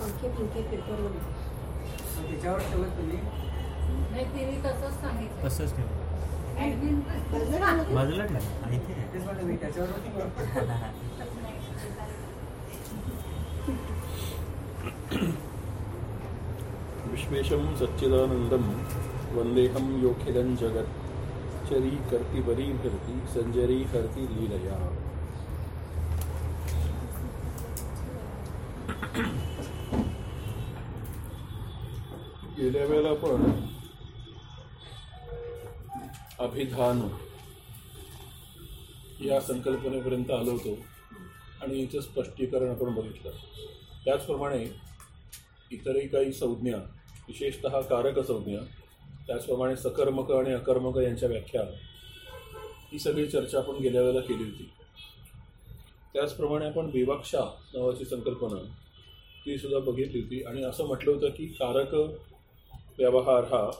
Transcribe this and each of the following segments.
पंखे पिंखे पेपरवर मग त्याच्यावर ठेवत तुम्ही नाही तिने तसंच सांगितलं. तसंच ठेव ऍडमिन बाजूला ठेव हा, इथे आहे. तेच म्हणतो मी त्याच्यावर विश्वेशं सच्चिदानन्दं वन्देहं योखिलं जगत्। चरी कर्ति बरी भरती संजरी हरती लीलया गेल्या वेळेला आपण अभिधान या संकल्पनेपर्यंत आलो होतो आणि याचं स्पष्टीकरण आपण बघितलं. त्याचप्रमाणे इतरही काही संज्ञा विशेषत कारक संज्ञा त्याचप्रमाणे सकर्मक आणि अकर्मक यांच्या व्याख्या ही सगळी चर्चा आपण गेल्या वेळेला केली होती. त्याचप्रमाणे आपण विवक्षा नावाची संकल्पना ती सुद्धा बघितली होती आणि असं म्हटलं होतं की कारक व्यवहार हा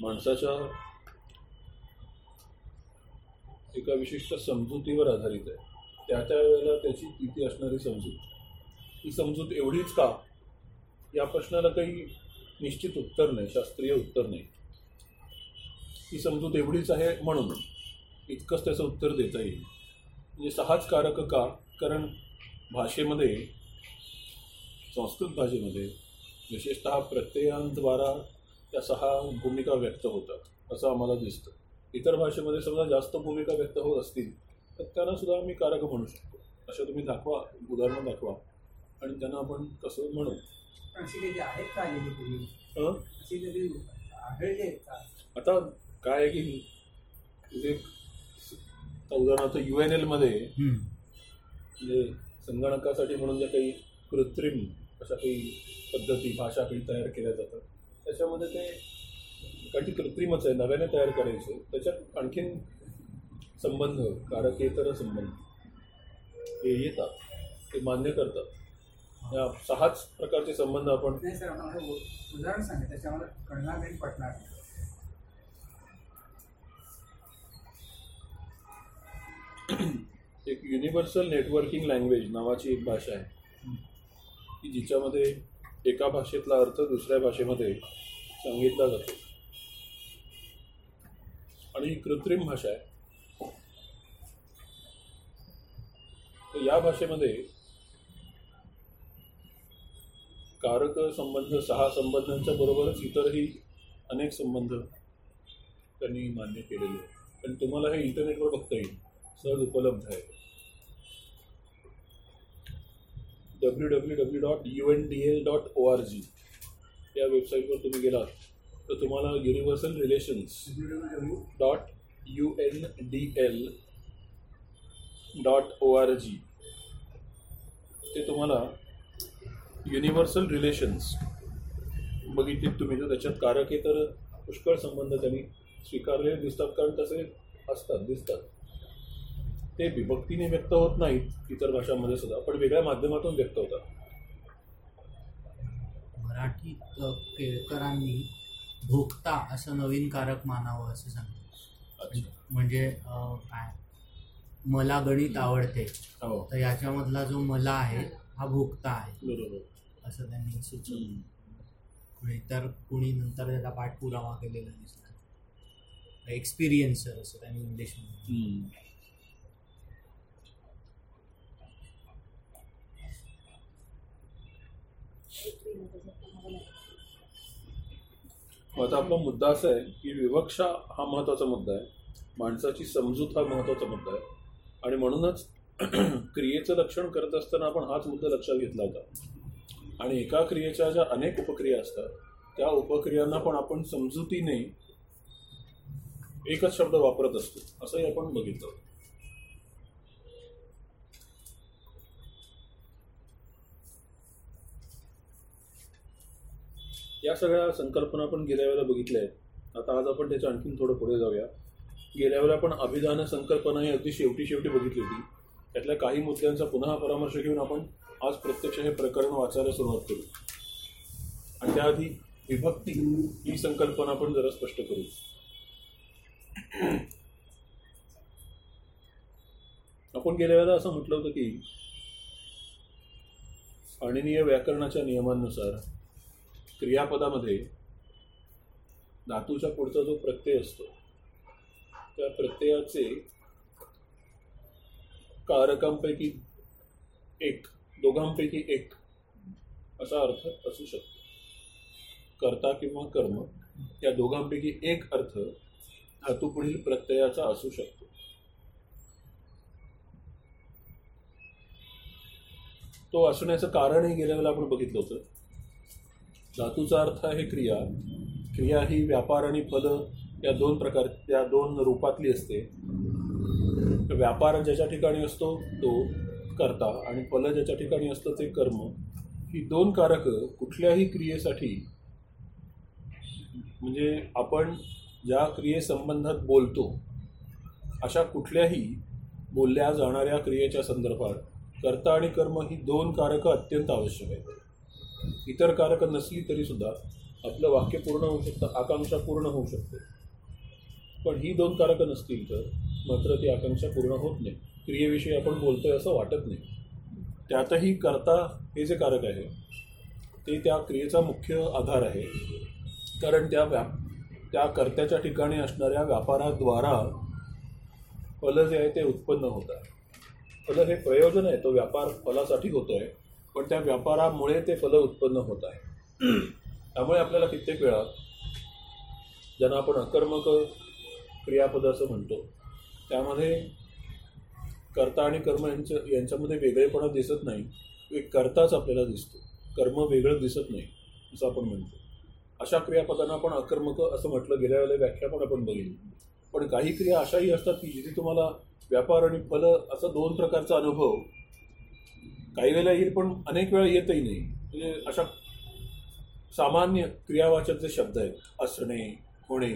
माणसाच्या एका विशिष्ट समजुतीवर आधारित आहे. त्या त्या वेळेला त्याची तिथे असणारी समजूत. ही समजूत एवढीच का? या प्रश्नाला काही निश्चित उत्तर नाही शास्त्रीय उत्तर नाही. ही समजूत एवढीच आहे म्हणून इतकंच त्याचं उत्तर देता येईल. म्हणजे सहाच कारक का? कारण भाषेमध्ये संस्कृत भाषेमध्ये विशेषत प्रत्ययांद्वारा त्या सहा भूमिका व्यक्त होतात असं आम्हाला दिसतं. इतर भाषेमध्ये समजा जास्त भूमिका व्यक्त होत असतील तर त्यांना सुद्धा आम्ही कारक म्हणू शकतो. अशा तुम्ही दाखवा उदाहरणं दाखवा. आणि त्यांना आपण कसं म्हणू? हं? आता काय आहे की उदाहरणार्थ यू एन एलमध्ये. म्हणजे संगणकासाठी म्हणून ज्या काही कृत्रिम अशा काही पद्धती भाषा काही तयार केल्या जातात. त्याच्यामध्ये ते ती कृत्रिमच आहे नव्याने तयार करायचे. त्याच्यात आणखीन संबंध कारकेतर संबंध. हे येतात ते मान्य करतात. या सहाच प्रकारचे संबंध आपण नाही सर उदाहरण सांगा त्याच्यामध्ये कळणार नाही पटणार. एक युनिव्हर्सल नेटवर्किंग लँग्वेज नावाची एक भाषा आहे. की जिच्यामध्ये एका भाषेतला अर्थ दुसऱ्या भाषेमध्ये सांगितला जातो. आणि ही कृत्रिम भाषा आहे. तर या भाषेमध्ये कारक संबंध सहा संबंधांच्या बरोबरच इतरही अनेक संबंध त्यांनी मान्य केलेले आहेत. पण तुम्हाला हे इंटरनेटवर बघता येईल. सहज उपलब्ध आहे W W W dot U N D L dot O R G या वेबसाईटवर तुम्ही गेलात तर तुम्हाला universal relations dot U N D L dot O R G ते तुम्हाला युनिव्हर्सल रिलेशन्स बघितले तुम्ही. जर त्याच्यात कारकेतर पुष्कळ संबंध त्यांनी स्वीकारलेले दिसतात कारण तसे असतात दिसतात. ते विभक्तीने व्यक्त होत नाहीत इतर भाषांमध्ये सुद्धा पण वेगळ्या माध्यमातून व्यक्त होतात. मराठीत केळकरांनी भोगता असं नवीन कारक मानावं असं सांगितलं. म्हणजे काय? मला गणित आवडते. हो. तर याच्यामधला जो मला आहे हा भोगता आहे. बरोबर. असं त्यांनी सुचवलं. हम्म. कुणी तर कुणी नंतर त्याचा पाठपुरावा केलेला दिसतो एक्सपिरियन्सर असं त्यांनी इंग्लिशमध्ये आता आपला मुद्दा असा आहे की विवक्षा हा महत्त्वाचा मुद्दा आहे. माणसाची समजूत हा महत्त्वाचा मुद्दा आहे. आणि म्हणूनच क्रियेचं लक्षण करत असताना आपण हाच मुद्दा लक्षात घेतला होता. आणि एका क्रियेच्या ज्या अनेक उपक्रिया असतात त्या उपक्रियांना पण आपण समजुतीने एकच शब्द वापरत असतो. असंही आपण बघितलं या सगळ्या संकल्पना आपण गेल्या वेळेला बघितल्या आहेत. आता आज आपण त्याच्या आणखीन थोडं पुढे जाऊया. गेल्या वेळेला आपण अभिधान संकल्पना ही अगदी शेवटी शेवटी बघितली होती. त्यातल्या काही मुद्द्यांचा पुन्हा परामर्श घेऊन आपण आज प्रत्यक्ष हे प्रकरण वाचायला सुरुवात करू. आणि त्याआधी विभक्ती ही संकल्पना आपण जरा स्पष्ट करू. आपण गेल्या वेळेला असं म्हटलं होतं की पाणिनीय व्याकरणाच्या नियमांनुसार क्रियापदामध्ये धातूच्या पुढचा जो प्रत्यय असतो त्या प्रत्ययाचे कारकांपैकी एक दोघांपैकी एक असा अर्थ असू शकतो. कर्ता किंवा कर्म या दोघांपैकी एक अर्थ धातूपुढील प्रत्ययाचा असू शकतो. तो असण्याचं कारणही गेल्या वेळेला आपण बघितलं होतं. धातूचा अर्थ आहे क्रिया. क्रिया ही व्यापार आणि फल या दोन प्रकार या दोन रूपातली असते. व्यापार ज्याच्या ठिकाणी असतो तो कर्ता आणि फल ज्याच्या ठिकाणी असतं ते कर्म. ही दोन कारक कुठल्याही क्रियेसाठी म्हणजे आपण ज्या क्रियेसंबंधात बोलतो अशा कुठल्याही बोलल्या जाणाऱ्या क्रियेच्या संदर्भात कर्ता आणि कर्म ही दोन कारकं अत्यंत आवश्यक आहेत. इतर कारकं नसली तरी सुद्धा आपलं वाक्य पूर्ण होऊ शकतं आकांक्षा पूर्ण होऊ शकते. पण ही दोन कारकं नसतील तर मात्र ती आकांक्षा पूर्ण होत नाही. क्रियेविषयी आपण बोलतोय असं वाटत नाही. त्यातही कर्ता हे जे कारक आहे ते त्या क्रियेचा मुख्य आधार आहे. कारण त्या व्या त्या कर्त्याच्या ठिकाणी असणाऱ्या व्यापाराद्वारा फल जे आहे ते उत्पन्न होत आहे फल हे प्रयोजन आहे तो व्यापार फलासाठी होतो आहे पण त्या व्यापारामुळे ते फल उत्पन्न होत आहे. त्यामुळे आपल्याला कित्येक वेळा ज्यांना आपण अकर्मक क्रियापद असं म्हणतो त्यामध्ये कर्ता आणि कर्म यांच्या यांच्यामध्ये वेगळेपणा दिसत नाही. एक कर्ताच आपल्याला दिसतो. कर्म वेगळं दिसत नाही असं आपण म्हणतो. अशा क्रियापदांना आपण अकर्मक असं म्हटलं गेल्या वेळेला व्याख्या पण आपण बघितली. पण काही क्रिया अशाही असतात की जिथे तुम्हाला व्यापार आणि फल असं दोन प्रकारचा अनुभव काही वेळेला येईल पण अनेक वेळा येतही नाही. म्हणजे अशा सामान्य क्रियावाचक जे शब्द आहेत. असणे होणे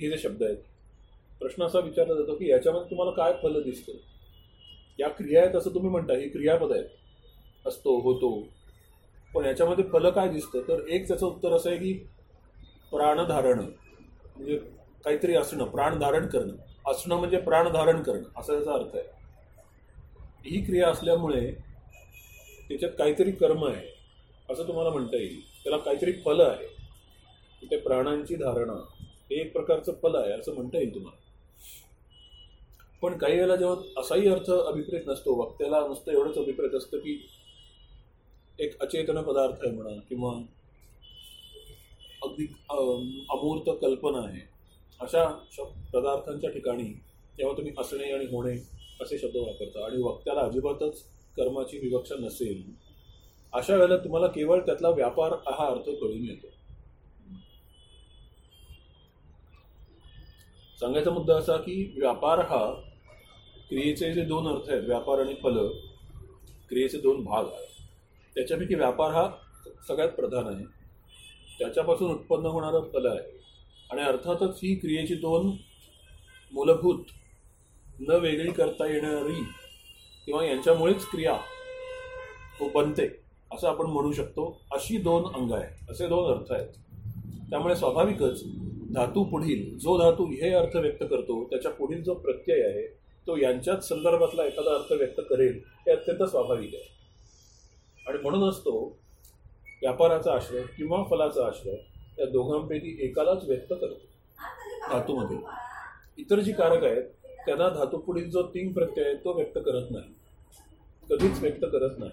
हे जे शब्द आहेत. प्रश्न असा विचारला जातो की याच्यामध्ये तुम्हाला काय फल दिसतं? या क्रिया आहेत असं तुम्ही म्हणता ही क्रियापद आहेत. असतो होतो. पण याच्यामध्ये फल काय दिसतं? तर एक त्याचं उत्तर असं आहे की प्राणधारण म्हणजे काहीतरी असणं प्राणधारण करणं. असणं म्हणजे प्राणधारण करणं असा याचा अर्थ आहे. ही क्रिया असल्यामुळे त्याच्यात काहीतरी कर्म आहे असं तुम्हाला म्हणता येईल. त्याला काहीतरी फल आहे. तिथे प्राणांची धारणा हे एक प्रकारचं फल आहे असं म्हणता येईल तुम्हाला. पण काही वेळेला जेव्हा असाही अर्थ अभिप्रेत नसतो वक्त्याला नुसतं एवढंच अभिप्रेत असतं की एक अचेतन पदार्थ आहे म्हणा किंवा अगदी अमूर्त कल्पना आहे अशा पदार्थांच्या ठिकाणी तेव्हा तुम्ही असणे आणि होणे असे शब्द वापरता आणि वक्त्याला अजिबातच कर्माची विवक्षा नसेल अशा वेळेला तुम्हाला केवळ त्यातला व्यापार हा अर्थ कळून येतो. सांगायचा मुद्दा असा की व्यापार हा क्रियेचे जे दोन अर्थ आहेत व्यापार आणि फल क्रियेचे दोन भाग आहेत. त्याच्यापैकी व्यापार हा सगळ्यात प्रधान आहे. त्याच्यापासून उत्पन्न होणारं फल आहे. आणि अर्थातच ही क्रियेची दोन मूलभूत न वेगळी करता येणारी किंवा यांच्यामुळेच क्रिया तो बनते असं आपण म्हणू शकतो. अशी दोन अंग आहेत. असे दोन अर्थ आहेत. त्यामुळे स्वाभाविकच धातू पुढील जो धातू हे अर्थ व्यक्त करतो त्याच्या पुढील जो प्रत्यय आहे तो यांच्याच संदर्भातला एखादा अर्थ व्यक्त करेल हे अत्यंत स्वाभाविक आहे. आणि म्हणूनच तो व्यापाराचा आश्रय किंवा फलाचा आश्रय या दोघांपैकी एकालाच व्यक्त करतो. धातूमध्ये. इतर जी कारक आहेत त्यांना धातूपुढील जो तीन प्रत्यय आहे तो व्यक्त करत नाही. कधीच व्यक्त करत नाही.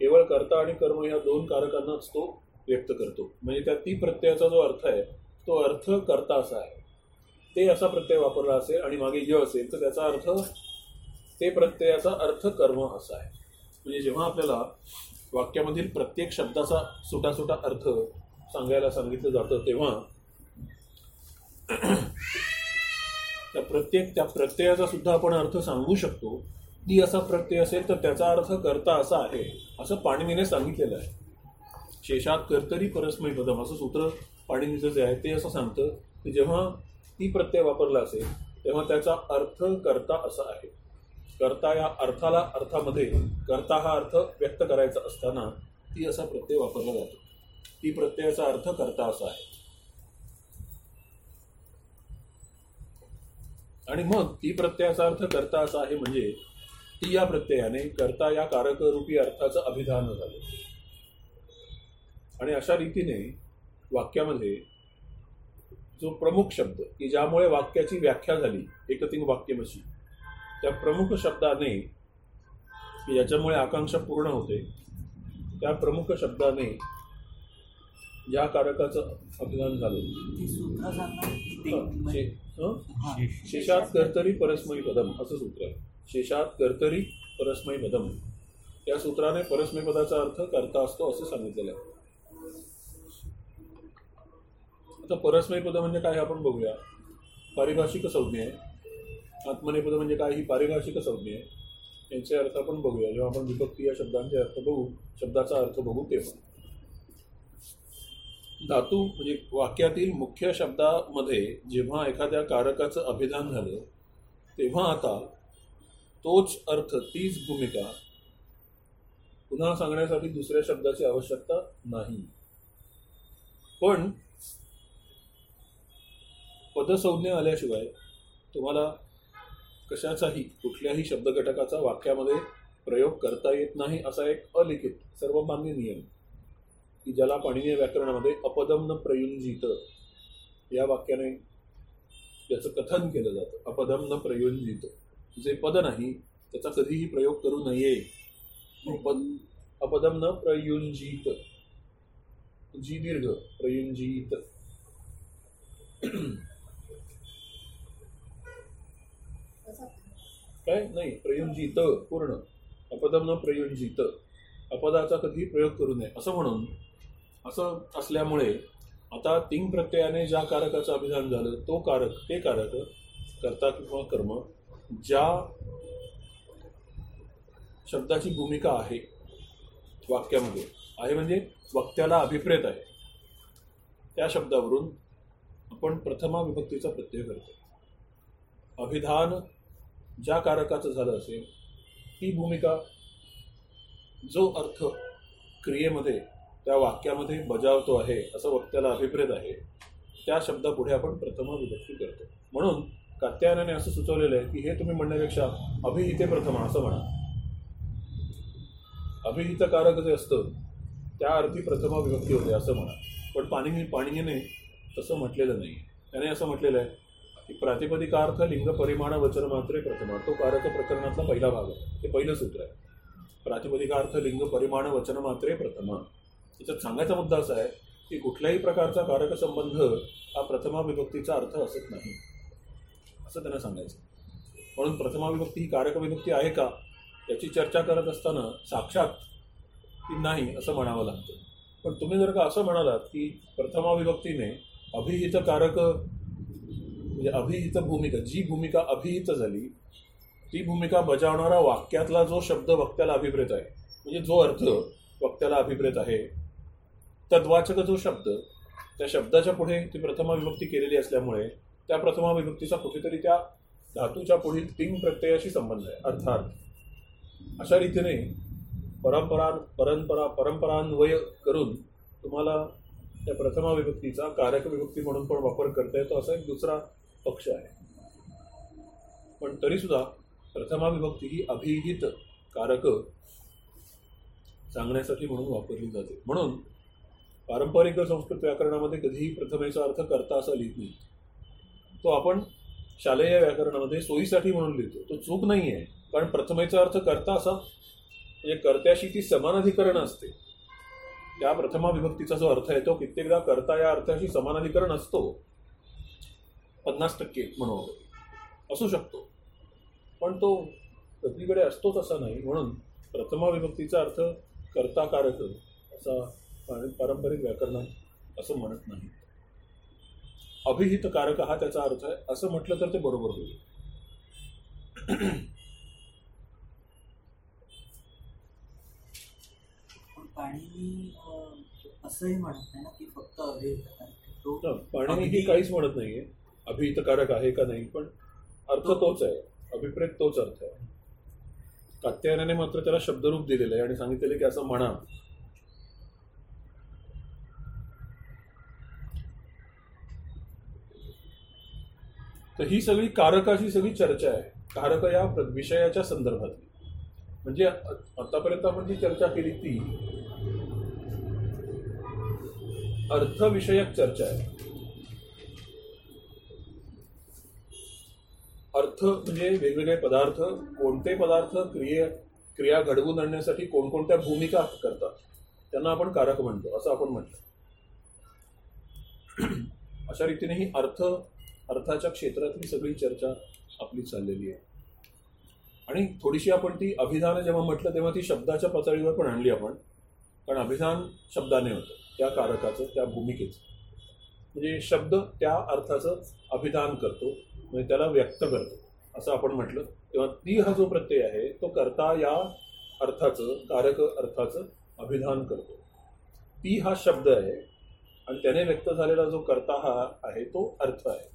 केवळ कर्ता आणि कर्म या दोन कारकांनाच तो व्यक्त करतो. म्हणजे त्या ती प्रत्ययाचा जो अर्थ आहे तो अर्थ कर्ता असा आहे. ते असा प्रत्यय वापरला असेल आणि मागे य असेल तर त्याचा अर्थ ते प्रत्ययाचा अर्थ कर्म असा आहे. म्हणजे जेव्हा आपल्याला वाक्यामधील प्रत्येक शब्दाचा सुटासुटा अर्थ सांगायला सांगितलं जातं तेव्हा त्या प्रत्येक त्या प्रत्ययाचा सुद्धा आपण अर्थ सांगू शकतो. ती असा प्रत्यय असेल तर त्याचा अर्थ करता असा आहे असं पाणिनीने सांगितलेलं आहे. शेषात कर्तरी परस्मय पदम असं सूत्र पाणिनीचं जे आहे ते असं सांगतं की जेव्हा ती प्रत्यय वापरला असेल तेव्हा त्याचा अर्थ करता असा आहे. करता या अर्थाला अर्थामध्ये करता हा अर्थ व्यक्त करायचा असताना ती असा प्रत्यय वापरला जातो. ती प्रत्ययाचा अर्थ करता असा आहे. आणि मग ती प्रत्ययाचा अर्थ करता असा आहे म्हणजे ती या प्रत्ययाने करता या कारकरूपी अर्थाचं अभिधान झालं. आणि अशा रीतीने वाक्यामध्ये जो प्रमुख शब्द की ज्यामुळे वाक्याची व्याख्या झाली एकतिंग वाक्यमशी त्या प्रमुख शब्दाने की ज्याच्यामुळे आकांक्षा पूर्ण होते त्या प्रमुख शब्दाने ज्या कारकाचं अभिधान झालं. शेषात कर्तरी परस्मयी पदम असं सूत्र आहे. शेषात कर्तरी परस्मयी पदम. या सूत्राने परस्मयी पदाचा अर्थ करता असतो असं सांगितलेलं आहे. आता परस्मयी पद म्हणजे काय आपण बघूया. पारिभाषिक संज्ञा आहे. आत्मनेपद म्हणजे काय ही पारिभाषिक संज्ञा आहे. यांचे अर्थ आपण बघूया. जेव्हा आपण विभक्ती या शब्दांचे अर्थ बघू शब्दाचा अर्थ बघू तेव्हा. धातू म्हणजे वाक्यातील मुख्य शब्दामध्ये जेव्हा एखाद्या कारकाचं अभिधान झालं तेव्हा आता तोच अर्थ तीच भूमिका पुन्हा सांगण्यासाठी दुसऱ्या शब्दाची आवश्यकता नाही. पण पदसंज्ञा आल्याशिवाय तुम्हाला कशाचाही कुठल्याही शब्दघटकाचा वाक्यामध्ये प्रयोग करता येत नाही असा एक अलिखित सर्वमान्य नियम. की ज्याला पाणिनीय व्याकरणामध्ये अपदम न प्रयुंजित या वाक्याने याचं कथन केलं जातं. अपदम न प्रयुंजित जे पद नाही त्याचा कधीही प्रयोग करू नये. पद अपदम न प्रयुंजित जी दीर्घ प्रयुंजित काय? नाही प्रयुंजित पूर्ण. अपदम न प्रयुंजित अपदाचा कधी प्रयोग करू नये. असं म्हणून असं असल्यामुळे आता तीन प्रत्ययाने ज्या कारकाचं अभिधान झालं तो कारक ते कारक कर्ता किंवा कर्म ज्या शब्दाची भूमिका आहे वाक्यामध्ये आहे म्हणजे वक्त्याला अभिप्रेत आहे. त्या शब्दावरून आपण प्रथमा विभक्तीचा प्रत्यय करतो. अभिधान ज्या कारकाचं झालं असेल ती भूमिका जो अर्थ क्रियेमध्ये त्या वाक्यामध्ये बजावतो आहे असं वक्त्याला अभिप्रेत आहे. त्या शब्दापुढे आपण प्रथमा विभक्ती करतो. म्हणून कात्यायनाने असं सुचवलेलं आहे की हे तुम्ही म्हणण्यापेक्षा अभिहिते प्रथमा असं म्हणा. अभिहित कारक जे असतं त्या अर्थी प्रथमा विभक्ती होते असं म्हणा. पण पाणी पाणीने तसं म्हटलेलं नाही. त्याने असं म्हटलेलं आहे की प्रातिपदिकार्थ लिंग परिमाण वचन मात्रे प्रथमा. तो कारक प्रकरणातला पहिला भाग आहे. ते पहिलं सूत्र आहे. प्रातिपदिकार्थ लिंग परिमाण वचन मात्रे प्रथमा. त्याच्यात सांगायचा मुद्दा असा आहे की कुठल्याही प्रकारचा कारकसंबंध हा प्रथमा विभक्तीचा अर्थ असत नाही. असं त्यांना सांगायचं. म्हणून प्रथमा विभक्ती ही कारक विभक्ती आहे का? याची चर्चा करत असताना साक्षात की नाही असं म्हणावं लागतं. पण तुम्ही जर का असं म्हणालात की प्रथमा विभक्तीने अभिहित कारक म्हणजे अभिहित भूमिका जी भूमिका अभिहित झाली ती भूमिका बजावणारा वाक्यातला जो शब्द वक्त्याला अभिप्रेत आहे म्हणजे जो अर्थ वक्त्याला अभिप्रेत आहे तद्वाचक जो शब्द. त्या शब्दाच्या पुढे ती प्रथमा विभक्ती केलेली असल्यामुळे त्या प्रथमा विभक्तीचा कुठेतरी त्या धातूच्या पुढील तीन प्रत्ययाशी संबंध आहे. अर्थात अशा रीतीने परंपरा परंपरा परंपरान्वय करून तुम्हाला त्या प्रथमा विभक्तीचा कारक विभक्ती म्हणून पण वापर करता येतो असा एक दुसरा पक्ष आहे. पण तरीसुद्धा प्रथमा विभक्ती ही अभिहित कारक सांगण्यासाठी म्हणून वापरली जाते. म्हणून पारंपरिक संस्कृत व्याकरणामध्ये कधीही प्रथमेचा अर्थ करता असा लिहित नाही. तो आपण शालेय व्याकरणामध्ये सोयीसाठी म्हणून लिहितो. तो चूक नाही आहे. कारण प्रथमेचा अर्थ करता असा म्हणजे कर्त्याशी ती समानाधिकरण असते. त्या प्रथमा विभक्तीचा जो अर्थ आहे तो कित्येकदा करता या अर्थाशी समानाधिकरण असतो. पन्नास टक्के म्हणून असू शकतो. पण तो सगळीकडे असतोच असा नाही. म्हणून प्रथमा विभक्तीचा अर्थ कर्ताकारक असा पारंपरिक व्याकरणात असं म्हणत नाही. अभिहित कारक हा त्याचा अर्थ आहे. असं म्हटलं तर ते बरोबर होईल. पण असंही म्हणत नाही ना की फक्त अभिहित पाणिनी ही काहीच म्हणत नाहीये. अभिहितकारक आहे का नाही पण अर्थ तोच आहे. अभिप्रेत तोच अर्थ आहे. कात्यायनाने मात्र त्याला शब्दरूप दिलेलं आहे आणि सांगितलेलं की असं म्हणा. तर ही सगळी कारकाची सगळी चर्चा आहे. कारक या विषयाच्या संदर्भातली म्हणजे आतापर्यंत आपण जी चर्चा केली ती अर्थविषयक चर्चा आहे. अर्थ म्हणजे वेगवेगळे पदार्थ कोणते पदार्थ क्रिये क्रिया घडवून आणण्यासाठी कोणकोणत्या भूमिका करतात त्यांना आपण कारक म्हणतो असं आपण म्हटलं. अशा रीतीने ही अर्थ अर्थाच्या क्षेत्रातली सगळी चर्चा आपली चाललेली आहे. आणि थोडीशी आपण ती अभिधान जेव्हा म्हटलं तेव्हा ती शब्दाच्या पातळीवर पण आणली आपण. कारण अभिधान शब्दाने होतं त्या कारकाचं त्या भूमिकेचं. म्हणजे शब्द त्या अर्थाचं अभिधान करतो म्हणजे त्याला व्यक्त करतो. असं आपण म्हटलं तेव्हा ती हा जो प्रत्यय आहे तो करता या अर्थाचं कारक अर्थाचं अभिधान करतो. ती हा शब्द आहे आणि त्याने व्यक्त झालेला जो करता हा आहे तो अर्थ आहे.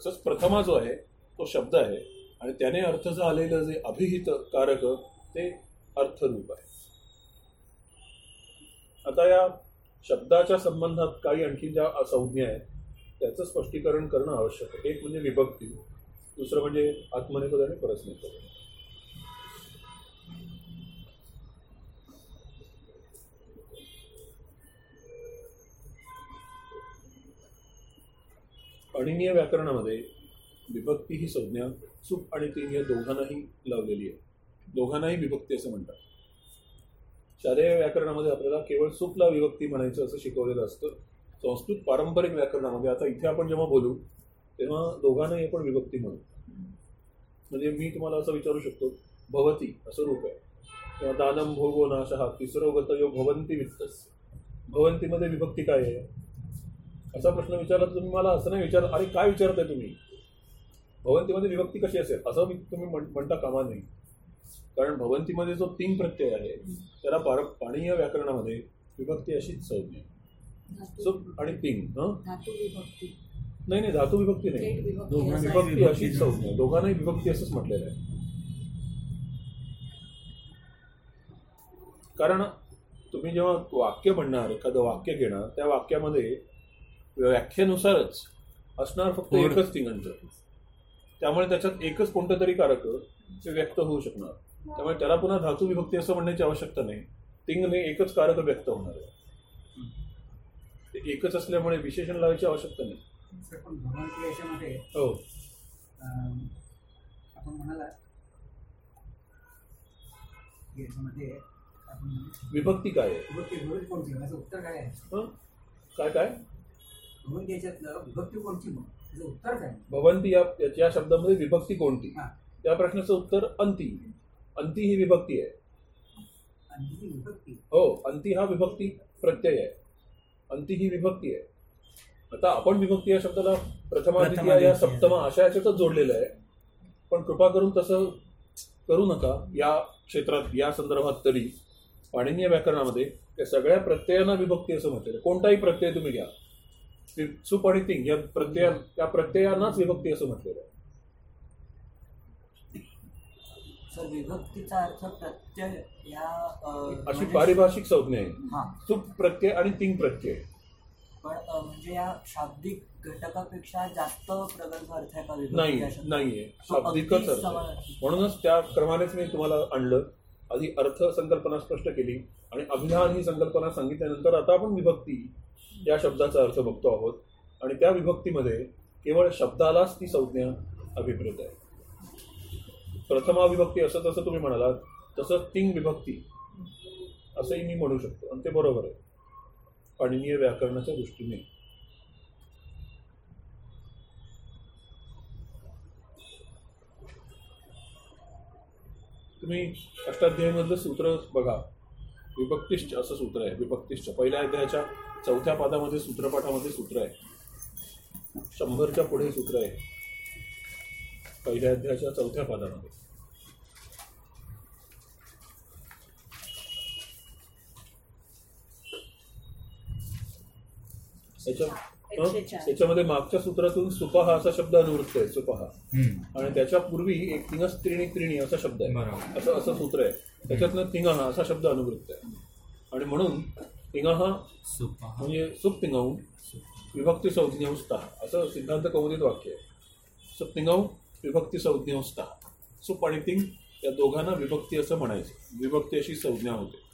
तसंच प्रथमा जो आहे तो शब्द आहे. आणि त्याने अर्थ आलेलं जे अभिहित कारक ते अर्थरूप आहे. आता या शब्दाच्या संबंधात काही आणखी ज्या संज्ञा आहेत त्याचं स्पष्टीकरण करणं आवश्यक आहे. एक म्हणजे विभक्ती दुसरं म्हणजे आत्मनेपद आणि परस्निपद अणिनीय व्याकरणामध्ये विभक्ती ही संज्ञा सुप आणि तीन या दोघांनाही लावलेली आहे. दोघांनाही विभक्ती असं म्हणतात. शालेय व्याकरणामध्ये आपल्याला केवळ सुपला विभक्ती म्हणायचं असं शिकवलेलं असतं. संस्कृत पारंपरिक व्याकरणामध्ये आता इथे आपण जेव्हा बोलू तेव्हा दोघांनाही आपण विभक्ती म्हणू. म्हणजे मी तुम्हाला असं विचारू शकतो भवती असं रूप आहे. किंवा दानम भोगो नाशहा तिसरो गतयो भवंती वित्तस भवंतीमध्ये विभक्ती काय आहे? असा प्रश्न विचारला तुम्ही मला असं नाही विचार अरे काय विचारताय तुम्ही? भवंतीमध्ये विभक्ती कशी असेल? असं मी तुम्ही म्हण- म्हणता कामा नाही कारण भवंतीमध्ये जो तीन प्रत्यय आहे त्याला पार पाणीय व्याकरणामध्ये विभक्ती अशीच संज्ञा सुप आणि हं? विभक्ती. नाही नाही धातू विभक्ती नाही. विभक्ती. अशीच संज्ञा. दोघांनाही विभक्ती असंच म्हटलेलं आहे. कारण तुम्ही जेव्हा वाक्य म्हणणार एखादं वाक्य घेणार त्या वाक्यामध्ये व्याख्येनुसारच. असणार फक्त. एकच तिंगांचं त्यामुळे त्याच्यात एकच कोणतं तरी कारक ते व्यक्त होऊ शकणार. त्यामुळे त्याला पुन्हा धातू विभक्ती असं म्हणण्याची आवश्यकता नाही. तिंगने एकच कारक व्यक्त होणार आहे. ते एकच असल्यामुळे विशेषण लावायची आवश्यकता नाही. हो. अं, आपण म्हणाला याच्यामध्ये आपण विभक्ती काय आहे? विभक्ती विभक्ती कोणती? याचं उत्तर काय आहे? हं? काय काय? भगवंती याच्यातलं विभक्ती कोणती मग? त्याचं उत्तर काय? भवंती या या शब्दामध्ये विभक्ती कोणती? हा. या प्रश्नाचं उत्तर अंती. अंती ही विभक्ती आहे. विभक्ती. हो अंती हा विभक्ती प्रत्यय आहे. अंती ही विभक्ती आहे. आता आपण विभक्ती या शब्दाला प्रथमा द्वितीय या. सप्तमा अशा याच्यातच जोडलेलं आहे. पण कृपा करून तसं करू नका. या क्षेत्रात या संदर्भात तरी पाणिनीय व्याकरणामध्ये त्या सगळ्या प्रत्ययांना विभक्ती असं म्हटलेलं. कोणताही प्रत्यय तुम्ही घ्या. सुप आणि तिंग या प्रत्यय त्या प्रत्ययांनाच विभक्ती असं म्हटलेलं आहे. सर विभक्तीचा अर्थ प्रत्यय या अशी म्हणजे- पारिभाषिक संज्ञा आहे. सुप प्रत्यय आणि तिंग प्रत्यय. पण म्हणजे या शाब्दिक घटकापेक्षा जास्त प्रगल्भ अर्थ आहे का नाही? नाहीये शाब्दिकच अर्थ. म्हणूनच त्या क्रमानेच मी तुम्हाला आणलं. आधी अर्थ संकल्पना स्पष्ट केली आणि अभिधान ही संकल्पना सांगितल्यानंतर आता आपण विभक्ती या शब्दाचा अर्थ बघतो आहोत. आणि त्या विभक्तीमध्ये केवळ शब्दालाच ती संज्ञा अभिप्रेत आहे. प्रथमा विभक्ती असं तसं तुम्ही म्हणालात तसं तिंग विभक्ती. असंही मी म्हणू शकतो. आणि ते बरोबर आहे. पाणिनीय व्याकरणाच्या दृष्टीने. तुम्ही अष्टाध्यायमधलं सूत्र बघा. विभक्तिश्च असं सूत्र आहे. विभक्तिश्च. पहिल्या अध्यायाच्या चौथ्या पादामध्ये सूत्रपाठामध्ये सूत्र आहे. शंभरच्या पुढे सूत्र आहे. पहिल्या अध्यायाच्या चौथ्या पादामध्ये. हं? त्याच्यामध्ये मागच्या सूत्रातून सुपहा असा शब्द अनुवृत्त आहे सुपहा. हम्म. आणि त्याच्या पूर्वी एक तिंगस त्रिणी त्रिणी असा शब्द आहे. असं असं सूत्र आहे. त्याच्यातनं तिंगहा असा शब्द अनुवृत्त आहे. आणि म्हणून तिंगहा सुपहा म्हणजे सुप तिंगाऊन विभक्ती संज्ञांस्ता असं सिद्धांत कौमुदीत वाक्य आहे सुप तिंगाऊ विभक्ती संज्ञांस्ता सुप आणि तिंग या दोघांना विभक्ती असं म्हणायचं विभक्ती अशी संज्ञा होते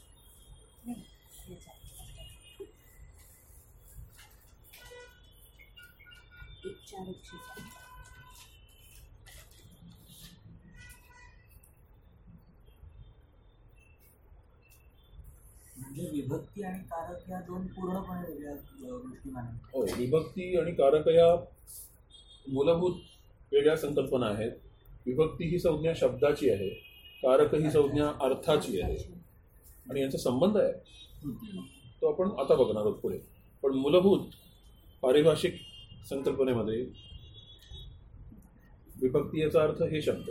एक चार एकशे चार म्हणजे विभक्ती आणि कारक या दोन पूर्णपणे वेगळ्या गोष्टी मानल्या हो विभक्ती आणि कारक या मूलभूत वेगळ्या संकल्पना आहेत. विभक्ती ही संज्ञा शब्दाची आहे. कारक ही संज्ञा अर्थाची आहे. आणि यांचा संबंध आहे. तो आपण आता बघणार आहोत पुढे. पण मूलभूत पारिभाषिक संकल्पनेमध्ये विभक्ती याचा अर्थ हे शब्द.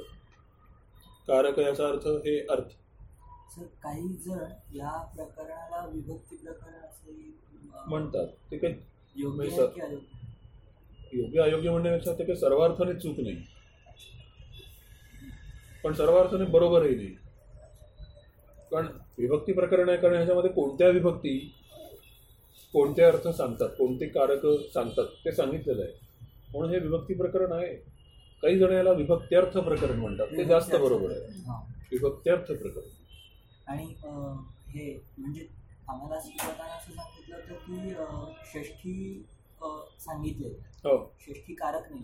कारक याचा अर्थ हे अर्थ. सर काही जण या प्रकरणाला विभक्ती प्रकरण असे म्हणतात. ते काही योग्य म्हणजे आहे सर- की अयोग्य? योग्य अयोग्य म्हणण्यापेक्षा ते काही सर्वार्थाने चूक नाही. पण सर्वार्थाने बरोबरही नाही. कारण विभक्ती प्रकरण आहे कारण ह्याच्यामध्ये कोणत्या विभक्ती कोणते अर्थ सांगतात कोणते कारक सांगतात ते सांगितलेलं आहे. म्हणून हे विभक्ती प्रकरण आहे. काही जण याला विभक्त्यर्थ प्रकरण म्हणतात. ते जास्त बरोबर आहे. विभक्त्यर्थ प्रकरण. आणि अ, हे म्हणजे आम्हाला शिकवताना असं सांगितलं होतं की षष्ठी अ, सांगितले. हो. षष्ठी कारक नाही.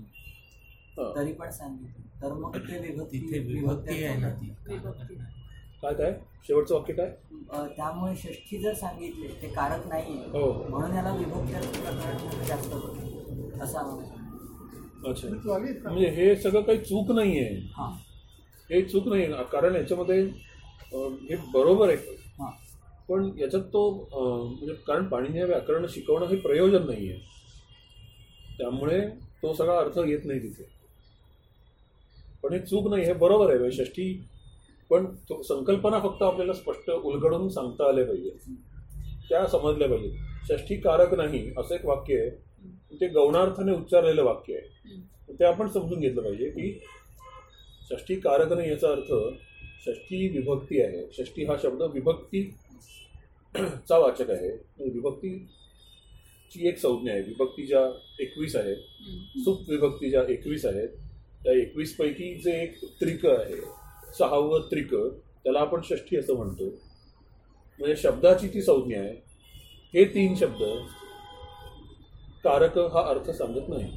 हा. तरी पण सांगितलं. तर मग ते विभक्ती तिथे विभक्ती आहे ना ती. काय काय? शेवटचं वाक्य काय? त्यामुळे षष्ठी जर सांगितले ते कारक नाही हो. म्हणून याला विभक्ती जास्त असं आम्हाला. अच्छा? म्हणजे हे सगळं काही चूक नाही आहे हां. हे चूक नाही कारण याच्यामध्ये हे बरोबर आहे. हां. पण याच्यात तो म्हणजे कारण पाणिनीय व्याकरण शिकवणं हे प्रयोजन नाही आहे त्यामुळे तो सगळा अर्थ येत नाही तिथे. पण हे चूक नाही हे बरोबर आहे. म्हणजे षष्ठी पण तो- संकल्पना फक्त आपल्याला स्पष्ट उलगडून सांगता आले पाहिजे त्या समजल्या पाहिजेत. षष्ठी कारक नाही असं एक वाक्य आहे. ते गौणार्थाने उच्चारलेलं वाक्य आहे. ते आपण समजून घेतलं पाहिजे की षष्ठी कारक नाही याचा अर्थ षष्ठी विभक्ती आहे. षष्ठी हा शब्द विभक्ती चा वाचक आहे. विभक्तीची एक संज्ञा आहे. विभक्ती ज्या एकवीस आहेत. सुप विभक्ती ज्या एकवीस आहेत. त्या एकवीस पैकी जे एक त्रिक आहे सहावं त्रिक त्याला आपण षष्ठी असं म्हणतो. म्हणजे शब्दाची ती संज्ञा आहे. हे तीन शब्द कारक हा अर्थ सांगत नाही.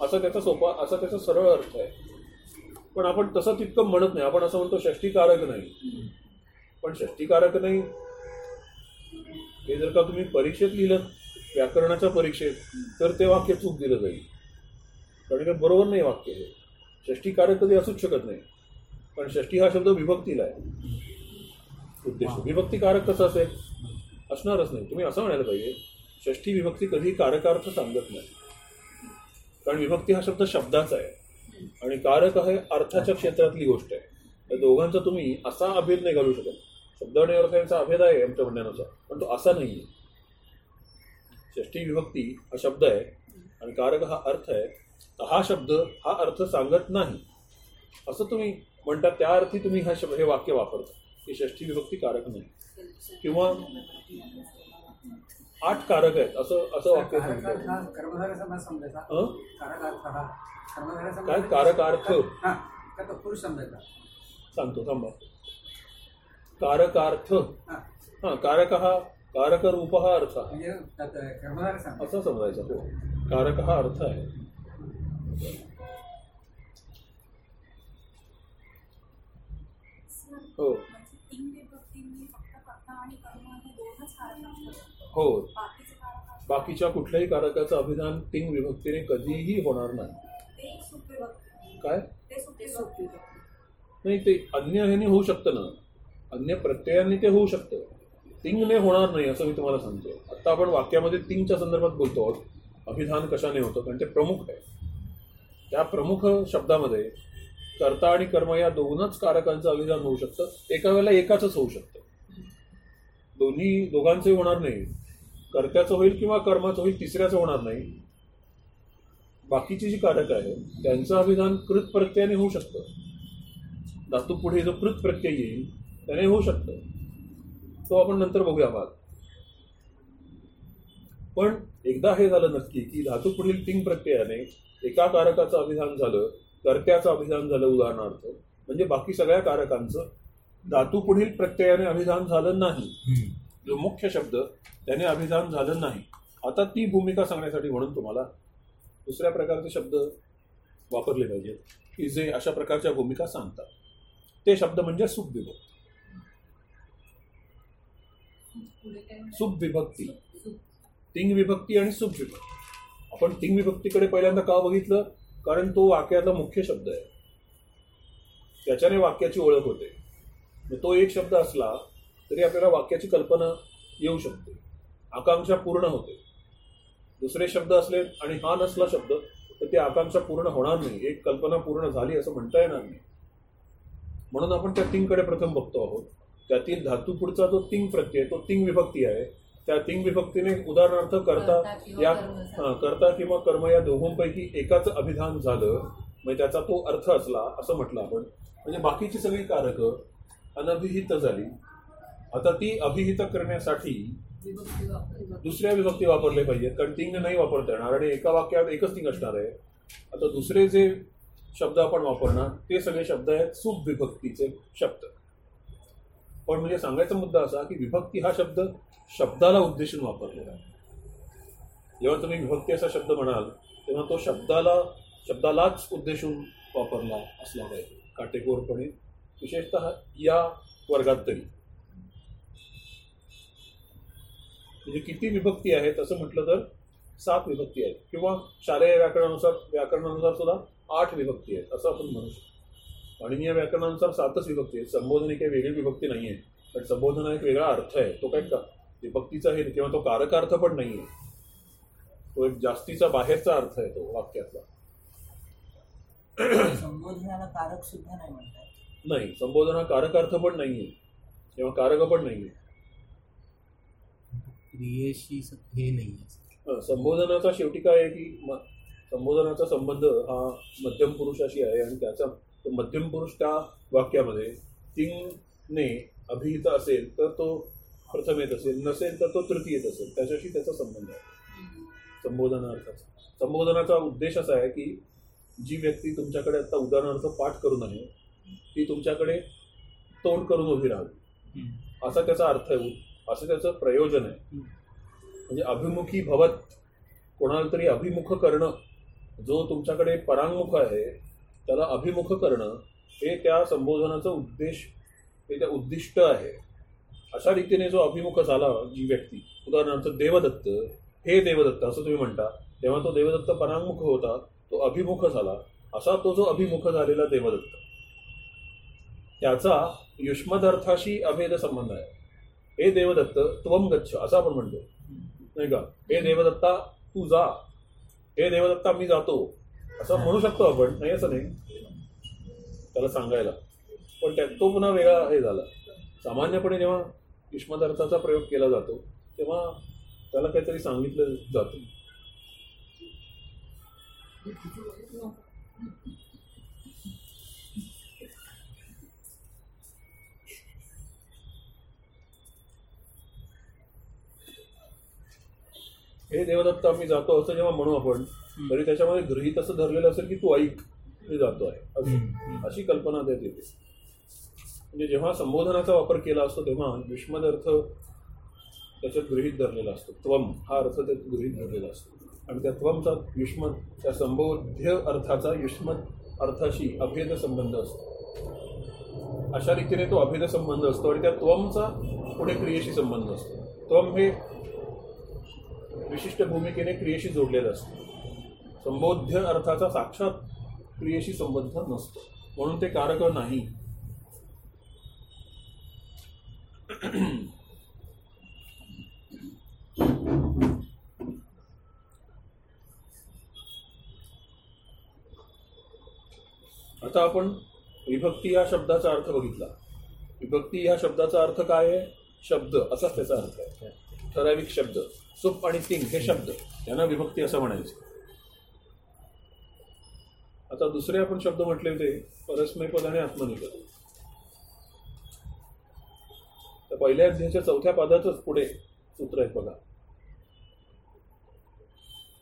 असा त्याचा सोपा असा त्याचा सरळ अर्थ आहे. पण आपण तसं तितकं म्हणत नाही. आपण असं म्हणतो षष्टीकारक नाही. पण षष्टीकारक नाही हे जर का तुम्ही परीक्षेत लिहिलं व्याकरणाच्या परीक्षेत तर ते वाक्य चूक दिलं जाईल. कारण ते बरोबर नाही वाक्य हे. षष्टीकारक कधी असूच शकत नाही. पण षष्टी हा शब्द विभक्तीला आहे. उद्देश विभक्तीकारक कसं असेल? असणारच नाही. तुम्ही असं म्हणायला पाहिजे षष्ठी विभक्ती कधी कारकार्थ सांगत नाही. कारण विभक्ती हा शब्द शब्दाचा आहे. आणि कारक आहे अर्थाच्या क्षेत्रातली गोष्ट आहे. त्या दोघांचा तुम्ही असा अभेद नाही घालू शकत. शब्द आणि अर्थ यांचा अभेद आहे आमच्या म्हणण्यानुसार पण तो असा नाही आहे षष्ठी विभक्ती हा शब्द आहे आणि कारक हा अर्थ आहे. तर हा शब्द हा अर्थ सांगत नाही. असं तुम्ही म्हणता त्या अर्थी तुम्ही हा शब्द हे वाक्य वापरता. की षष्ठी विभक्ती कारक नाही. किंवा आठ कारक आहेत असं असं वाक्य हं? कारक अर्थ काय? सांगतो थांबा कारकार्थ. हा. हा कारक हा कारक रूप हा अर्थ आहे. म्हणजे असं समजायचं हो. कारक हा अर्थ आहे. हो म्हणजे तीन विभक्तींनी फक्त कर्ता आणि कर्म हे दोनच कारक असतात हो. बाकीच्या कुठल्याही कारकाचं अभिधान तीन विभक्तीने कधीही होणार नाही. काय? नाही ते अन्य ह्याने होऊ शकतं ना. अन्य प्रत्ययांनी ते होऊ शकतं. तिंगने होणार नाही असं मी तुम्हाला सांगतो आता आपण वाक्यामध्ये तिंगच्या संदर्भात बोलतो आहोत. अभिधान कशाने होतं? कारण ते प्रमुख आहे. त्या प्रमुख शब्दामध्ये कर्ता आणि कर्म या दोनच कारकांचं अभिधान होऊ शकतं. एका वेळेला एकाच होऊ शकतं. दोन्ही दोघांचंही होणार नाही. कर्त्याचं होईल किंवा कर्माचं होईल तिसऱ्याचं होणार नाही. बाकीची जी कारक आहेत त्यांचं अभिधान कृत प्रत्ययाने होऊ शकतं. धातू पुढे जो कृत प्रत्यय येईल त्याने होऊ शकतं. तो आपण नंतर बघूया भाग. पण एकदा हे झालं नक्की की धातू पुढील तिंग प्रत्ययाने एका कारकाचं अभिधान झालं कर्त्याचं अभिधान झालं उदाहरणार्थ. म्हणजे बाकी सगळ्या कारकांचं धातू पुढील प्रत्ययाने अभिधान झालं नाही. जो मुख्य शब्द त्याने अभिधान झालं नाही. आता ती भूमिका सांगण्यासाठी म्हणून तुम्हाला दुसऱ्या प्रकारचे शब्द वापरले पाहिजेत की जे अशा प्रकारच्या भूमिका सांगतात. ते शब्द म्हणजे सुबविभक्ती पुढे तिंग विभक्ती आणि सुबविभक्ती आपण तिंग विभक्तीकडे पहिल्यांदा का बघितलं? कारण तो वाक्यातला मुख्य शब्द आहे. त्याच्याने वाक्याची ओळख होते. तो एक शब्द असला तरी आपल्याला वाक्याची कल्पना येऊ शकते. आकांक्षा पूर्ण होते. दुसरे शब्द असले आणि हा नसला शब्द तर ती आकांक्षा पूर्ण होणार नाही. एक कल्पना पूर्ण झाली असं म्हणता येणार नाही. म्हणून आपण त्या तिंगकडे प्रथम बघतो आहोत. त्यातील धातू पुढचा जो तिंग प्रत्यय तो तिंग विभक्ती आहे. त्या तिंग विभक्तीने उदाहरणार्थ करता या. हा, कर्ता किंवा कर्म या दोघांपैकी एकाच अभिधान झालं म्हणजे त्याचा तो अर्थ असला असं म्हटलं आपण. म्हणजे बाकीची सगळी कारकं अनभिहित झाली. आता ती अभिहित करण्यासाठी. दुसऱ्या विभक्ती वापरले पाहिजेत कारण तिंग नाही वापरता येणार. आणि एका वाक्यात एकच तिंग असणार आहे. आता दुसरे जे शब्द आपण वापरणार ते सगळे शब्द आहेत सुख विभक्तीचे शब्द. पण म्हणजे सांगायचा मुद्दा असा की विभक्ती हा शब्द शब्दाला उद्देशून वापरलेला आहे. जेव्हा तुम्ही विभक्ती असा शब्द म्हणाल तेव्हा तो शब्दाला शब्दालाच उद्देशून वापरला असला पाहिजे काटेकोरपणे. विशेषतः या वर्गात तरी. म्हणजे किती विभक्ती आहेत असं म्हटलं तर सात विभक्ती आहेत. किंवा शालेय व्याकरणानुसार व्याकरणानुसार सुद्धा आठ विभक्ती आहेत असं आपण म्हणू शकतो. आणि या व्याकरणानुसार सातच विभक्ती आहेत. संबोधन ही काही वेगळी विभक्ती नाही आहे पण संबोधन हा एक वेगळा अर्थ आहे. तो काय का? विभक्तीचा हे किंवा तो कारकार्थ पण नाही आहे तो एक जास्तीचा बाहेरचा अर्थ आहे तो वाक्यातला. संबोधनाला कारक सुद्धा नाही म्हणतात. नाही संबोधन हा कारकार्थ पण नाही आहे किंवा कारक पण नाही आहे क्रियेशी हे नाही आहे. संबोधनाचा शेवटी काय आहे की म- संबोधनाचा संबंध हा मध्यम पुरुषाशी आहे आणि त्याचा तो मध्यम पुरुष त्या वाक्यामध्ये तिंगने अभिहित असेल तर तो प्रथमेत असेल नसेल तर तो तृतीयेत असेल. त्याच्याशी त्याचा संबंध आहे. संबोधनार्थाचा. संबोधनाचा उद्देश असा आहे की जी व्यक्ती तुमच्याकडे आता उदाहरणार्थ पाठ करून आहे ती तुमच्याकडे तोंड करून उभी राहावी. असा त्याचा अर्थ आहे. असं त्याचं प्रयोजन आहे. म्हणजे अभिमुखी भवत कोणाला तरी अभिमुख करणं जो तुमच्याकडे परांगमुख आहे त्याला अभिमुख करणं हे त्या संबोधनाचं उद्देश हे त्या उद्दिष्ट आहे. अशा रीतीने जो अभिमुख झाला जी व्यक्ती उदाहरणार्थ देवदत्त हे देवदत्त असं तुम्ही म्हणता तेव्हा तो देवदत्त परांगमुख होता तो अभिमुख झाला असा तो जो अभिमुख झालेला देवदत्त. त्याचा युष्मदर्थाशी अभेद संबंध आहे. हे देवदत्त त्वम गच्छ असं आपण म्हणतो. नाही का? हे देवदत्ता तू जा. हे देवदत्ता मी जातो. असं म्हणू शकतो आपण. नाही असं नाही. त्याला सांगायला. पण त्यात तो पुन्हा वेगळा हे झाला. सामान्यपणे जेव्हा युष्मदर्थाचा प्रयोग केला जातो तेव्हा त्याला काहीतरी सांगितलं जातं. हे देवदत्त आम्ही जातो असं जेव्हा म्हणू आपण तरी त्याच्यामध्ये गृहीत असं धरलेलं असेल की तू ऐक मी जातो आहे. अशी- कल्पना देत येते. म्हणजे जेव्हा संबोधनाचा वापर केला असतो तेव्हा युष्मद अर्थ त्याच्यात गृहीत धरलेला असतो. त्वम हा अर्थ त्यात गृहीत धरलेला असतो. आणि त्या त्वमचा युष्मद त्या संबोध्य अर्थाचा युष्मद अर्थाशी अभेद संबंध असतो. अशा रीतीने तो अभेद संबंध असतो आणि त्या त्वमचा पुढे क्रियेशी संबंध असतो. त्वम हे विशिष्ट भूमिकेने क्रियेशी जोडलेलं असतं. संबोध्य अर्थाचा साक्षात क्रियेशी संबंध नसतो. म्हणून ते कारक नाही. आता आपण विभक्ती या शब्दाचा अर्थ बघितला. विभक्ती या शब्दाचा अर्थ काय आहे? शब्द. असाच त्याचा अर्थ आहे. ठराविक शब्द. सुप आणि तिंग हे शब्द. यांना विभक्ती असं म्हणायचे. आता दुसरे आपण शब्द म्हटले होते परस्मयपद आणि आत्मनिपद. तर पहिल्या अध्यायाच्या चौथ्या पदातच पुढे सूत्र आहेत बघा.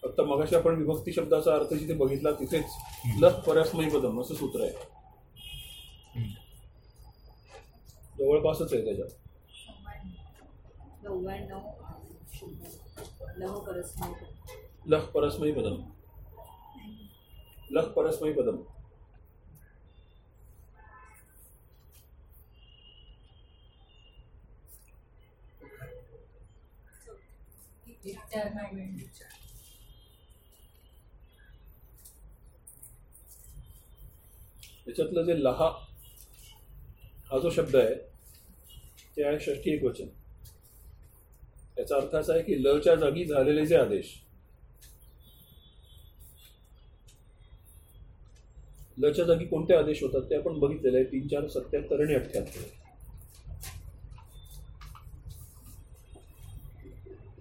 फक्त मगाशी आपण विभक्ती शब्दाचा अर्थ जिथे बघितला तिथेच लख परस्मयपदम असं सूत्र आहे. जवळपासच आहे त्याच्या लख परस्मयी पदम. लख परस्मयी पदम. त्याच्यातलं जे लहा हा जो शब्द आहे ते आहे षष्ठी एक वचन. याचा अर्थ असा आहे की लच्या जागी झालेले जे आदेश लच्या जागी कोणते आदेश होतात ते आपण बघितलेले आहे. तीन चार सत्याहत्तर आणि अठ्ठ्याहत्तर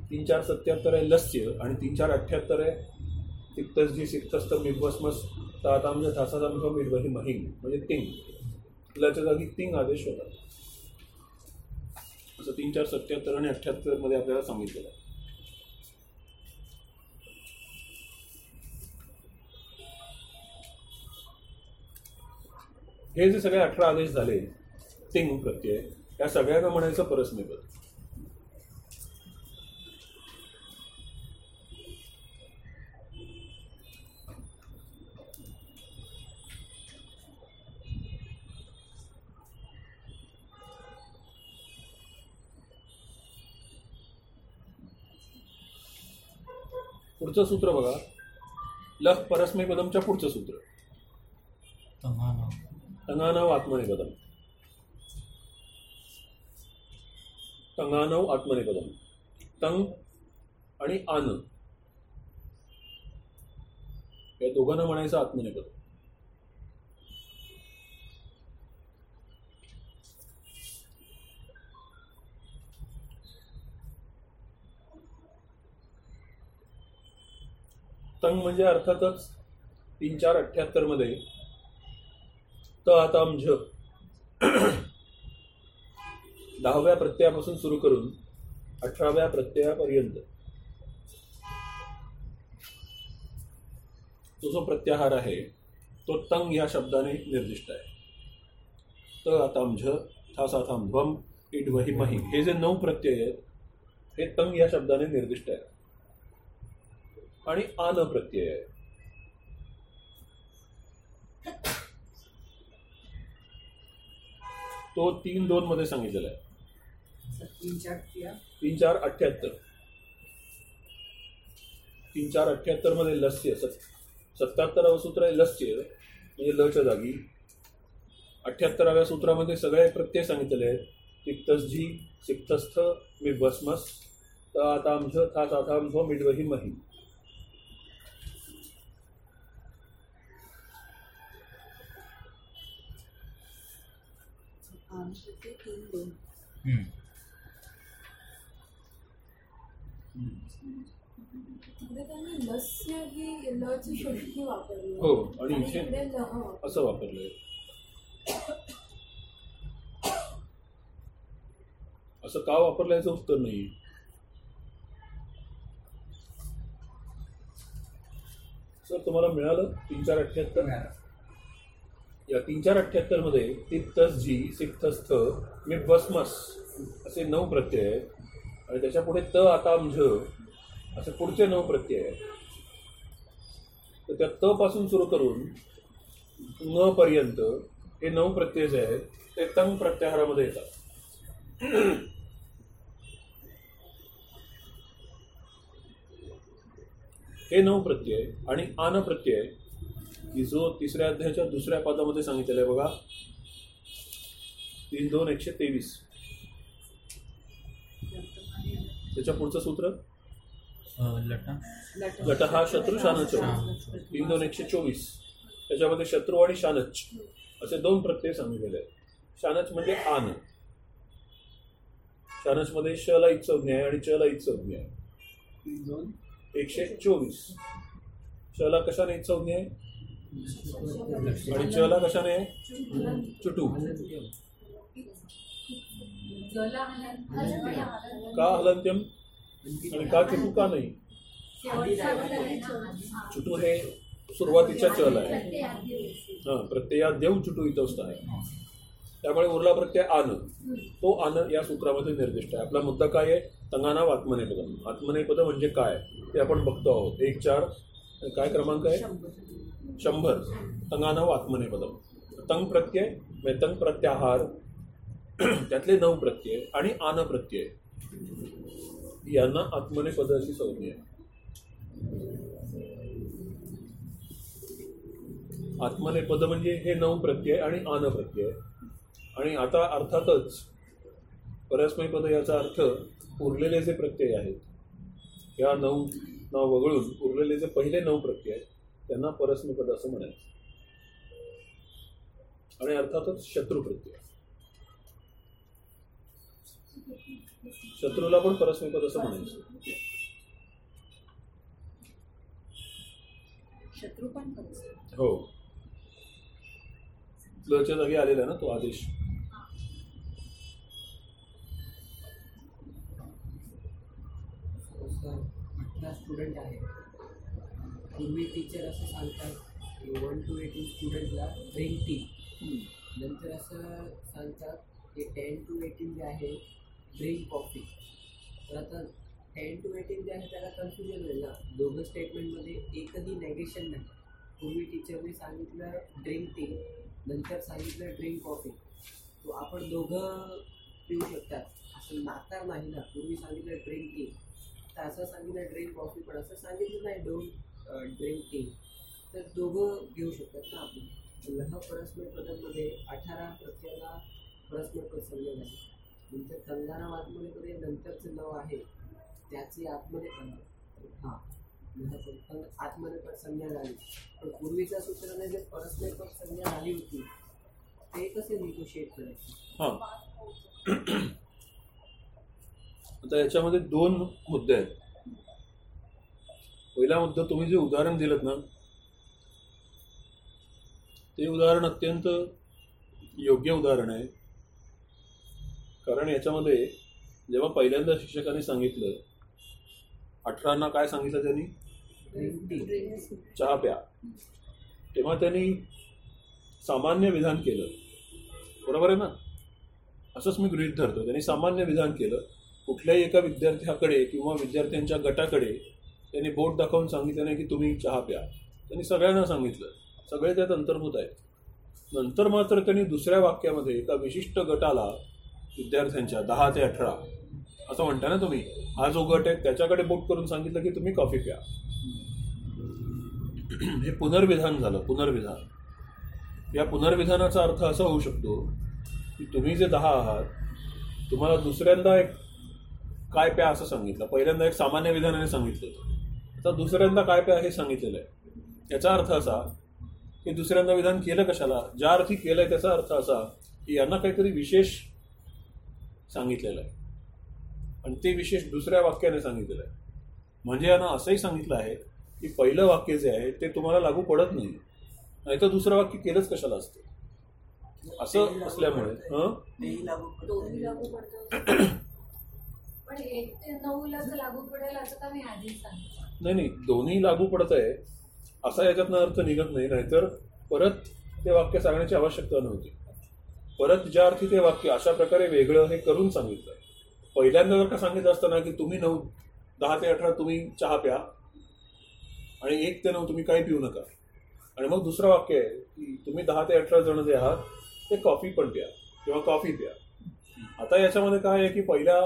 तीन चार सत्याहत्तर आहे लस्य आणि तीन चार अठ्ठ्याहत्तर आहे तिक्तसजी सिक्तस्त मिभस्मस तातांज ठासातांज मिर्वही महिम म्हणजे तिंग लच्या जागी तिंग आदेश होतात. असं तीन चार सत्याहत्तर आणि अठ्ठ्याहत्तरमध्ये आपल्याला सांगितलेलं आहे हे जे सगळे अठरा आदेश झाले तिंग प्रत्यय या सगळ्यांना म्हणायचं परस्मैपद पुढचं सूत्र बघा. लह परस्मैपदमच्या पुढचं सूत्र. तमाना टंगानव आत्मनेपदम टंगानव आत्मनेपदम टंग आणि आन. या दोघांना म्हणायचं आत्मनेपद तंग म्हणजे अर्थातच तीन चार अठ्ठ्याहत्तरमध्ये. त आता झ दहाव्या प्रत्ययापासून सुरू करून अठराव्या प्रत्ययापर्यंत. तो जो प्रत्याहार आहे तो तंग या शब्दाने निर्दिष्ट आहे. त आताम झ था साथाम ध्वम इड वही मही. हे जे नऊ प्रत्यय आहेत हे तंग या शब्दाने निर्दिष्ट आहे आणि आन प्रत्यय. आहे तो तीन दोन मध्ये सांगितलेला आहे. तीन चार किया. तीन चार अठ्ठ्याहत्तर तीन चार अठ्ठ्याहत्तरमध्ये लस्य सत सत्याहत्तरावं सूत्र आहे लस्य. म्हणजे लच्या जागी. अठ्ठ्याहत्तराव्या सूत्रामध्ये सगळे प्रत्यय सांगितलेले आहेत. तिक्तसझी सिक्तस्थ मिभस्मस त आतामझ था ताथामझ मिडवही मही आमचे ते तीन दोन हम्म. तिकडे त्यांनी लस्य ही हो आणि इथे वापरली. असं वापरलंय. असं का वापरलं याचं उत्तर नाही. सर तुम्हाला मिळालं? तीन चार अठ्ठ्याहत्तर? या तीन चार अठ्ठ्याहत्तरमध्ये तित्तस जी सिक्थस्थ मी म्हणजे बसमस असे नऊ प्रत्यय आहेत. आणि त्याच्या पुढे त आता झ असे पुढचे नऊ प्रत्यय आहेत. तर त्या त पासून सुरू करून न पर्यंत हे नऊ प्रत्यय जे आहेत ते तंग प्रत्याहारामध्ये येतात. हे नऊ प्रत्यय आणि आन प्रत्यय की जो तिसऱ्या अध्यायाच्या दुसऱ्या पदामध्ये सांगितलेला आहे बघा. तीन दोन एकशे तेवीस. त्याच्या पुढचं सूत्र? लटा. हा शत्रू शानच. शान. तीन दोन एकशे चोवीस. त्याच्यामध्ये शत्रू आणि शानच. असे दोन प्रत्यय सांगितलेले आहेत. शानच म्हणजे आन. शानच मध्ये श ला एक संज्ञा आहे आणि च ला एक संज्ञा आहे. तीन दोन. एकशे चोवीस. श ला कशाने एक संज्ञा आहे? आणि चला कशाने? आहे चुटू. का हलंत्यम? आणि का चुटू का नाही? चुटू हे सुरुवातीच्या चल आहे. हा प्रत्यया देव चुटू इथं आहे. त्यामुळे उरला प्रत्यय आन. तो आन या सूत्रामध्ये निर्दिष्ट आहे. आपला मुद्दा काय आहे? तंगानाव आत्मनेपदम. आत्मनेपद म्हणजे काय? ते आपण बघतो आहोत. एक चार. काय क्रमांक आहे? शंभर. तंगानव आत्मनेपदम तंग प्रत्यय म्हणजे तंग प्रत्याहार. त्यातले नऊ प्रत्यय आणि आन प्रत्यय. यांना आत्मनेपद अशी संज्ञा आहे. आत्मनेपद म्हणजे हे नऊ प्रत्यय आणि आन प्रत्यय. आणि आता अर्थातच परस्मैपद याचा अर्थ उरलेले जे प्रत्यय आहेत या नऊ नाव वगळून उरलेले जे पहिले नऊ प्रत्यय आहेत त्यांना परस्मैपद असं म्हणायचं. आणि अर्थातच शत्रू प्रत्यय शत्रूला पण परस्मैपद असं म्हणायचं. शत्रू पण परस्पर हो. लच्या जागी आलेला ना तो आदेश. स्टुडंट आहे पूर्वी टीचर असं सांगतात की वन टू एटीन स्टुडंटला ड्रिंक टी नंतर असं सांगतात की टेन टू एटीन जे आहे ड्रिंक कॉफी तर आता टेन टू एटीन जे आहे त्याला कन्फ्युजन होईल ना. दोघं स्टेटमेंटमध्ये एकही नेगेशन नाही. पूर्वी टीचरने सांगितलं ड्रिंक टी नंतर सांगितलं ड्रिंक कॉफी तो आपण दोघं पिऊ शकतात. असं नाकार नाही ना. पूर्वी सांगितलं ड्रिंक टी तर असं सांगितलं ड्रिंक कॉफी पण असं सांगितलं नाही डोंट ड्रिंक टी तर दोघं घेऊ शकतात ना आपण. लह परस्पर पदांमध्ये अठरा प्रत्येकाला परस्पर पद संज्ञा झाली नंतर कंगाराम आत्मनेपदे नंतरचं नाव आहे त्याची आत्मने हां लह आत्मनेपद संज्ञा झाली. पण पूर्वीच्या सूत्राने जे परस्पर संज्ञा झाली होती ते कसे निगोशिएट करायचे? हां. आता याच्यामध्ये दोन मुद्दे आहेत. पहिला मुद्दा तुम्ही जे उदाहरण दिलं ना ते उदाहरण अत्यंत योग्य उदाहरण आहे. कारण याच्यामध्ये जेव्हा पहिल्यांदा शिक्षकांनी सांगितलं अठरांना काय सांगितलं त्यांनी? चहा प्या तेव्हा त्यांनी सामान्य विधान केलं. बरोबर आहे ना? असंच मी गृहित धरतो. त्यांनी सामान्य विधान केलं. कुठल्याही एका विद्यार्थ्याकडे किंवा विद्यार्थ्यांच्या गटाकडे त्यांनी बोट दाखवून सांगितलं नाही की तुम्ही चहा प्या. त्यांनी सगळ्यांना सांगितलं. सगळे त्यात अंतर्भूत आहेत. नंतर मात्र त्यांनी दुसऱ्या वाक्यामध्ये एका विशिष्ट गटाला विद्यार्थ्यांच्या दहा ते अठरा असं म्हणता ना तुम्ही हा जो गट आहे त्याच्याकडे बोट करून सांगितलं की तुम्ही कॉफी प्या. हे पुनर्विधान झालं पुनर्विधान. या पुनर्विधानाचा अर्थ असा होऊ शकतो की तुम्ही जे दहा आहात तुम्हाला दुसऱ्यांदा एक काय प्या असं सांगितलं. पहिल्यांदा एक सामान्य विधानाने सांगितलं आता दुसऱ्यांदा काय प्या हे सांगितलेलं आहे? याचा अर्थ असा की दुसऱ्यांदा विधान केलं कशाला? ज्या अर्थी केलंय त्याचा अर्थ असा की यांना काहीतरी विशेष सांगितलेलं आहे. आणि ते विशेष दुसऱ्या वाक्याने सांगितलेलं आहे. म्हणजे यांना असंही सांगितलं आहे की पहिलं वाक्य जे आहे ते तुम्हाला लागू पडत नाही. नाहीतर दुसरं वाक्य केलंच कशाला असतं? असं असल्यामुळे पण एक ते लागू पडेल असं का मी आधीच सांगितलं नाही नाही दोन्ही लागू पडत आहे असा याच्यातनं अर्थ निघत नाही. नाहीतर परत ते वाक्य सांगण्याची आवश्यकता नव्हती. परत ज्या अर्थी ते वाक्य अशा प्रकारे वेगळं हे करून सांगितलं. पहिल्यांदा जर का सांगितलं असतं ना की तुम्ही नऊ दहा ते अठरा तुम्ही चहा प्या आणि एक ते नऊ तुम्ही काही पिऊ नका. आणि मग दुसरं वाक्य आहे की तुम्ही दहा ते अठरा जण जे आहात ते कॉफी पण प्या किंवा कॉफी प्या. आता याच्यामध्ये काय आहे की पहिल्या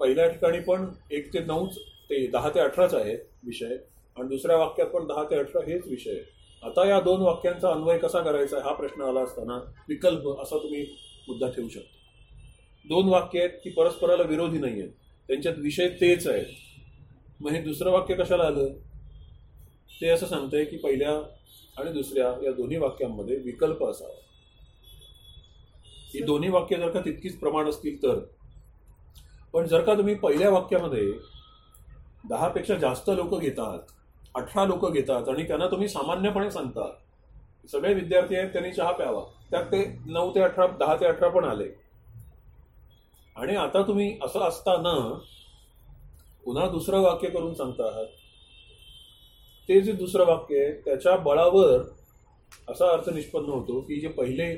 पहिल्या ठिकाणी पण एक ते नऊच ते दहा ते अठराच आहे विषय आणि दुसऱ्या वाक्यात पण दहा ते अठरा हेच विषय आता या दोन वाक्यांचा अन्वय कसा करायचा हा प्रश्न आला असताना विकल्प असा तुम्ही मुद्दा ठेवू शकता. दोन वाक्य आहेत की परस्पराला विरोधी नाही आहेत त्यांच्यात विषय तेच आहेत. मग हे दुसरं वाक्य कशाला आलं? ते असं सांगतंय की पहिल्या आणि दुसऱ्या या दोन्ही वाक्यांमध्ये विकल्प असावा. ही दोन्ही वाक्य जर का तितकीच प्रमाण असतील तर पण जर का तुम्ही पहिल्या वाक्यामध्ये दहापेक्षा जास्त लोक घेतात अठरा लोक घेतात आणि त्यांना तुम्ही सामान्यपणे सांगता सगळे विद्यार्थी आहेत त्यांनी चहा प्यावा. त्यात ते नऊ ते अठरा दहा ते अठरा पण आले. आणि आता तुम्ही असं असताना पुन्हा दुसरं वाक्य करून सांगता आहात ते जे दुसरं वाक्य आहे त्याच्या बळावर असा अर्थ निष्पन्न होतो की जे पहिले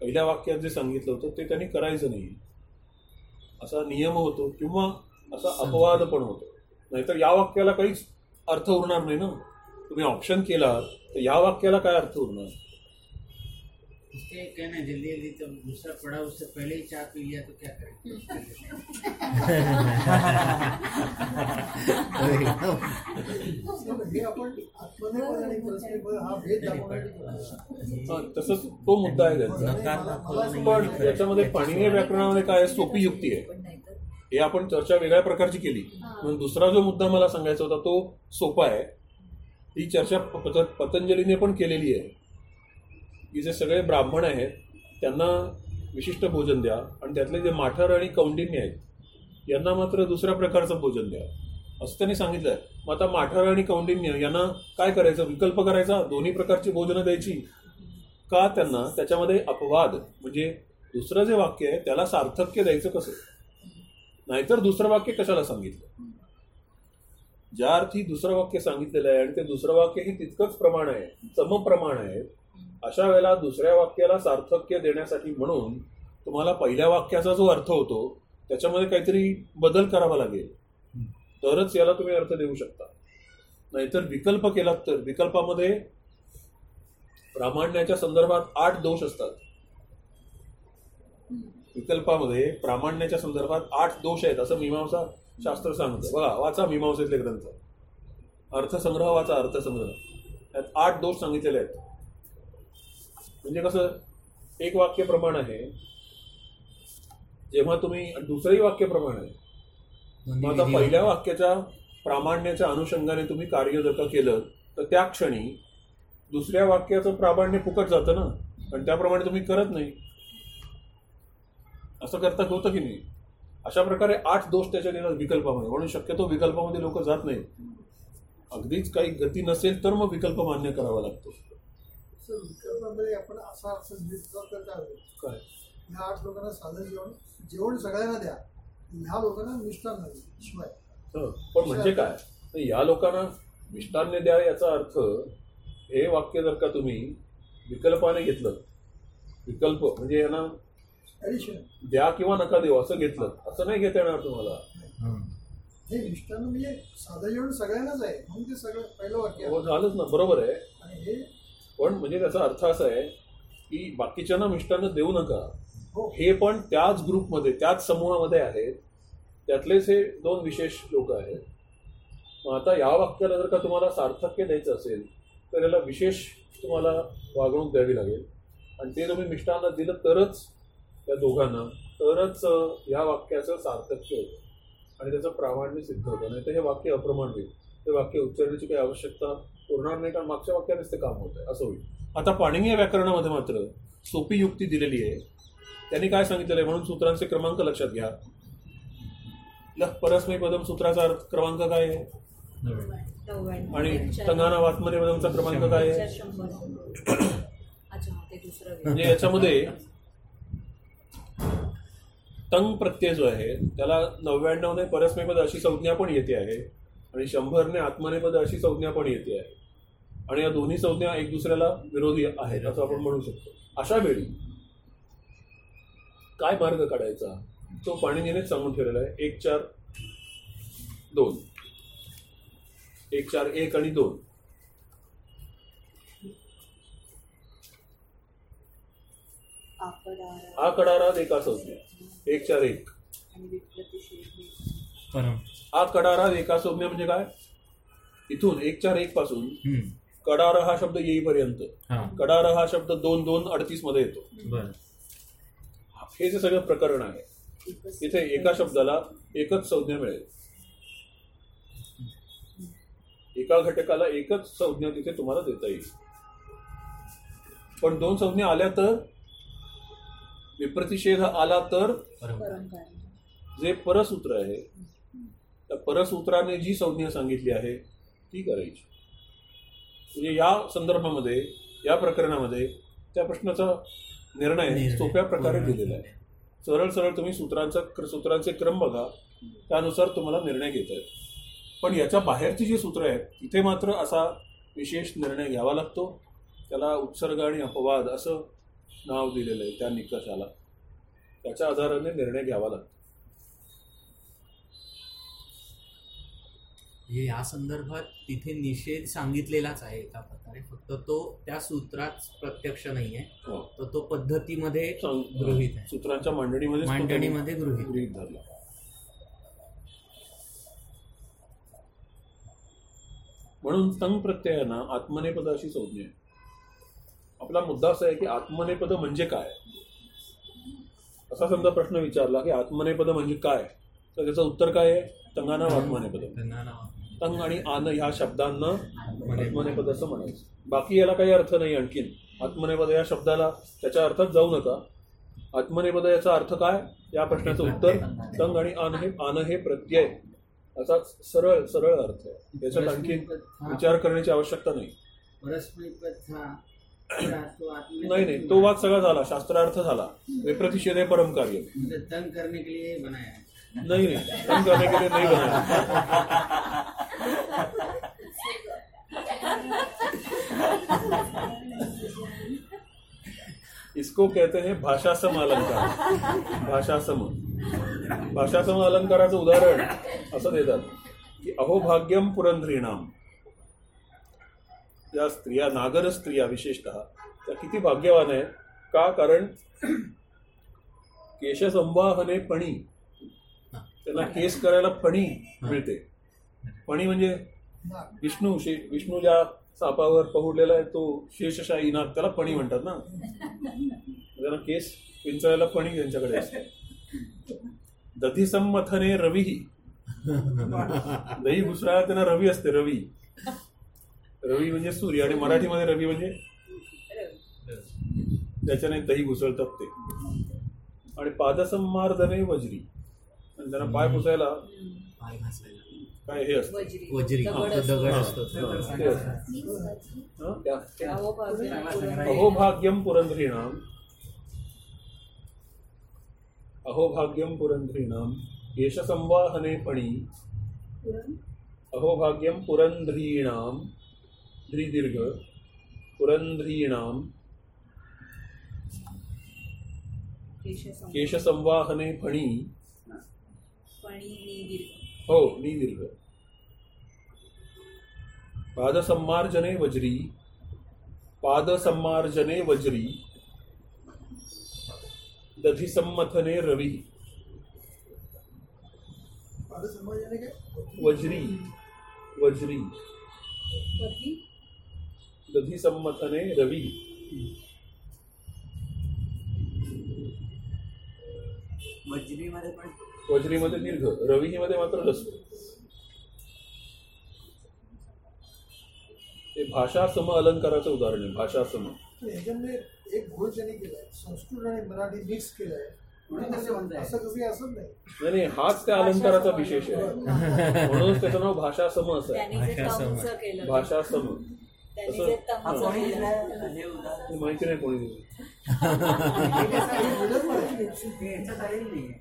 पहिल्या वाक्यात जे सांगितलं होतं ते त्यांनी करायचं नाही. असा नियम होतो किंवा असा अपवाद पण होतो. नाहीतर या वाक्याला काहीच अर्थ उरणार नाही ना. तुम्ही ऑप्शन केला तर या वाक्याला काय अर्थ उरणार? इसके कहना है, जल्दी जल्दी तो दूसरा पड़ा उससे पहले ही चाय पी लिया तो क्या करें? तसंच तो मुद्दा आहे त्यांचा. पण त्याच्यामध्ये पाणिनीय व्याकरणामध्ये काय सोपी युक्ती आहे. हे आपण चर्चा वेगळ्या प्रकारची केली. म्हणून दुसरा जो मुद्दा मला सांगायचा होता तो सोपा आहे. ही चर्चा पतंजलीने पण केलेली आहे. की जे सगळे ब्राह्मण आहेत त्यांना विशिष्ट भोजन द्या आणि त्यातले जे माठर आणि कौंडिन्य आहेत यांना मात्र दुसऱ्या प्रकारचं भोजन द्या. असं त्यांनी सांगितलंय. मग आता माठर आणि कौंडिन्य यांना काय करायचं? विकल्प करायचा? दोन्ही प्रकारची भोजनं द्यायची? का त्यांना त्याच्यामध्ये अपवाद? म्हणजे दुसरं जे वाक्य आहे त्याला सार्थक्य द्यायचं कसं? नाहीतर दुसरं वाक्य कशाला सांगितलं? ज्या अर्थी दुसरं वाक्य सांगितलेलं आहे आणि ते दुसरं वाक्य हे तितकंच प्रमाण आहे समप्रमाण आहे अशा वेळेला दुसऱ्या वाक्याला सार्थक्य देण्यासाठी म्हणून तुम्हाला पहिल्या वाक्याचा जो अर्थ होतो त्याच्यामध्ये काहीतरी बदल करावा लागेल. तरच याला तुम्ही अर्थ देऊ शकता. नाहीतर विकल्प केलात तर विकल्पामध्ये प्रामाण्याच्या संदर्भात आठ दोष असतात. विकल्पामध्ये प्रामाण्याच्या संदर्भात आठ दोष आहेत असं मीमांसा शास्त्र सांगतं. बघा वाचा मीमांसेतले ग्रंथ. अर्थसंग्रह वाचा अर्थसंग्रह. त्यात आठ दोष सांगितलेले आहेत. म्हणजे कसं एक वाक्य प्रमाण आहे. जेव्हा तुम्ही दुसरंही वाक्य प्रमाण आहे आता पहिल्या वाक्याच्या प्रामाण्याच्या अनुषंगाने तुम्ही कार्य जर का केलं तर त्या क्षणी दुसऱ्या वाक्याचं प्रामाण्य फुकट जातं ना. आणि त्याप्रमाणे तुम्ही करत नाही. असं करता होतं की नाही? अशा प्रकारे आठ दोष त्याच्यात येतात विकल्पामध्ये म्हणून शक्यतो विकल्पामध्ये लोक जात नाहीत. अगदीच काही गती नसेल तर मग विकल्प मान्य करावा लागतो. सर विकल्पामध्ये आपण असा अर्थ तर काय होईल काय ह्या आठ लोकांना साधं जेवण जेवण सगळ्यांना द्या ह्या लोकांना मिष्टान्न द्या. शिवाय हं, पण म्हणजे काय तर या लोकांना मिष्टान्य द्या याचा अर्थ हे वाक्य जर का तुम्ही विकल्पाने घेतलं विकल्प म्हणजे यांना द्या किंवा नका देऊ असं घेतलं असं नाही घेता येणार तुम्हाला हं. मिष्टान्न म्हणजे साधं जेवण सगळ्यांनाच आहे म्हणून ते सगळं पहिलं वाक्य हो आहे. झालंच ना बरोबर आहे आणि हे पण म्हणजे त्याचा अर्थ असा आहे की बाकीच्यांना मिष्टान्न देऊ नका. हो. हे पण त्याच ग्रुपमध्ये त्याच समूहामध्ये आहेत. त्यातलेच हे दोन विशेष लोक आहेत. मग आता या वाक्याला जर का तुम्हाला सार्थक्य द्यायचं असेल तर याला विशेष तुम्हाला वागणूक द्यावी लागेल. आणि ते तुम्ही मिष्टांना दिलं तरच त्या दोघांना तरच अं, या वाक्याचं सार्थक्य होतं. आणि त्याचं प्रामाण्य सिद्ध होतं. नाही तर हे वाक्य अप्रमाण होईल. ते वाक्य उच्चारण्याची काही आवश्यकता उरणार नाही कारण मागच्या वाक्यानेच ते काम होत आहे असं होईल. आता पाणिनीय व्याकरणामध्ये मात्र सोपी युक्ती दिलेली आहे. त्यांनी काय सांगितलेलं आहे म्हणून सूत्रांचे क्रमांक लक्षात घ्या. ल परस्मै पदम सूत्राचा अर्थ क्रमांक काय आहे. आणि तंगाना वात्मने पदमचा क्रमांक काय आहे? चार शंभर. अच्छा ते दुसरं म्हणजे याच्यामध्ये तंग प्रत्यय जो आहे त्याला नव्याण्णवने परस्मैपद अशी संज्ञा पण येते आहे. आणि शंभरने आत्मनेपद अशी संज्ञा पण येते आहे. आणि या दोन्ही संज्ञा एक दुसऱ्याला विरोधी आहेत असं आपण म्हणू शकतो. अशा वेळी काय मार्ग काढायचा? तो पाणिनीनेच सांगून ठेवलेला आहे. एक चार दोन. एक चार एक आणि दोन. आकडारा. हा कडारात एका संज्ञा एक चार एक. हा कडारात एका संज्ञा म्हणजे काय? इथून एक चार एक पासून. कडार हा शब्द येईपर्यंत. हा. कडार हा शब्द दोन दोन अडतीसमध्ये येतो. हे जे सगळं प्रकरण आहे तिथे एका शब्दाला एकच संज्ञा मिळेल. एका घटकाला एकच संज्ञा तिथे तुम्हाला देता येईल. पण दोन संज्ञा आल्या तर विप्रतिषेध आला तर जे परसूत्र आहे त्या परसूत्राने जी संज्ञा सांगितली आहे ती करायची. म्हणजे या संदर्भामध्ये या प्रकरणामध्ये त्या प्रश्नाचा निर्णय. सोप्या प्रकारे. दिलेला आहे. सरळ सरळ तुम्ही सूत्रांचा सूत्रांचे क्रम बघा. त्यानुसार तुम्हाला निर्णय घेता येतो. पण याच्या बाहेरची जी सूत्र आहेत तिथे मात्र असा विशेष निर्णय घ्यावा लागतो. त्याला उत्सर्ग आणि अपवाद असं नाव दिलेलं आहे त्या निकषाला. त्याच्या आधाराने निर्णय घ्यावा लागतो. म्हणजे या संदर्भात तिथे निषेध सांगितलेलाच आहे एका प्रकारे. फक्त तो त्या सूत्रात प्रत्यक्ष नाही आहे हो. तर तो पद्धतीमध्ये गृहीत आहे. सूत्रांच्या मांडणीमध्ये मांडणीमध्ये गृहीत गृहीत धरला. म्हणून तंग प्रत्ययाना आत्मनेपद अशी संज्ञा आहे. आपला मुद्दा असा आहे की आत्मनेपद म्हणजे काय? असा समजा प्रश्न विचारला की आत्मनेपद म्हणजे काय? तर त्याचं उत्तर काय आहे? तंगाना आत्मनेपद. तंग आणि आन ह्या शब्दांना आत्मनेपद असं म्हणायचं. बाकी याला काही अर्थ नाही आणखीन. आत्मनेपद या शब्दाला त्याच्या अर्थात जाऊ नका. आत्मनेपद याचा अर्थ काय? या प्रश्नाचं उत्तर तंग आणि आन हे आन हे प्रत्यय. असा सरळ सरळ अर्थ आहे. त्याच्यात आणखीन विचार करण्याची आवश्यकता नाही. नाही नाही. तो वाद सगळा झाला. शास्त्रार्थ झाला. विप्रतिषेध हे परम कार्य. मतलब तंग करने के लिए बनाया है नहीं नहीं. तंग करने के लिए नहीं बनाया इसको कहते हैं भाषासम अलंकार. भाषासम. भाषासम अलंकाराचं उदाहरण असं देतात की अहोभाग्यम पुरंध्रीणाम या स्त्रिया नागर स्त्रिया विशेषतः त्या किती भाग्यवान आहेत? का? कारण केशसंवाहने पणी. त्यांना केस करायला फणी मिळते. फणी म्हणजे. विष्णू विष्णू ज्या सापावर पहुडलेला आहे तो शेषशाही नाग त्याला फणी म्हणतात ना? त्यांना केस पिंचळायला फणी त्यांच्याकडे असते. दधिसंमथने रवी. दही घुसळायला त्यांना रवी असते रवी. रवी म्हणजे सूर्य आणि मराठीमध्ये रवी म्हणजे त्याच्याने दही घुसळतात ते. आणि पादसंमार्दने वज्री. आणि त्यांना पाय पुसायला पाय घासायला. काय हे असतं. वज्री. वज्री. दगड असतो. दगड. असतो. ते असतं. त्या- अहोभाग्यम पुरंध्रीणाम अहोभाग्यम पुरंध्रीणाम येशसंवाहने पणी. अहोभाग्यम पुरंध्रीणाम द्रिदीर्घ. पुरंध्रीणाम केशसंवाहन. केशसंवाहने फणी हो निदीर्घ पादसंमार्जने वज्री पादसंमार्जने वज्री दधिसंमथने रवी. वज्री वज्री? दधिसंमथने रवी. मजरीमध्ये पण वज्रीमध्ये दीर्घ रवी मध्ये मात्र रस्व ते भाषा सम अलंकाराचं उदाहरण आहे भाषा सम पण ह्याच्यामध्ये एक घोळ त्यांनी केलाय संस्कृत आणि मराठी मिक्स केलाय म्हणून कसं म्हणताय? असं कसं असत नाही. नाही हाच त्या अलंकाराचा विशेष आहे. म्हणून त्याचं नाव भाषा सम असं आहे. भाषा सम. माहिती नाही कोणी. दिलं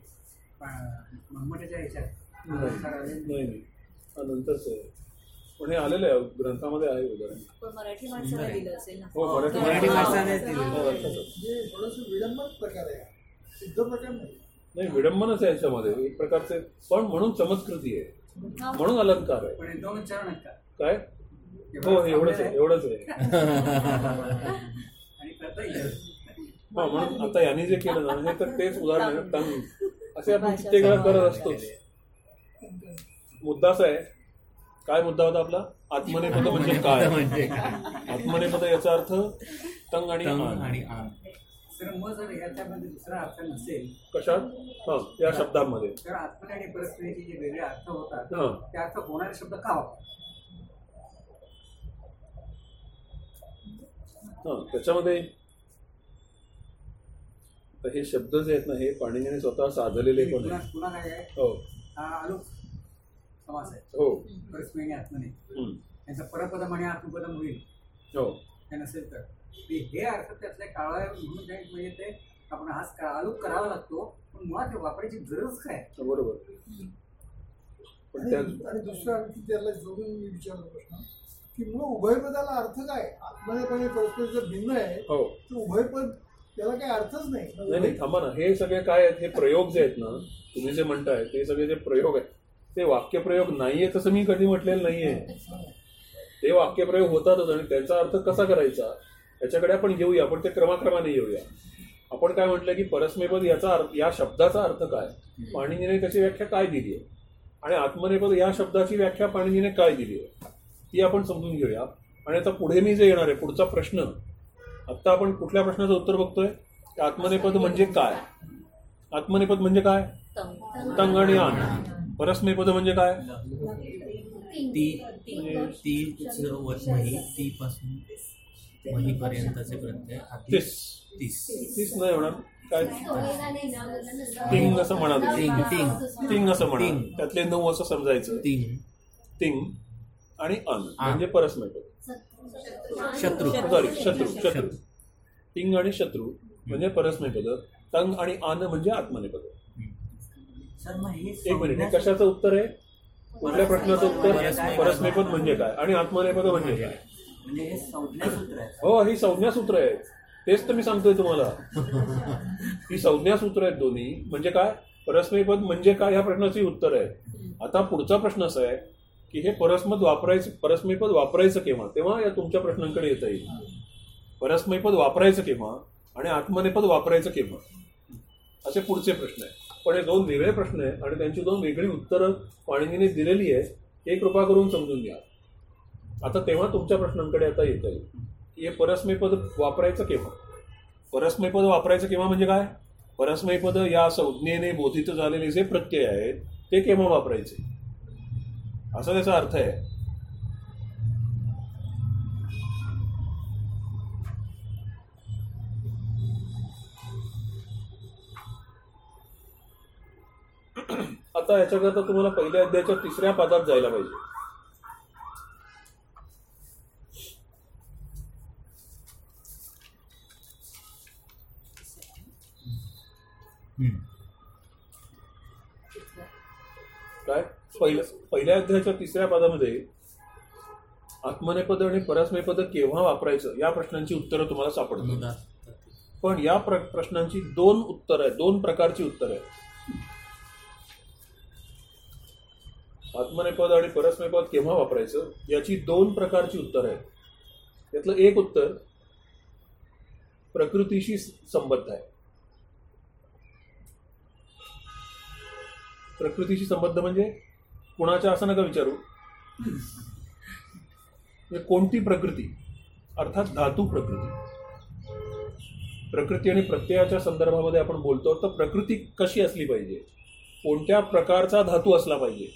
ह्याच्यात नंतरच आहे. पण हे आलेलं आहे ग्रंथामध्ये आहे उदाहरण पण मराठी माणसाला दिलं असेल ना. हो मराठी मराठी माणसानेच हो, दिलेलं अर्थातच. थोडंसं विडंबन प्रकार आहे. सिद्ध प्रकार नाही. नाही विडंबनच आहे याच्यामध्ये. एक प्रकारचे पण म्हणून चमत्कृती आहे. हा. म्हणून अलंकार आहे. पण दोन उच्चारण आहेत का? काय? हो हे एवढंच आहे एवढंच आहे. आणि करता येईल हा म्हणून आता यांनी जे केलं ना हे तर तेच उदाहरण आहे. असे आपण कित्येक वेळा करत असतोच. मुद्दा असा आहे. काय मुद्दा होता आपला? आत्मनेपद म्हणजे काय? म्हणजे काय? आत्मनेपद याचा अर्थ तंग आणि दुसरा अर्थ नसेल कशात? हा या शब्दांमध्ये. तर आत्मने आणि परस्परीचे जे वेगळे अर्थ होतात हा. ते अर्थ होणारे शब्द का हा त्याच्यामध्ये आता हे शब्द जे आहेत ना हे पाणिनीने स्वतः साधलेले पण पुन्हा आहेत पुन्हा काय आहे? हो. हा हो. आणि परपदम आत्मपदम होईल. हो. ते नसेल तर. ते हे अर्थ त्यातले काळा म्हणून काय म्हणजे ते आपण हाच का- आलोक करावा लागतो. पण मुळात हे वापरायची गरज काय? बरोबर. पण त्या आणि आणि दुसरं आणखी त्याला जोडून मी विचारलो प्रश्न की मग उभयपदाला अर्थ काय? आत्मनेपणे परस्पर जर भिन्न आहे. हो. तर उभयपद त्याला काही अर्थच नाही. नाही थांबा ना. हे सगळे काय आहेत? हे प्रयोग जे आहेत ना तुम्ही जे म्हणताय ते सगळे जे प्रयोग आहेत ते वाक्यप्रयोग नाहीये तसं मी कधी म्हटलेलं नाहीये. ते वाक्यप्रयोग होतातच आणि त्याचा अर्थ कसा करायचा याच्याकडे आपण घेऊया. आपण ते क्रमाक्रमाने येऊया. आपण काय म्हटलं की परस्मेपद याचा अर्थ या शब्दाचा अर्थ काय? पाणिनीने त्याची व्याख्या काय दिली आहे आणि आत्मनेपद या शब्दाची व्याख्या पाणिनीने काय दिली आहे ती आपण समजून घेऊया. आणि आता पुढे मी जे येणार आहे पुढचा प्रश्न आत्ता आपण कुठल्या प्रश्नाचं उत्तर बघतोय? की आत्मनेपद म्हणजे काय? आत्मनेपद म्हणजे काय? तंग. तंग आणि आन. परस्मैपद म्हणजे काय? ती ती मही ती पासून मही पर्यंतचे प्रत्यय आधी तीस. तीस. तीस नाही होणार. काय? तिंग तिंग असं म्हणाले. तिंग असं म्हणा तिंग. त्यातले नऊ असं समजायचं. तीन. तिंग आणि अन म्हणजे परस्मैपद शत्रू सॉरी शत्रू शत्रू. तिंग आणि शत्रू म्हणजे परस्मैपद तंग आणि आन म्हणजे आत्मनेपद हे एक मिनिट हे कशाचं उत्तर आहे? कुठल्या प्रश्नाचं उत्तर? परस्मैपद म्हणजे काय? आणि आत्मनेपद म्हणजे काय? म्हणजे हे संज्ञा सूत्र आहे. हो ही संज्ञा सूत्र आहेत तेच तर मी सांगतोय तुम्हाला. ही संज्ञा सूत्र आहेत दोन्ही. म्हणजे काय? परस्मैपद म्हणजे काय? ह्या प्रश्नाची उत्तर आहे. आता पुढचा प्रश्न असा आहे. की हे परस्मद वापरायचं परस्मैपद वापरायचं केव्हा? तेव्हा या तुमच्या प्रश्नांकडे येता येईल. परस्मैपद वापरायचं केव्हा आणि आत्मनेपद वापरायचं केव्हा? असे पुढचे प्रश्न आहेत. पण हे दोन वेगळे प्रश्न आहेत आणि त्यांची दोन वेगळी उत्तरं पाणिनीने दिलेली आहेत हे कृपा करून समजून घ्या. आता तेव्हा तुमच्या प्रश्नांकडे आता येता येईल. की हे परस्मैपद वापरायचं केव्हा? परस्मैपद वापरायचं केव्हा म्हणजे काय? परस्मैपद या संज्ञेने बोधित झालेले जे प्रत्यय आहेत ते केव्हा वापरायचे? असा त्याचा अर्थ आहे. आता याच्याकरता तुम्हाला पहिल्या अध्यायाच्या तिसऱ्या पादात जायला पाहिजे. काय? पहिल्या पहिल्या अध्यायाच्या तिसऱ्या पदामध्ये आत्मनेपद आणि परस्मैपद केव्हा वापरायचं या प्रश्नांची उत्तरं तुम्हाला सापडतील. पण या प्र प्रश्नांची दोन उत्तर आहेत दोन प्रकारची उत्तर आहेत. आत्मनेपद आणि परस्मैपद केव्हा वापरायचं याची दोन प्रकारची उत्तर आहेत. यातलं एक उत्तर प्रकृतीशी संबद्ध आहे. प्रकृतीशी संबद्ध म्हणजे कुणाच्या असं नका विचारू. म्हणजे कोणती प्रकृती? अर्थात धातू प्रकृती. प्रकृती आणि प्रत्ययाच्या संदर्भामध्ये आपण बोलतो तर प्रकृती कशी असली पाहिजे? कोणत्या प्रकारचा धातू असला पाहिजे?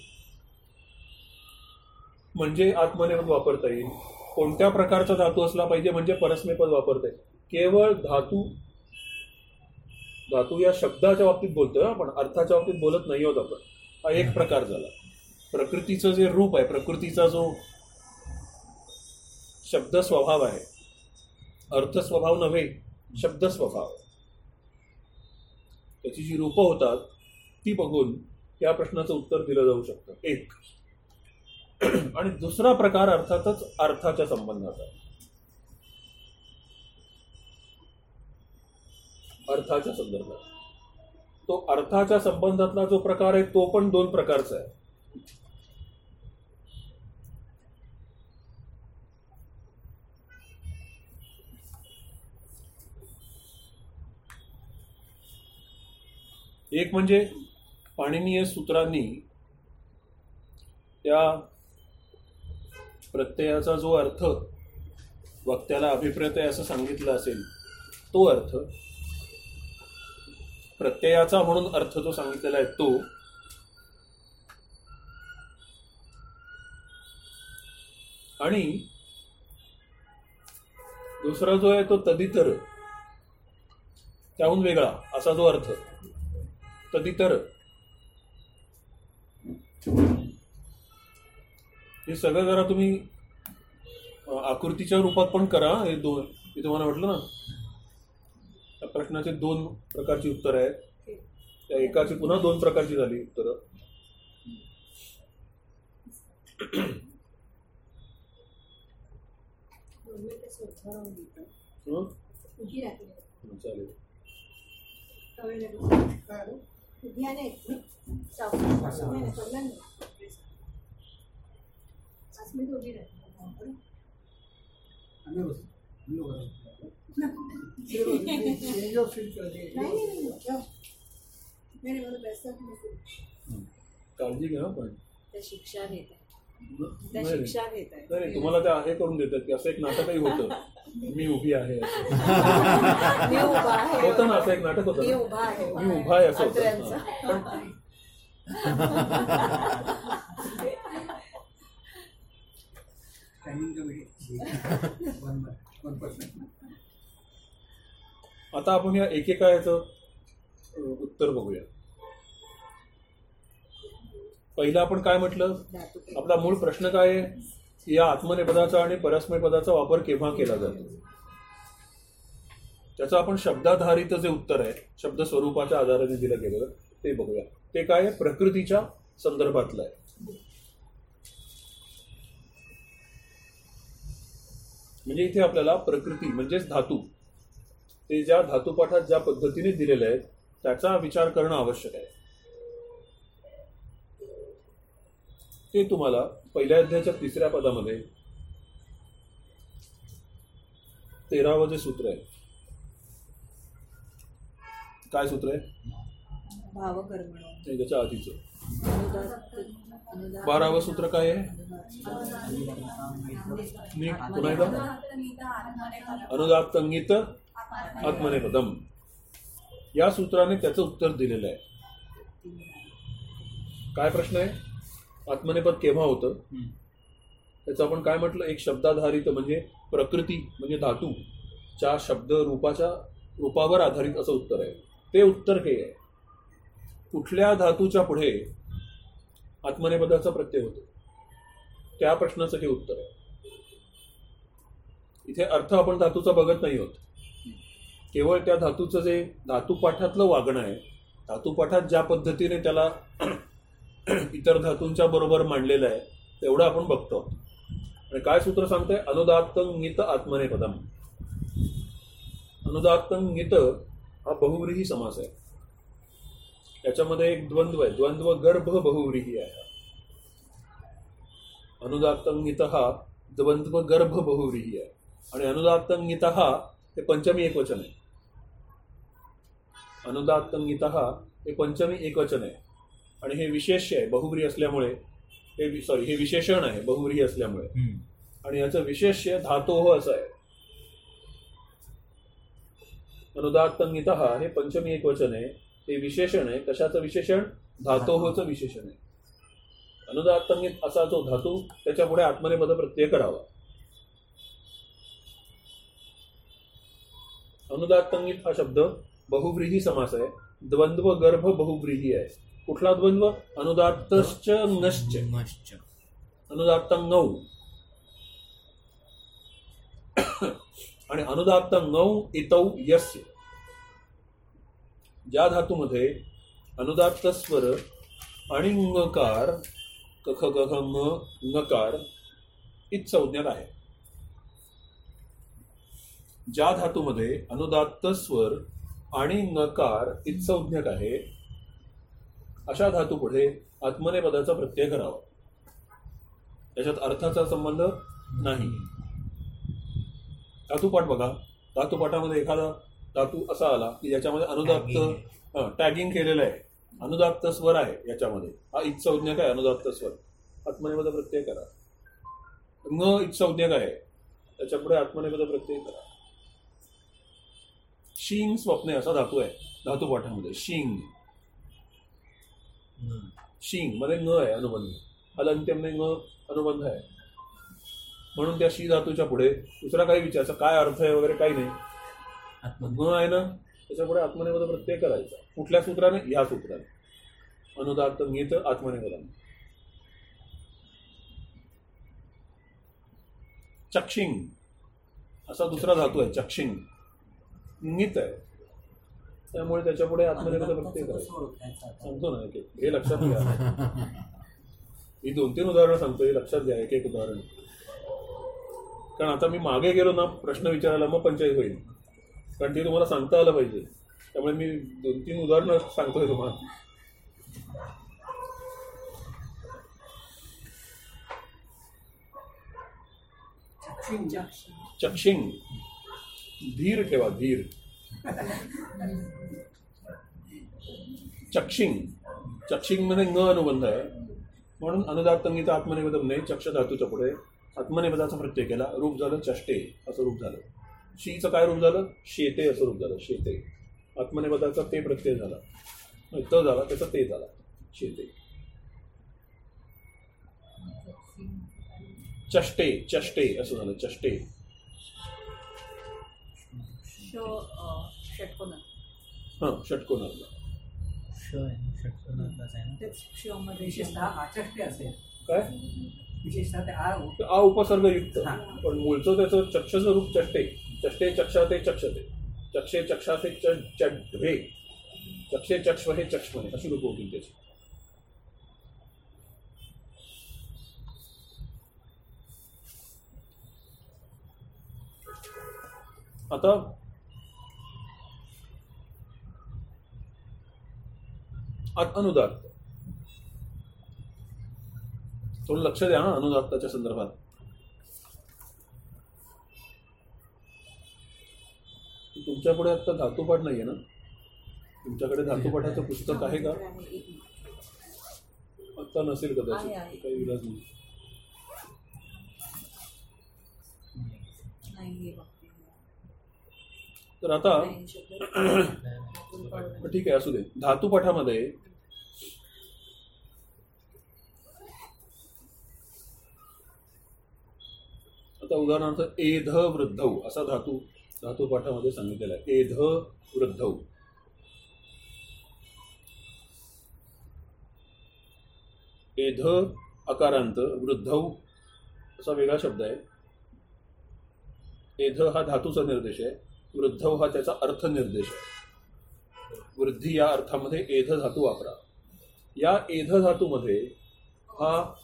म्हणजे आत्मनेपद वापरता येईल. कोणत्या प्रकारचा धातू असला पाहिजे म्हणजे परस्मेपद वापरता येईल. केवळ धातू धातू या शब्दाच्या बाबतीत बोलतोय आपण अर्थाच्या बाबतीत बोलत नाही आहोत आपण. हा एक प्रकार झाला. प्रकृतीचं जे रूप आहे प्रकृतीचा जो शब्द स्वभाव आहे अर्थ स्वभाव नव्हे शब्द स्वभाव त्याची जी रूपं होतात ती बघून या प्रश्नाचं उत्तर दिलं जाऊ शकतं. एक. आणि दुसरा प्रकार अर्थातच अर्थाच्या संबंधाचा आहे. अर्थाच्या संदर्भात. तो अर्थाच्या संबंधातला जो प्रकार आहे तो पण दोन प्रकारचा आहे. एक म्हणजे पाणिनीय सूत्रांनी त्या प्रत्ययाचा जो अर्थ वक्त्याला अभिप्रेत आहे असं सांगितलं असेल तो अर्थ प्रत्ययाचा म्हणून अर्थ जो सांगितलेला आहे तो आणि दुसरा जो आहे तो तदितर त्याहून वेगळा असा जो अर्थ. तदितर हे सगळं जरा तुम्ही आकृतीच्या रूपात पण करा. हे दोन मी तुम्हाला म्हटलं ना? त्या प्रश्नाचे दोन प्रकारची उत्तरं आहेत. त्या एकाची पुन्हा दोन प्रकारची झाली उत्तरं. हं? हं, चालेल. काय आलं? मला काळजी घ्या पण त्या शिक्षा घेत आहे त्या नाही शिक्षा घेत आहे नाही, तुम्हाला त्या हे करून देतात की असं एक नाटकही होतं. मी उभी आहे असं. मी उभा आहे. होतं ना असं एक नाटक होतं मी? उभा आहे. मी उभा आहे असं होतं. पण आता आपण या एकेका याचं उत्तर बघूया. पहिलं आपण काय म्हटलं? आपला मूळ प्रश्न काय आहे? या आत्मनेपदाचा आणि परस्मयपदाचा वापर केव्हा केला जातो? त्याचं आपण शब्दाधारित जे उत्तर आहे शब्द स्वरूपाच्या आधाराने दिलं गेलेलं ते बघूया. ते काय आहे? प्रकृतीच्या संदर्भातलं आहे. म्हणजे इथे आपल्याला प्रकृती म्हणजेच धातू ते ज्या धातुपाठात ज्या पद्धतीने दिलेले आहेत त्याचा विचार करणं आवश्यक आहे. ते तुम्हाला पहिल्या अध्यायाच्या तिसऱ्या पदामध्ये तेरावं जे सूत्र आहे. काय सूत्र आहे? त्याच्या आधीचं. बारावं सूत्र काय आहे? पुन्हा एकदा. अनुदात्तंगित आत्मनेपदम. या सूत्राने त्याचं उत्तर दिलेलं आहे. काय प्रश्न आहे? आत्मनेपद केव्हा होतं. त्याचं आपण काय म्हटलं? एक शब्दाधारित म्हणजे प्रकृती म्हणजे धातू च्या शब्द रूपाच्या रूपावर आधारित असं उत्तर आहे. ते उत्तर हे आहे. कुठल्या धातूच्या पुढे आत्मनेपदाचा प्रत्यय होतो? त्या प्रश्नाचं हे उत्तर आहे. इथे अर्थ आपण धातूचा बघत नाही आहोत केवळ त्या धातूचं जे धातुपाठातलं वागणं आहे धातुपाठात ज्या पद्धतीने त्याला इतर धातूंच्या बरोबर मांडलेलं आहे तेवढं आपण बघतो. आणि काय सूत्र सांगतंय? अनुदात्तंगित आत्मनेपदम अनुदात्तंगित हा बहुव्रीही समास आहे. त्याच्यामध्ये एक द्वंद्व आहे. द्वंद्व गर्भ बहुव्रीही आहे. अनुदात्तंगित हा द्वंद्व गर्भ बहुव्रीही आहे. आणि अनुदात्तंगित हा हे पंचमी एकवचन आहे. अनुदात्तंगित हा हे पंचमी एकवचन आहे. आणि हे विशेष्य आहे बहुव्री असल्यामुळे हे सॉरी हे विशेषण आहे बहुव्री असल्यामुळे. आणि याचं विशेष्य धातोह असं आहे. अनुदात्तंगित हे पंचमी एक वचन आहे ते विशेषण आहे. कशाचं विशेषण? धातोहचं विशेषण आहे. अनुदात्तंगित असा जो धातू त्याच्या पुढे आत्मनेपद प्रत्यय करावा. अनुदात्तंगित हा शब्द बहुव्रीही समास आहे. द्वंद्व गर्भ बहुव्रीही आहे. कुठला द्वंद्व अनुदात्तश्च नश्च. मश्च अनुदात्तंगौ आणि अनुदात्तंगौ इतौ यस्य. ज्या धातूमध्ये अनुदात्त स्वर आणि ङकार क ख ग घ म ङकार इत संज्ञक आहे. ज्या धातूमध्ये अनुदात्त स्वर आणि ङकार इत संज्ञक आहे अशा धातू पुढे आत्मनेपदाचा प्रत्यय करावा. त्याच्यात अर्थाचा संबंध नाही. धातुपाठ बघा. धातुपाठामध्ये एखादा धातू असा आला की ज्याच्यामध्ये अनुदात्त टॅगिंग केलेलं आहे. अनुदात्त स्वर आहे याच्यामध्ये. हा इत्संज्ञक आहे अनुदात्त स्वर. आत्मनेपद प्रत्यय करा. ङ इत्संज्ञक आहे. त्याच्या पुढे आत्मनेपद प्रत्यय करा. शिंग स्वप्ने असा धातू आहे. धातुपाठामध्ये शिंग. शिंगमध्ये ङ आहे अनुबंध. हलंत्यमने ङ अनुबंध आहे. म्हणून त्या शी धातूच्या पुढे दुसरा काही विचारायचा काय अर्थ आहे वगैरे काही नाही. ङ आहे ना त्याच्या पुढे आत्मनेपद प्रत्यय करायचा. कुठल्या सूत्राने? या सूत्राने. अनुदात्त गीत आत्मनेपदाने चक्षिंग. असा दुसरा धातू आहे चक्षिंग. ङित आहे. त्यामुळे त्याच्या पुढे प्रत्यय करायचा. सांगतो ना एक एक. हे लक्षात घ्या. ही दोन तीन उदाहरणं सांगतो हे लक्षात घ्या एक एक उदाहरण. कारण आता मी मागे गेलो ना प्रश्न विचारायला मग पंचायत होईल. कारण ते तुम्हाला सांगता आलं पाहिजे. त्यामुळे मी दोन तीन उदाहरणं सांगतोय तुम्हाला. चक्षिंग धीर ठेवा धीर. चक्षिंग. चक्षिंगमध्ये न अनुबंध आहे. म्हणून अनुदात तंगीचा आत्मनिवेदन नाही चक्ष धातूच्या पुढे आत्मनिवेदाचा प्रत्यय केला रूप झालं चष्टे असं रूप झालं. शीचं काय रूप झालं? शेते असं रूप झालं शेते. आत्मनिवेदाचा ते प्रत्यय झाला. त झाला त्याचा ते झाला शेते. चष्टे चष्टे असं झालं चष्टे. हां षटकोनातला श आहे षटकोनातलाच आहे ना तेच श मध्ये विशेषतः आचष्टे असेल. काय? विशेषतः ते आ आ उपसर्ग युक्त हा. पण मूळचं त्याचं चक्षचं रूप चष्टे. चष्टे चक्षाते चक्षते. चक्षे चक्षाते च चढे चक्षे चक्ष्व हे चक्ष्मने अशी रूप होतील त्याची. आता आ- अनुदात्त थोडं लक्ष द्या हा अनुदात्ताच्या संदर्भात. तुमच्याकडे आता धातुपाठ नाहीये ना? तुमच्याकडे धातुपाठाचं पुस्तक आहे का? आता नसेल आहे, कदाचित आहे. काही इलाज नाही. नाही तर आता नाही, ठीक आहे असू दे. धातुपाठामध्ये आता उदाहरणार्थ एध वृद्धौ असा धातू धातुपाठामध्ये सांगितलेला आहे. एध वृद्धौ. एध अकारांत वृद्धौ असा वेगळा शब्द आहे. एध हा धातूचा निर्देश आहे. वृद्धौ हा त्याचा अर्थ निर्देश आहे. वृद्धी या अर्थामध्ये एध धातू वापरा. या एध धातूमध्ये हा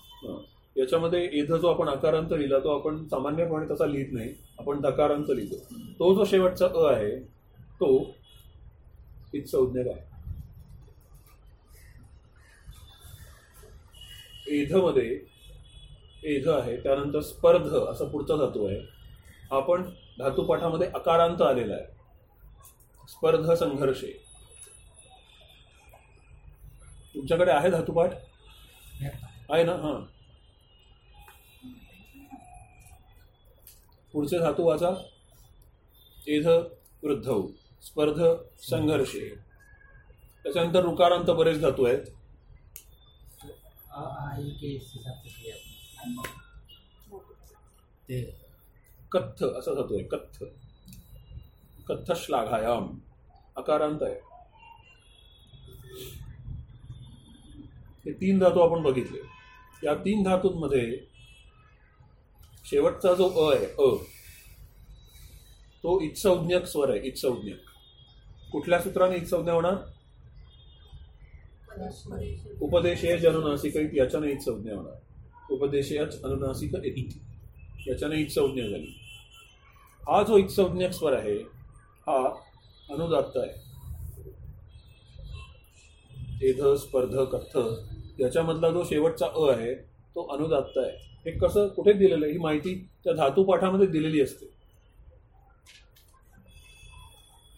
याच्यामध्ये एध जो आपण आकारांत लिहिला तो आपण सामान्यपणे तसा लिहित नाही. आपण दकारांत लिहितो. तो जो शेवटचा अ आहे तो इत संज्ञक आहे. एधमध्ये एध आहे त्यानंतर स्पर्ध असा पुढचा धातू आहे. हा पण धातुपाठामध्ये अकारांत आलेला आहे. स्पर्ध संघर्षे. तुमच्याकडे आहे धातुपाठ? आहे ना? हां. पुढचे धातू वाचा. एध वृद्धौ. स्पर्ध संघर्षे. त्याच्यानंतर रुकारांत बरेच धातू आहेत. कथ्थ असा धातू आहे. कथ्थ कथ्थ श्लाघायाम अकारांत आहे. हे तीन धातू आपण बघितले. या तीन धातूंमध्ये शेवटचा जो अ आहे अ तो इत्संज्ञक स्वर आहे इत्संज्ञक. कुठल्या सूत्राने इत्संज्ञा होणार? उपदेशेय अनुनासिक इत याच्याने इत्संज्ञा होणार. उपदेशेयच अनुनासिक इति याच्याने इत्संज्ञा झाली. हा जो इत्संज्ञक स्वर आहे हा अनुदात्त आहे. एध स्पर्ध कथ याच्यामधला जो शेवटचा अ आहे तो अनुदात्त आहे. हे कसं कुठे दिलेलं आहे? ही माहिती त्या धातुपाठामध्ये दिलेली असते.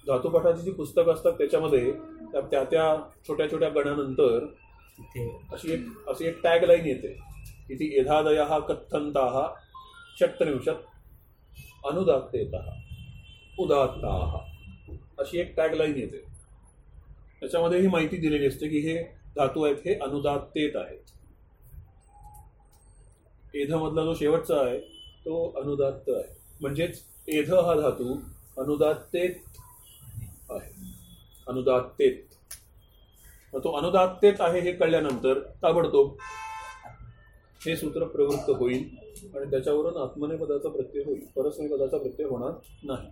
धातुपाठाची जी पुस्तकं असतात त्याच्यामध्ये त्या त्या त्या छोट्या छोट्या गणानंतर अशी एक अशी एक टॅग लाईन येते. इथे एधादय हा कथ्थंता षट्त्रिंशत् अनुदात्तेत उदात्ता. अशी एक टॅग लाईन येते. त्याच्यामध्ये ही माहिती दिलेली असते की हे धातू आहेत हे अनुदात्तेत आहेत. एधमधला जो शेवटचा आहे तो अनुदात्त आहे. म्हणजेच एध हा धातू अनुदात्तेत आहे. अनुदात्तेत. मग तो अनुदात्तेत आहे हे कळल्यानंतर ताबडतोब हे सूत्र प्रवृत्त होईल आणि त्याच्यावरून आत्मनेपदाचा प्रत्यय होईल. परस्मैपदाचा प्रत्यय होणार नाही.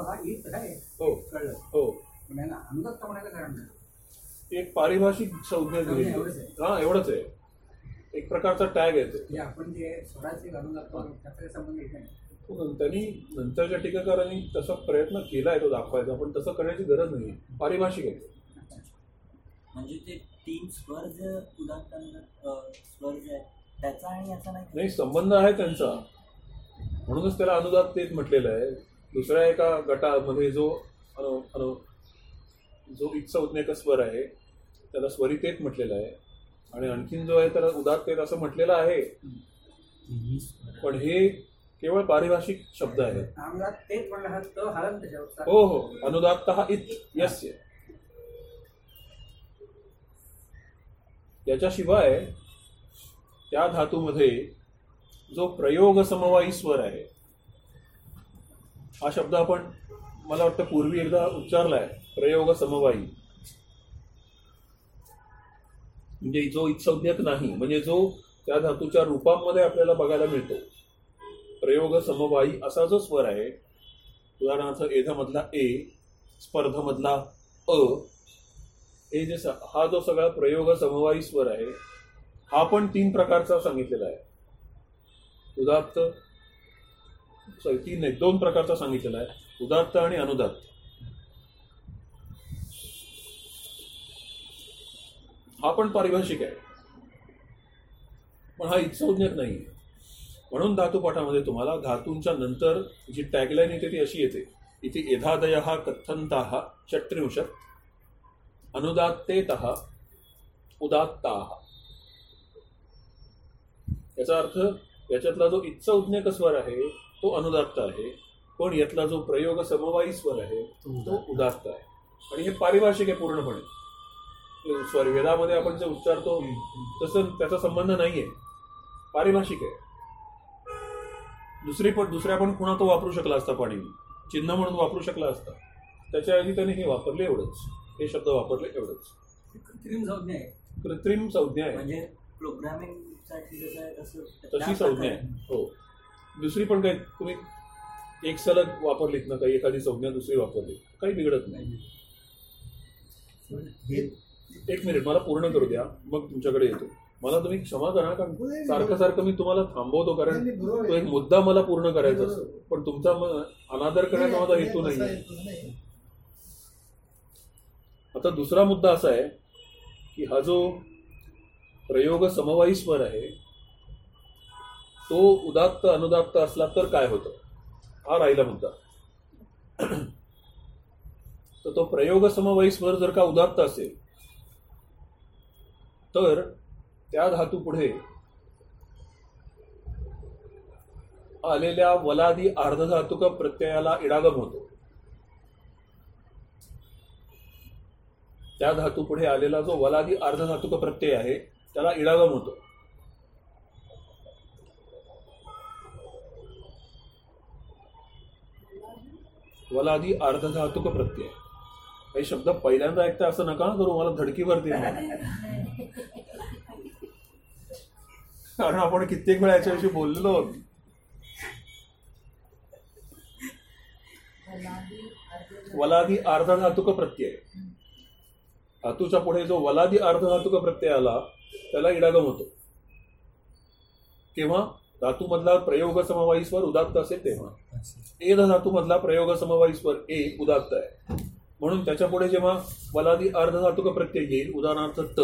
अंगित आत्मनेपद कळलं. हो. पण यांना अनुदात्त म्हणायला कारण नाही. एक पारिभाषिक संज्ञा दिली एवढंच आहे. हा एवढंच आहे. एक प्रकारचा टॅग आहे ते. म्हणजे आपण जे स्वराचे अनुदात्त त्याचा काही संबंध येत नाही. पण त्यांनी नंतरच्या टीकाकारांनी तसा प्रयत्न केलाय तो दाखवायचा पण तसं करण्याची गरज नाही पारिभाषिक आहे. ते. म्हणजे ते तीन स्वर जे उदात्त स्वर जे आहेत त्याचा आणि याचा नाही. नाही संबंध आहे त्यांचा. म्हणूनच त्याला अनुदात तेच म्हटलेलं आहे. दुसऱ्या एका गटामध्ये जो अनु अनु जो इत्संज्ञक स्वर आहे त्याला स्वरितेत म्हटलेलं आहे. आणि आणखीन जो आहे त्याला उदात्तेत असं म्हटलेलं आहे. पण हे केवळ पारिभाषिक शब्द हा त्याच्यावर हो हो. अनुदात्त हा इत यस्य याच्याशिवाय त्या धातूमध्ये जो प्रयोग समवायी स्वर आहे हा शब्द आपण मला वाटतं पूर्वी एकदा उच्चारलाय प्रयोग समवायी. म्हणजे जो इत्संज्ञक नाही म्हणजे जो त्या धातूच्या रूपांमध्ये आपल्याला बघायला मिळतो. प्रयोग समवायी असा जो स्वर आहे उदाहरणार्थ एधमधला ए स्पर्धमधला अ हे जे स- हा जो सगळा प्रयोग समवायी स्वर आहे हा पण तीन प्रकारचा सांगितलेला आहे. उदात्त तीन दोन प्रकारचा सांगितलेला आहे. उदात्त आणि अनुदात्त. हा पण पारिभाषिक आहे. पण हा इत्संज्ञक नाही. म्हणून धातुपाठामध्ये तुम्हाला धातूंच्या नंतर जी टॅगलाईन येते ती अशी येते. इथे एधादय हा कथंता षट्त्रिंशत् अनुदात्तेत उदात्ता. याचा अर्थ याच्यातला जो इत्संज्ञक स्वर आहे तो अनुदात्त आहे. पण यातला जो प्रयोग समवायी स्वर आहे तो उदात्त आहे. आणि हे पारिभाषिक आहे पूर्णपणे. सॉरी वेदामध्ये आपण जे उच्चारतो तसं त्याचा संबंध नाहीये. पारिभाषिक आहे. दुसरी पण दुसऱ्या पण पुन्हा तो वापरू शकला असता पाणी? चिन्ह म्हणून वापरू शकला असता. त्याच्याऐवजी त्याने हे वापरले एवढंच. हे शब्द वापरले एवढंच. कृत्रिम संज्ञा आहे. कृत्रिम संज्ञा आहे. म्हणजे प्रोग्रामिंग तशी संज्ञा. आहे. हो. दुसरी पण काही तुम्ही एक सलग वापरलीत ना काही एखादी संज्ञा दुसरी वापरली काही बिघडत नाही. एक मिनिट मला पूर्ण करू द्या मग तुमच्याकडे येतो. मला तुम्ही क्षमा करा कारण सारखं सारखं मी तुम्हाला थांबवतो कारण तो एक. मुद्दा मला पूर्ण करायचा असतो. पण तुमचा अनादर करण्याचा माझा हेतू तसा नाही हेतू नाही. आता दुसरा मुद्दा असा आहे की हा जो प्रयोग समवायी स्वर आहे तो उदात्त अनुदात्त असला तर काय होतं? हा राहिला मुद्दा. तर तो प्रयोग समवायी स्वर जर का उदात्त असेल तर त्या धातू पुढे आलेल्या वलादी अर्धधातुक प्रत्ययाला इडागम होतो. त्या धातू पुढे आलेला जो वलादी अर्धधातुक प्रत्यय आहे त्याला इडागम होतो. वलादी अर्धधातुक प्रत्यय हे शब्द पहिल्यांदा ऐकता असं नका ना करू मला धडकीवरती कारण आपण कित्येक वेळा याच्याविषयी बोललेलो आहोत वलादी अर्धधातुक प्रत्यय. धातूच्या पुढे जो वलादी अर्धधातुक प्रत्यय आला त्याला इडागम होतो. केव्हा? धातूमधला प्रयोग समवायी स्वर उदात्त असेल तेव्हा एध धातूमधला प्रयोग समवायी स्वर ए उदात्त आहे. म्हणून त्याच्या पुढे जेव्हा वलादी अर्धधातुक प्रत्यय येईल उदाहरणार्थ त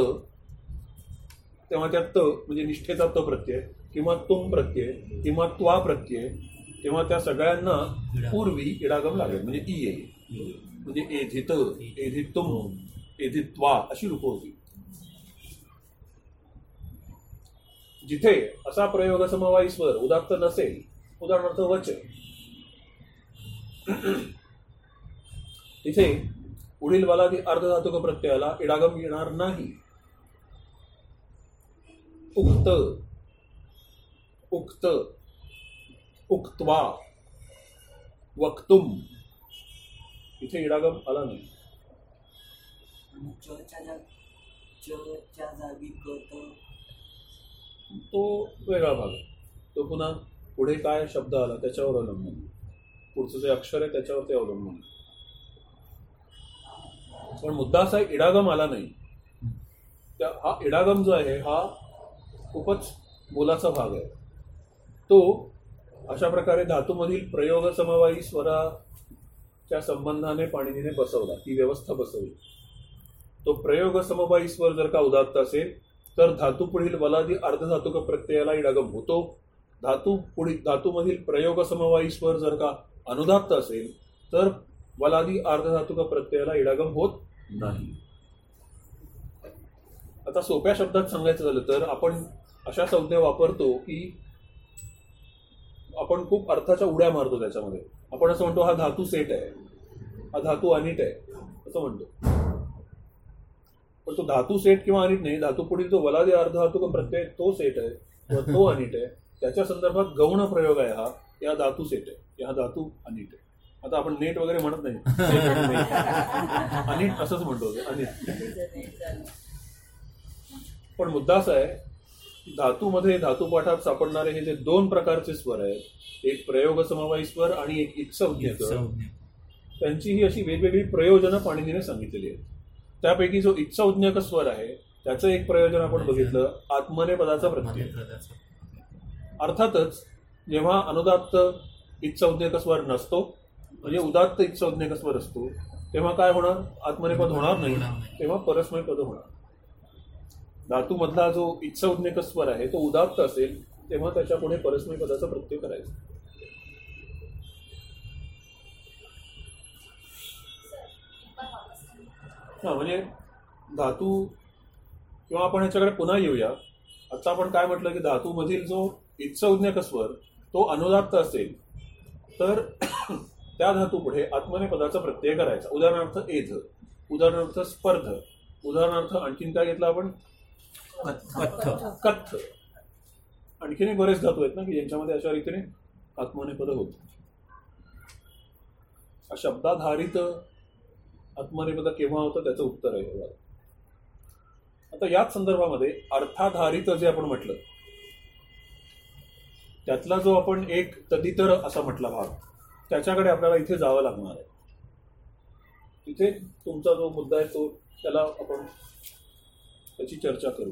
तेव्हा त्या त म्हणजे निष्ठेचा त प्रत्यय किंवा तुम प्रत्यय किंवा त्वा प्रत्यय तेव्हा त्या सगळ्यांना पूर्वी इडागम लागेल म्हणजे ई येईल म्हणजे एधित एधितुम एधित्वा अशी रूप होती. जिथे असा प्रयोग समवायी स्वर उदात्त नसेल उदाहरणार्थ वच तिथे पुढील वालादी अर्धधातुक प्रत्ययाला इडागम येणार नाही. उक्त उक्त उक्त्वा वक्तुम. इथे इडागम आला नाही. आणि च्या जागी तो वेगळा भाग आहे. तो पुन्हा पुढे काय शब्द आला त्याच्यावर अवलंबून पुढचं जे अक्षर आहे त्याच्यावर ते अवलंबून पण मुद्दा असा आहे, इडागम आला नाही. त्या हा इडागम जो आहे हा खूपच मोलाचा भाग आहे. तो अशा प्रकारे धातूमधील प्रयोग समवायी स्वराच्या संबंधाने पाणिनीने बसवला ती व्यवस्था बसवली. तो प्रयोग समवायी स्वर जर का उदात्त असेल तर धातू पुढील वलादी अर्धधातुक प्रत्ययाला इडागम होतो. धातू पुढील धातूमधील प्रयोग समवायी स्वर जर का अनुदात्त असेल तर वलादी अर्धधातुक प्रत्ययाला इडागम होत नाही. आता सोप्या शब्दात सांगायचं झालं तर आपण अशा संज्ञा वापरतो की आपण खूप अर्थाच्या उड्या मारतो त्याच्यामध्ये. आपण असं म्हणतो हा धातू सेट आहे. हा धातू अनिट आहे. असं म्हणतो. पण तो धातू सेट किंवा अनिट नाही धातू पुढील जो वलादी अर्धधातुक प्रत्यय तो सेट आहे किंवा तो अनिट आहे त्याच्या संदर्भात गौण प्रयोग आहे हा या धातू सेट आहे या धातू अनिट आहे आता आपण नेट वगैरे म्हणत नाही. अनिट असंच म्हणतो अनिट पण मुद्दा असा आहे धातूमध्ये धातुपाठात सापडणारे हे जे दोन प्रकारचे स्वर आहेत एक प्रयोग समवायी स्वर आणि एक इत्सवज्ञ स्वर संज्ञा. त्यांची ही अशी वेगवेगळी प्रयोजनं पाणिनीने सांगितलेली आहेत त्यापैकी जो इत्संज्ञक स्वर आहे त्याचं एक प्रयोजन आपण बघितलं आत्मने पदाचा प्रत्यय. अर्थातच जेव्हा अनुदात्त इत्संज्ञक स्वर नसतो म्हणजे उदात्त इत्संज्ञक स्वर असतो तेव्हा काय होणार आत्मनेपद होणार नाही. तेव्हा परस्मय पद होणार धातूमधला जो इत्संज्ञक स्वर आहे तो उदात्त असेल तेव्हा त्याच्या पुढे परस्मय पदाचा प्रत्यय करायचा हा म्हणजे धातू किंवा आपण ह्याच्याकडे पुन्हा येऊया. आता आपण काय म्हटलं की धातूमधील जो इत्संज्ञक स्वर तो अनुदात्त असेल तर त्या धातू पुढे आत्मने पदाचा प्रत्यय करायचा. उदाहरणार्थ एध उदाहरणार्थ स्पर्ध उदाहरणार्थ आणखीन काय घेतलं आपण? कथ्थ. कथ्थ. आणखीनही बरेच धातू आहेत ना की ज्यांच्यामध्ये अशा रीतीने आत्मने पद होत. शब्दाधारित आत्मनेपद केव्हा होतं त्याचं उत्तर आहे बघा. आता याच संदर्भामध्ये अर्थाधारित जे आपण म्हटलं त्यातला जो आपण एक तदितर असा म्हटला भाग त्याच्याकडे आपल्याला इथे जावं लागणार आहे. तिथे तुमचा जो मुद्दा आहे तो त्याला आपण त्याची चर्चा करू.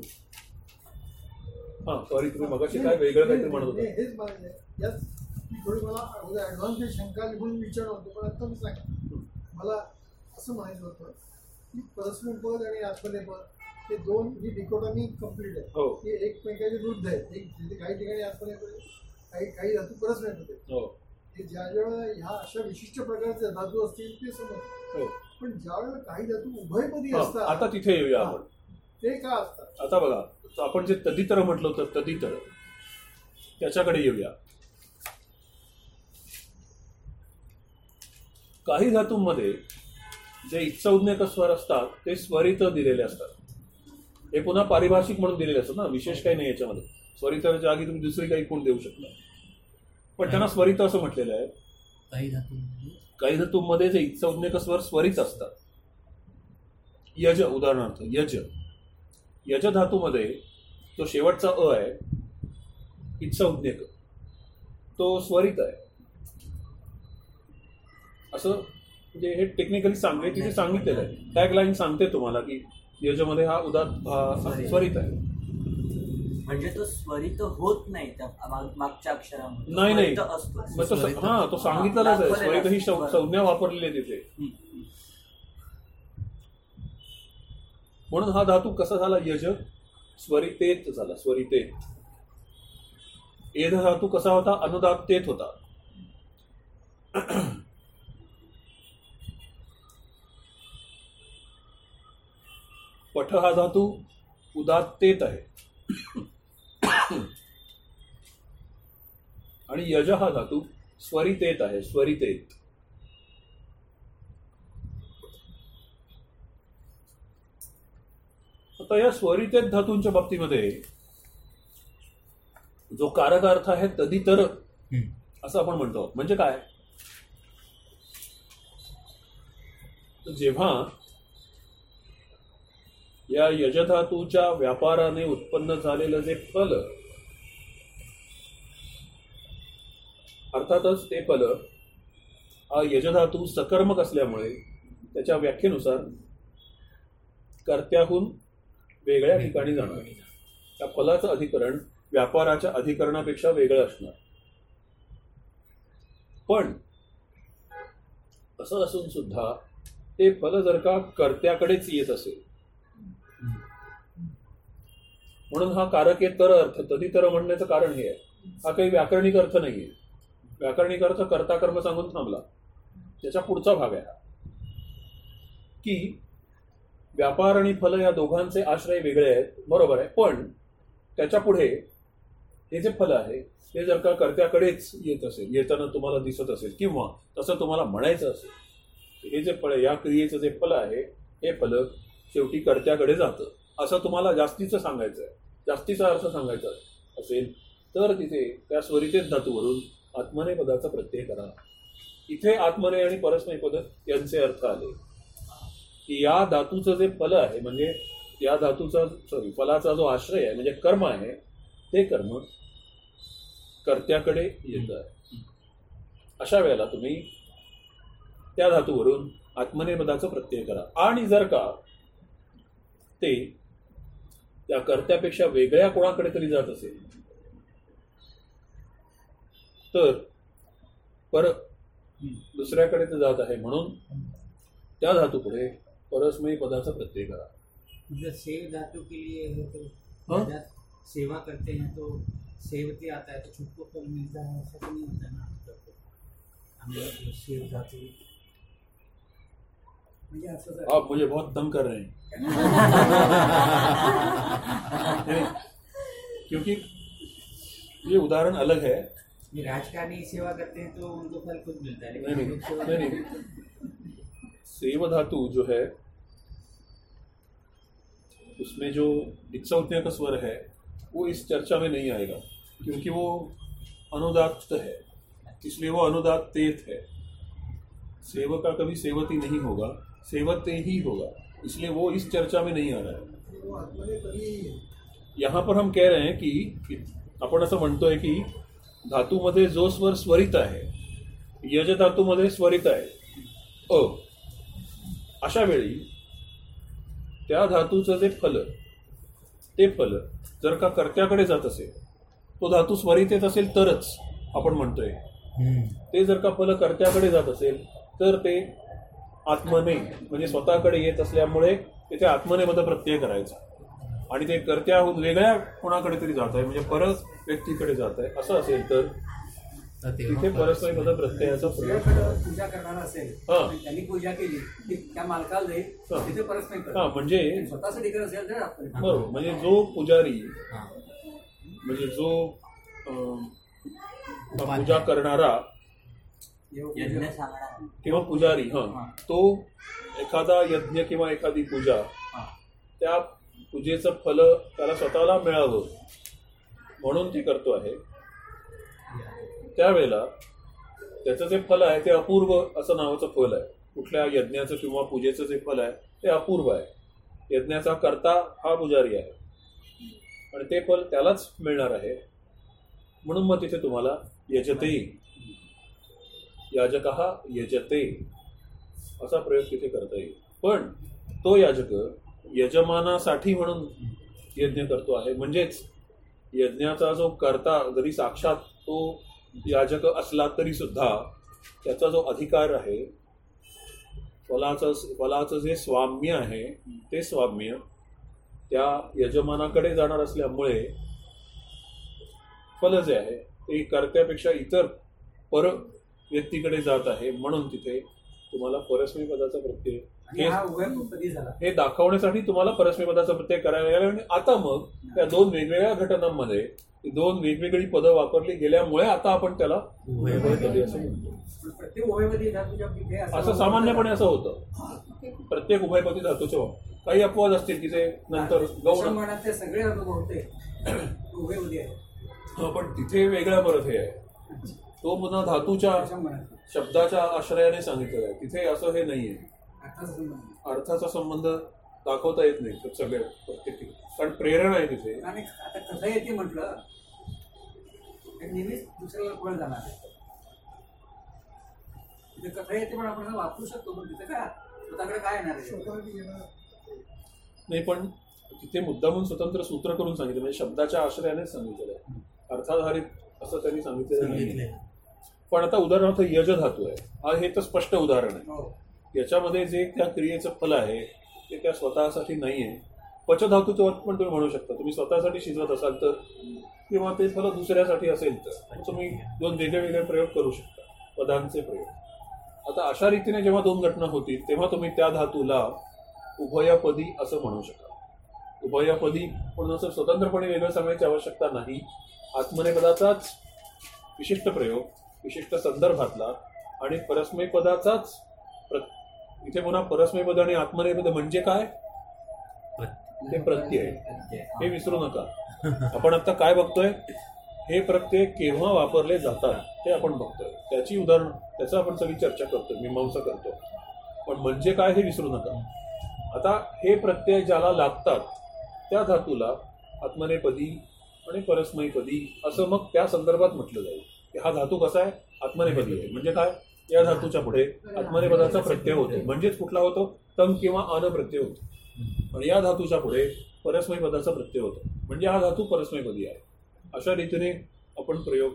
हा सॉरी तुम्ही मगाशी काय वेगळं काहीतरी म्हणत होता? हेच मला शंका लिहून विचारलं होतं पण आता मी सांग मला असं म्हणायचं होतं. की परस्पर पद आणि आत्मने पद हे दोन ही डिकोटॉमी कंप्लीट आहे. हो. हे एकमेकांच्या विरुद्ध आहेत. एक काही ठिकाणी आत्मने पद काही काही धातू परस्पर पद आहेत. हो. ज्या ज्या वेळेला ह्या अशा विशिष्ट प्रकारचे धातू असतील ते समज हो. पण ज्या वेळेला काही धातू उभयपदी असतात आता तिथे येऊया आपण. ते का असतात? आता बघा आपण जे तदितर म्हटलं होतं तदितर त्याच्याकडे येऊया. काही धातूंमध्ये जे इत्संज्ञक स्वर असतात ते स्वरित दिलेले असतात. हे पुन्हा पारिभाषिक म्हणून दिलेले असतात ना विशेष काही नाही याच्यामध्ये. स्वरितर जागी तुम्ही दुसरी काही कोण देऊ शकता. पण त्यांना स्वरित असं म्हटलेलं आहे. काही धातूंमध्ये? काही धातूंमध्ये जे इत्संज्ञक स्वर स्वरित असतात. यज उदाहरणार्थ यज. यज धातूमध्ये जो शेवटचा अ आहे इत्संज्ञक तो स्वरित आहे. असं म्हणजे हे टेक्निकली सांगते तिथे सांगितलेलं आहे. टॅग लाईन सांगते तुम्हाला की यजमध्ये हा उदात स्वरित आहे. म्हणजे तो स्वरित होत नाही मागच्या अक्षरामध्ये. नाही, नाही. असतो. हा तो सांगितलेलाच आहे. स्वरित ही संज्ञा वापरलेली आहे तिथे. म्हणून हा धातू कसा झाला? यज स्वरितेत झाला. स्वरितेत. एध धातू कसा होता? अनुदात्तेत होता. पठ हा धातू उदात्तेत आहे आणि यज हा धातू स्वरितेत आहे स्वरितेत आता या स्वरितेत धातूंच्या बाबतीमध्ये जो कारक अर्थ आहे तदितर हम्म. असं आपण म्हणतो. म्हणजे काय तर जेव्हा या यजधातूच्या व्यापाराने उत्पन्न झालेलं जे फल अर्थातच ते फल हा यजधातू सकर्मक असल्यामुळे त्याच्या व्याख्येनुसार कर्त्याहून वेगळ्या ठिकाणी जाणार. त्या फलाचं अधिकरण व्यापाराच्या अधिकरणापेक्षा वेगळं असणार. पण असं असून सुद्धा ते फल जर का कर्त्याकडेच येत असेल म्हणून हा कारक तर अर्थ तदितर म्हणण्याचं कारण हे आहे. हा काही व्याकरणिक अर्थ नाहीये. व्याकरणिक अर्थ कर्ता कर्म सांगून थांबला. त्याच्या पुढचा भाग आहे हा. की व्यापार आणि फल या दोघांचे आश्रय वेगळे आहेत बरोबर आहे पण त्याच्या पुढे हे जे फल आहे ते जर का कर्त्याकडेच येत असेल येताना तुम्हाला दिसत असेल किंवा तसं तुम्हाला म्हणायचं असेल हे जे फळ या क्रियेचं जे फल आहे हे फल शेवटी कर्त्याकडे जातं. असं तुम्हाला जास्तीचं सांगायचं आहे जास्तीचा अर्थ सांगायचा असेल तर तिथे त्या स्वरितेत धातूवरून आत्मने पदाचा प्रत्यय करा. इथे आत्मने आणि परस्मय पद यांचे अर्थ आले. की या धातूचं जे फल आहे म्हणजे या धातूचा सॉरी फलाचा जो आश्रय आहे म्हणजे कर्म आहे ते कर्म कर्त्याकडे येत. आहे अशा वेळेला तुम्ही त्या धातूवरून आत्मनेपदाचा प्रत्यय करा. आणि जर का ते त्या कर्त्यापेक्षा वेगळ्या कोणाकडे तरी जात असेल. तर पर दुसऱ्याकडे ते जात आहे म्हणून त्या धातूपुढे परस्मयी पदाचा प्रत्यय करा. मतलब सेव धातु के लिए तो सेवा करते हैं तो सेवती आता है तो छुटको फल मिलता है ऐसा तो नहीं होता ना। मतलब हम लोग जो सेव धातु म्हणजे आप मुझे बहुत तंग कर रहे हैं। क्योंकि ये उदाहरण अलग है। ये राजकारणी सेवा करते हैं तो उनको फल खुद मिलता है नहीं नहीं सेवा नहीं नहीं। सेव धातु जो है उसमें जो इत्सवज्ञ का स्वर है वो इस चर्चा में नहीं आएगा क्योंकि वो अनुदात है। इसलिए वो अनुदात्तेत है। सेवका कभी सेवती नहीं होगा। सेवते ही होगा। इसलिए वो इस चर्चा में नहीं आ रहा है। यहाँ पर हम कह रहे हैं की की आपण असं म्हणतोय की धातूमध्ये जो स्वर स्वरित आहे यज धातूमध्ये स्वरित आहे अ अशा वेळी त्या धातूचं जे फल ते फल जर का कर्त्याकडे जात असेल तो धातू स्वरित येत असेल तरच आपण म्हणतोय. ते जर का फल कर्त्याकडे जात असेल तर ते आत्मने म्हणजे स्वतःकडे येत असल्यामुळे तिथे आत्मने मध प्रत्यय करायचा आणि ते कर्त्याहून वेगळ्या कोणाकडे तरी जात आहे म्हणजे परत व्यक्तीकडे जात आहे असं असेल तर तिथे पद प्रत्ययाचा प्रयोग पूजा करणारा असेल हा. आणि त्यांनी पूजा केली की त्या मालकाला जाईल हा. तिथे हा म्हणजे स्वतःसाठी करत असेल तर आपण बरोबर म्हणजे जो पुजारी हा. म्हणजे जो अं, पूजा करणारा यज्ञ किंवा पुजारी हा. तो एखादा यज्ञ किंवा एखादी पूजा. त्या पूजेचं फल त्याला स्वतःला मिळावं म्हणून ते करतो आहे. त्यावेळेला त्याचं जे फल आहे ते अपूर्व असं नावाचं फल आहे. कुठल्या यज्ञाचं किंवा पूजेचं जे फल आहे ते अपूर्व आहे. यज्ञाचा करता हा पुजारी आहे. आणि ते फल त्यालाच मिळणार आहे. म्हणून मग तिथे तुम्हाला यजते. याजक हा यजते. असा प्रयोग तिथे करता येईल. पण तो याजक यजमानासाठी म्हणून यज्ञ करतो आहे. म्हणजेच यज्ञाचा जो करता जरी साक्षात तो याजक असला तरी सुद्धा त्याचा जो अधिकार आहे फलाचं फलाचं जे स्वाम्य आहे ते स्वाम्य त्या यजमानाकडे जाणार असल्यामुळे फल जे आहे ते कर्त्यापेक्षा इतर पर व्यक्तीकडे जात आहे म्हणून तिथे तुम्हाला परस्मी पदाचा प्रत्यय हे दाखवण्यासाठी तुम्हाला परस्मी पदाचा प्रत्यय करायला लागला. आणि आता मग त्या दोन वेगवेगळ्या घटनांमध्ये दोन वेगवेगळी पदं वापरली गेल्यामुळे आता आपण त्याला असं म्हणतो. सामान्यपणे असं होतं. प्रत्येक उभयपदी धातूच्या. काही अपवाद असतील की ते नंतर गौण सगळे हा, पण तिथे वेगळा परत हे आहे. तो पुन्हा धातूच्या शब्दाच्या आश्रयाने सांगितलेलं आहे. तिथे असं हे नाहीये. अर्थाचा संबंध अर्थाचा संबंध दाखवता येत नाही तर सगळे प्रत्येक. ठिकाणी. कारण प्रेरणा आहे तिथे. आणि आता कथा येते म्हटलं नेहमीच दुसऱ्याला पुढे जाणार आहे. तिथे कथा येते पण आपण वापरू शकतो पण तिथे काय? स्वतःकडे काय येणार नाही पण तिथे मुद्दामून स्वतंत्र सूत्र करून सांगितलं म्हणजे शब्दाच्या आश्रयानेच सांगितलेलं आहे. अर्थाधारित असं त्यांनी सांगितलेलं नाही. पण आता उदाहरणार्थ यज धातू आहे. हा हे तर स्पष्ट उदाहरण आहे. हो. याच्यामध्ये जे त्या क्रियेचं फल आहे ते त्या स्वतःसाठी नाही आहे पचधातूचं पण तुम्ही म्हणू शकता. तुम्ही स्वतःसाठी शिजवत असाल तर किंवा ते फल दुसऱ्यासाठी असेल तर तुम्ही दोन वेगळे वेगळे प्रयोग करू शकता. पदांचे प्रयोग. आता अशा रीतीने जेव्हा दोन घटना होतील तेव्हा तुम्ही त्या धातूला उभयपदी असं म्हणू शकाल. उभयपदी म्हणून असं स्वतंत्रपणे वेगळं सांगण्याची आवश्यकता नाही. आत्मनेपदाचाच विशिष्ट प्रयोग. विशिष्ट संदर्भातला आणि परस्मय पदाचाच प्र इथे पुन्हा परस्मय पद आणि आत्मनेपद म्हणजे काय? ते प्रत्यय. हे विसरू नका. आपण आता काय बघतोय? हे प्रत्यय केव्हा वापरले जातात ते आपण बघतोय. त्याची उदाहरण त्याचं आपण सगळी चर्चा करतोय. मीमांसा करतो. पण म्हणजे काय हे विसरू नका. आता हे प्रत्यय ज्याला लागतात त्या धातूला आत्मनेपदी आणि परस्मयपदी असं मग त्या संदर्भात म्हटलं जाईल. हा धातू कसा आहे? आत्मनेपदी आहे. म्हणजे काय? या धातूच्या पुढे आत्मनेपदाचा प्रत्यय होतो. म्हणजेच कुठला होतो? तम किंवा अन प्रत्यय होतो. आणि या धातूच्या पुढे परस्मय पदाचा प्रत्यय होतो. म्हणजे हा धातू परस्मयपदी आहे. अशा रीतीने आपण प्रयोग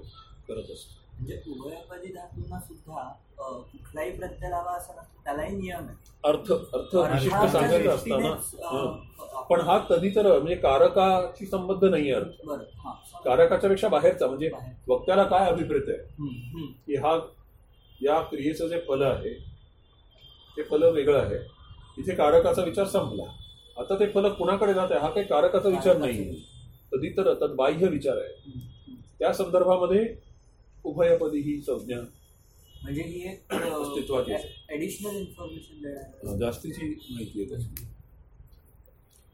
करत असतो. म्हणजे उभयपदी धातूंना सुद्धा कुठलाही प्रत्यय लावा असं नसतं त्यालाही नियम आहे. अर्थ अर्थ सांगायचा असताना. हं. पण हा कधी तर म्हणजे कारकाची संबंध नाही अर्थ. कारकाच्या पेक्षा बाहेरचा म्हणजे. वक्त्याला काय अभिप्रेत आहे. की हा या क्रियेचं जे फल आहे ते फल वेगळं आहे. इथे कारकाचा विचार संपला. आता ते फल कुणाकडे जात आहे? हा काही कारकाचा विचार नाही कधी तर बाह्य विचार आहे. त्या संदर्भामध्ये उभयपदी ही संज्ञा म्हणजे ही एक अस्तित्वात. ऍडिशनल इन्फॉर्मेशन जास्तीची माहिती आहे त्याची.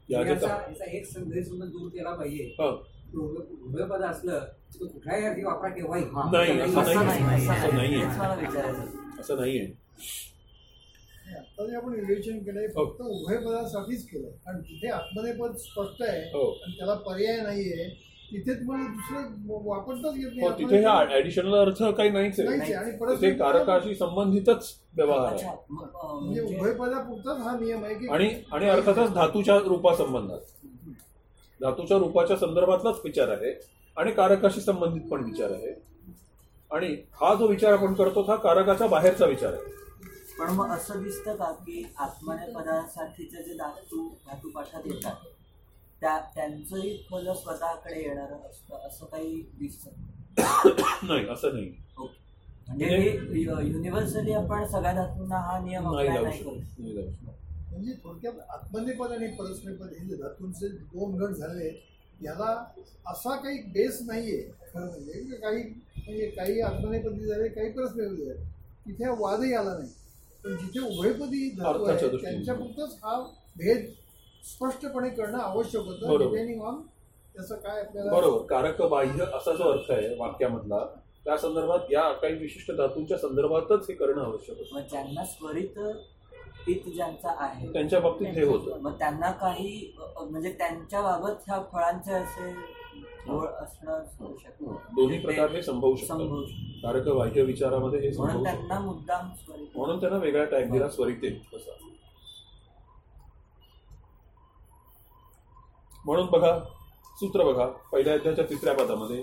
याचा एक संदेश सुद्धा दूर केला पाहिजे. हा. उभयपद असलं तर कुठल्याही अर्थी वापरा केव्हाही. नाही असं असं नाही. नाही असं. असं नाहीये आता जे आपण विवेचन केलंय हो. फक्त उभय पदासाठीच केलंय. कारण जिथे आत्मनेपद स्पष्ट आहे हो. आणि त्याला पर्याय नाहीये. तिथे तुम्हाला दुसरं वापरताच येत हो नाही तिथे हा ऍडिशनल अर्थ काही नाहीच आहे. नाहीच आहे. आणि परत तिथे कारकाशी संबंधितच व्यवहार आहे. म्हणजे म्हणजे उभय पदापुरताच हा नियम आहे की आणि आणि अर्थातच धातूच्या रूपासंबंधात. धातूच्या रूपाच्या संदर्भातलाच विचार आहे. आणि कारकाशी संबंधित पण विचार आहे. आणि हा जो विचार आपण करतो हा कारकाच्या बाहेरचा विचार आहे. पण मग असं दिसतं का की आत्मने पदासाठीचे जे धातू धातू पाठात येतात त्या त्यांचंही फल स्वतःकडे येणारं असतं असं काही दिसतं नाही. असं नाही. म्हणजे हे युनिव्हर्सली आपण सगळ्या धातूंना हा नियम नाही. म्हणजे थोडक्यात आत्मनेपद आणि परस्मयपद हे जे धातूंचे दोन गट झाले याला असा काही बेस नाहीये. खरं म्हणजे काही म्हणजे काही आत्मनेपदी झाले काही परस्मयपदी झाले. तिथे हा वादही आला नाही. पण जिथे उभयपदी धातू आहे. त्यांच्यापुरतंच हा भेद स्पष्टपणे करणं आवश्यक होतं बरोबर. डिपेंडिंग ऑन त्याचं काय आपल्याला बरोबर. कारक बाह्य असा जो अर्थ आहे वाक्यामधला त्या संदर्भात या काही विशिष्ट धातूंच्या संदर्भातच हे करणं आवश्यक होतं. मग ज्यांना स्वरित इत ज्यांचा आहे त्यांच्या बाबतीत हे होतं. मग त्यांना काही अ, म्हणजे त्यांच्या बाबत ह्या फळांचे असे गोळ असणं होऊ शकतं. दोन्ही प्रकार हे संभवू शकतात संभवू शकतं. कारक बाह्य विचारामध्ये हे म्हणून संभवू शकतं. त्यांना मुद्दाम स्वरित म्हणून त्यांना वेगळा टॅग दिला स्वरिते तसा म्हणून बघा सूत्र बघा पहिल्या अध्यायाच्या तिसऱ्या पदामध्ये.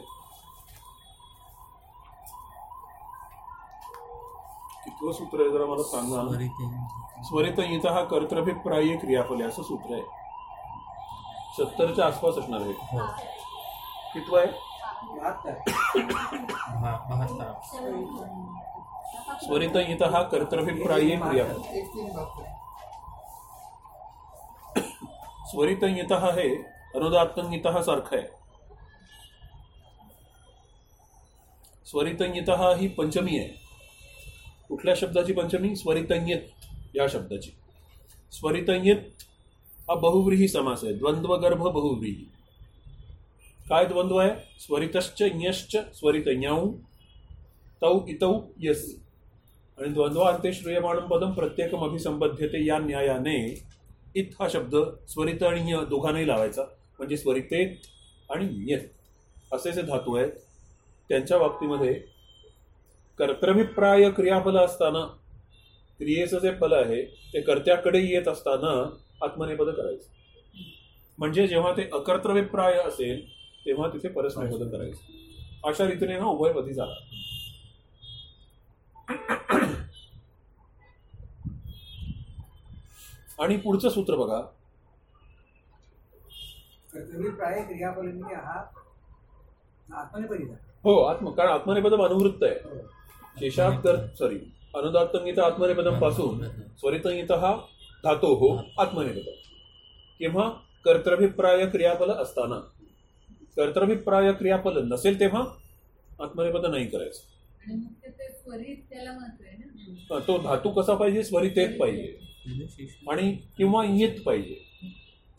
कितवं सूत्र आहे जरा मला सांगा स्वरिते. स्वरित येत हा कर्तव्यप्राय क्रियाफल आहे असं सूत्र आहे. सत्तरच्या आसपास असणार आहे. हो. कितवं आहे? स्वरित येत हा कर्तव्यप्राय क्रियाफल. स्वरित येत हे अनुदात्तन सारखं आहे स्वरितंगित ही पंचमी आहे कुठल्या शब्दाची पंचमी? स्वरितंगित या शब्दाची. स्वरितंगित हा बहुव्रीही समास आहे. द्वंद्वगर्भ बहुव्रीही. काय द्वंद्व आहे? स्वरितश्च ञश्च स्वरितज्ञाऊ तौ इतौ यस. आणि द्वंद्वांते श्रेयमाणम पदम प्रत्येकम अभिसंबध्यते या न्यायाने. इत हा शब्द स्वरित आणि दोघांनाही लावायचा. म्हणजे स्वरिते आणि ञत असे जे धातू आहेत त्यांच्या बाबतीमध्ये कर्तव्यप्राय क्रियाफल असताना क्रियेचं जे फल आहे ते कर्त्याकडे येत असताना आत्मनेपद करायचं. म्हणजे जेव्हा ते अकर्तव्यप्राय असेल तेव्हा तिथे परस्मयपद करायचं. अशा रीतीने हा उभयपदी झाला. आणि पुढचं सूत्र बघा. प्राय हा हो आत्म कारण आत्मनेपदम अनुवृत्त आहे. शेषात कर सॉरी अनुदात्तंगित आत्मनेपदमपासून स्वरितंगित हा धातो हो आत्मनेपदम किंवा कर्तव्यप्राय क्रियाफल असताना. कर्तव्यप्राय क्रियाफल नसेल तेव्हा आत्मनेपद नाही करायचं. ते- धातू कसा पाहिजे? स्वरितेत पाहिजे. म्हणजे आणि किंवा येत पाहिजे.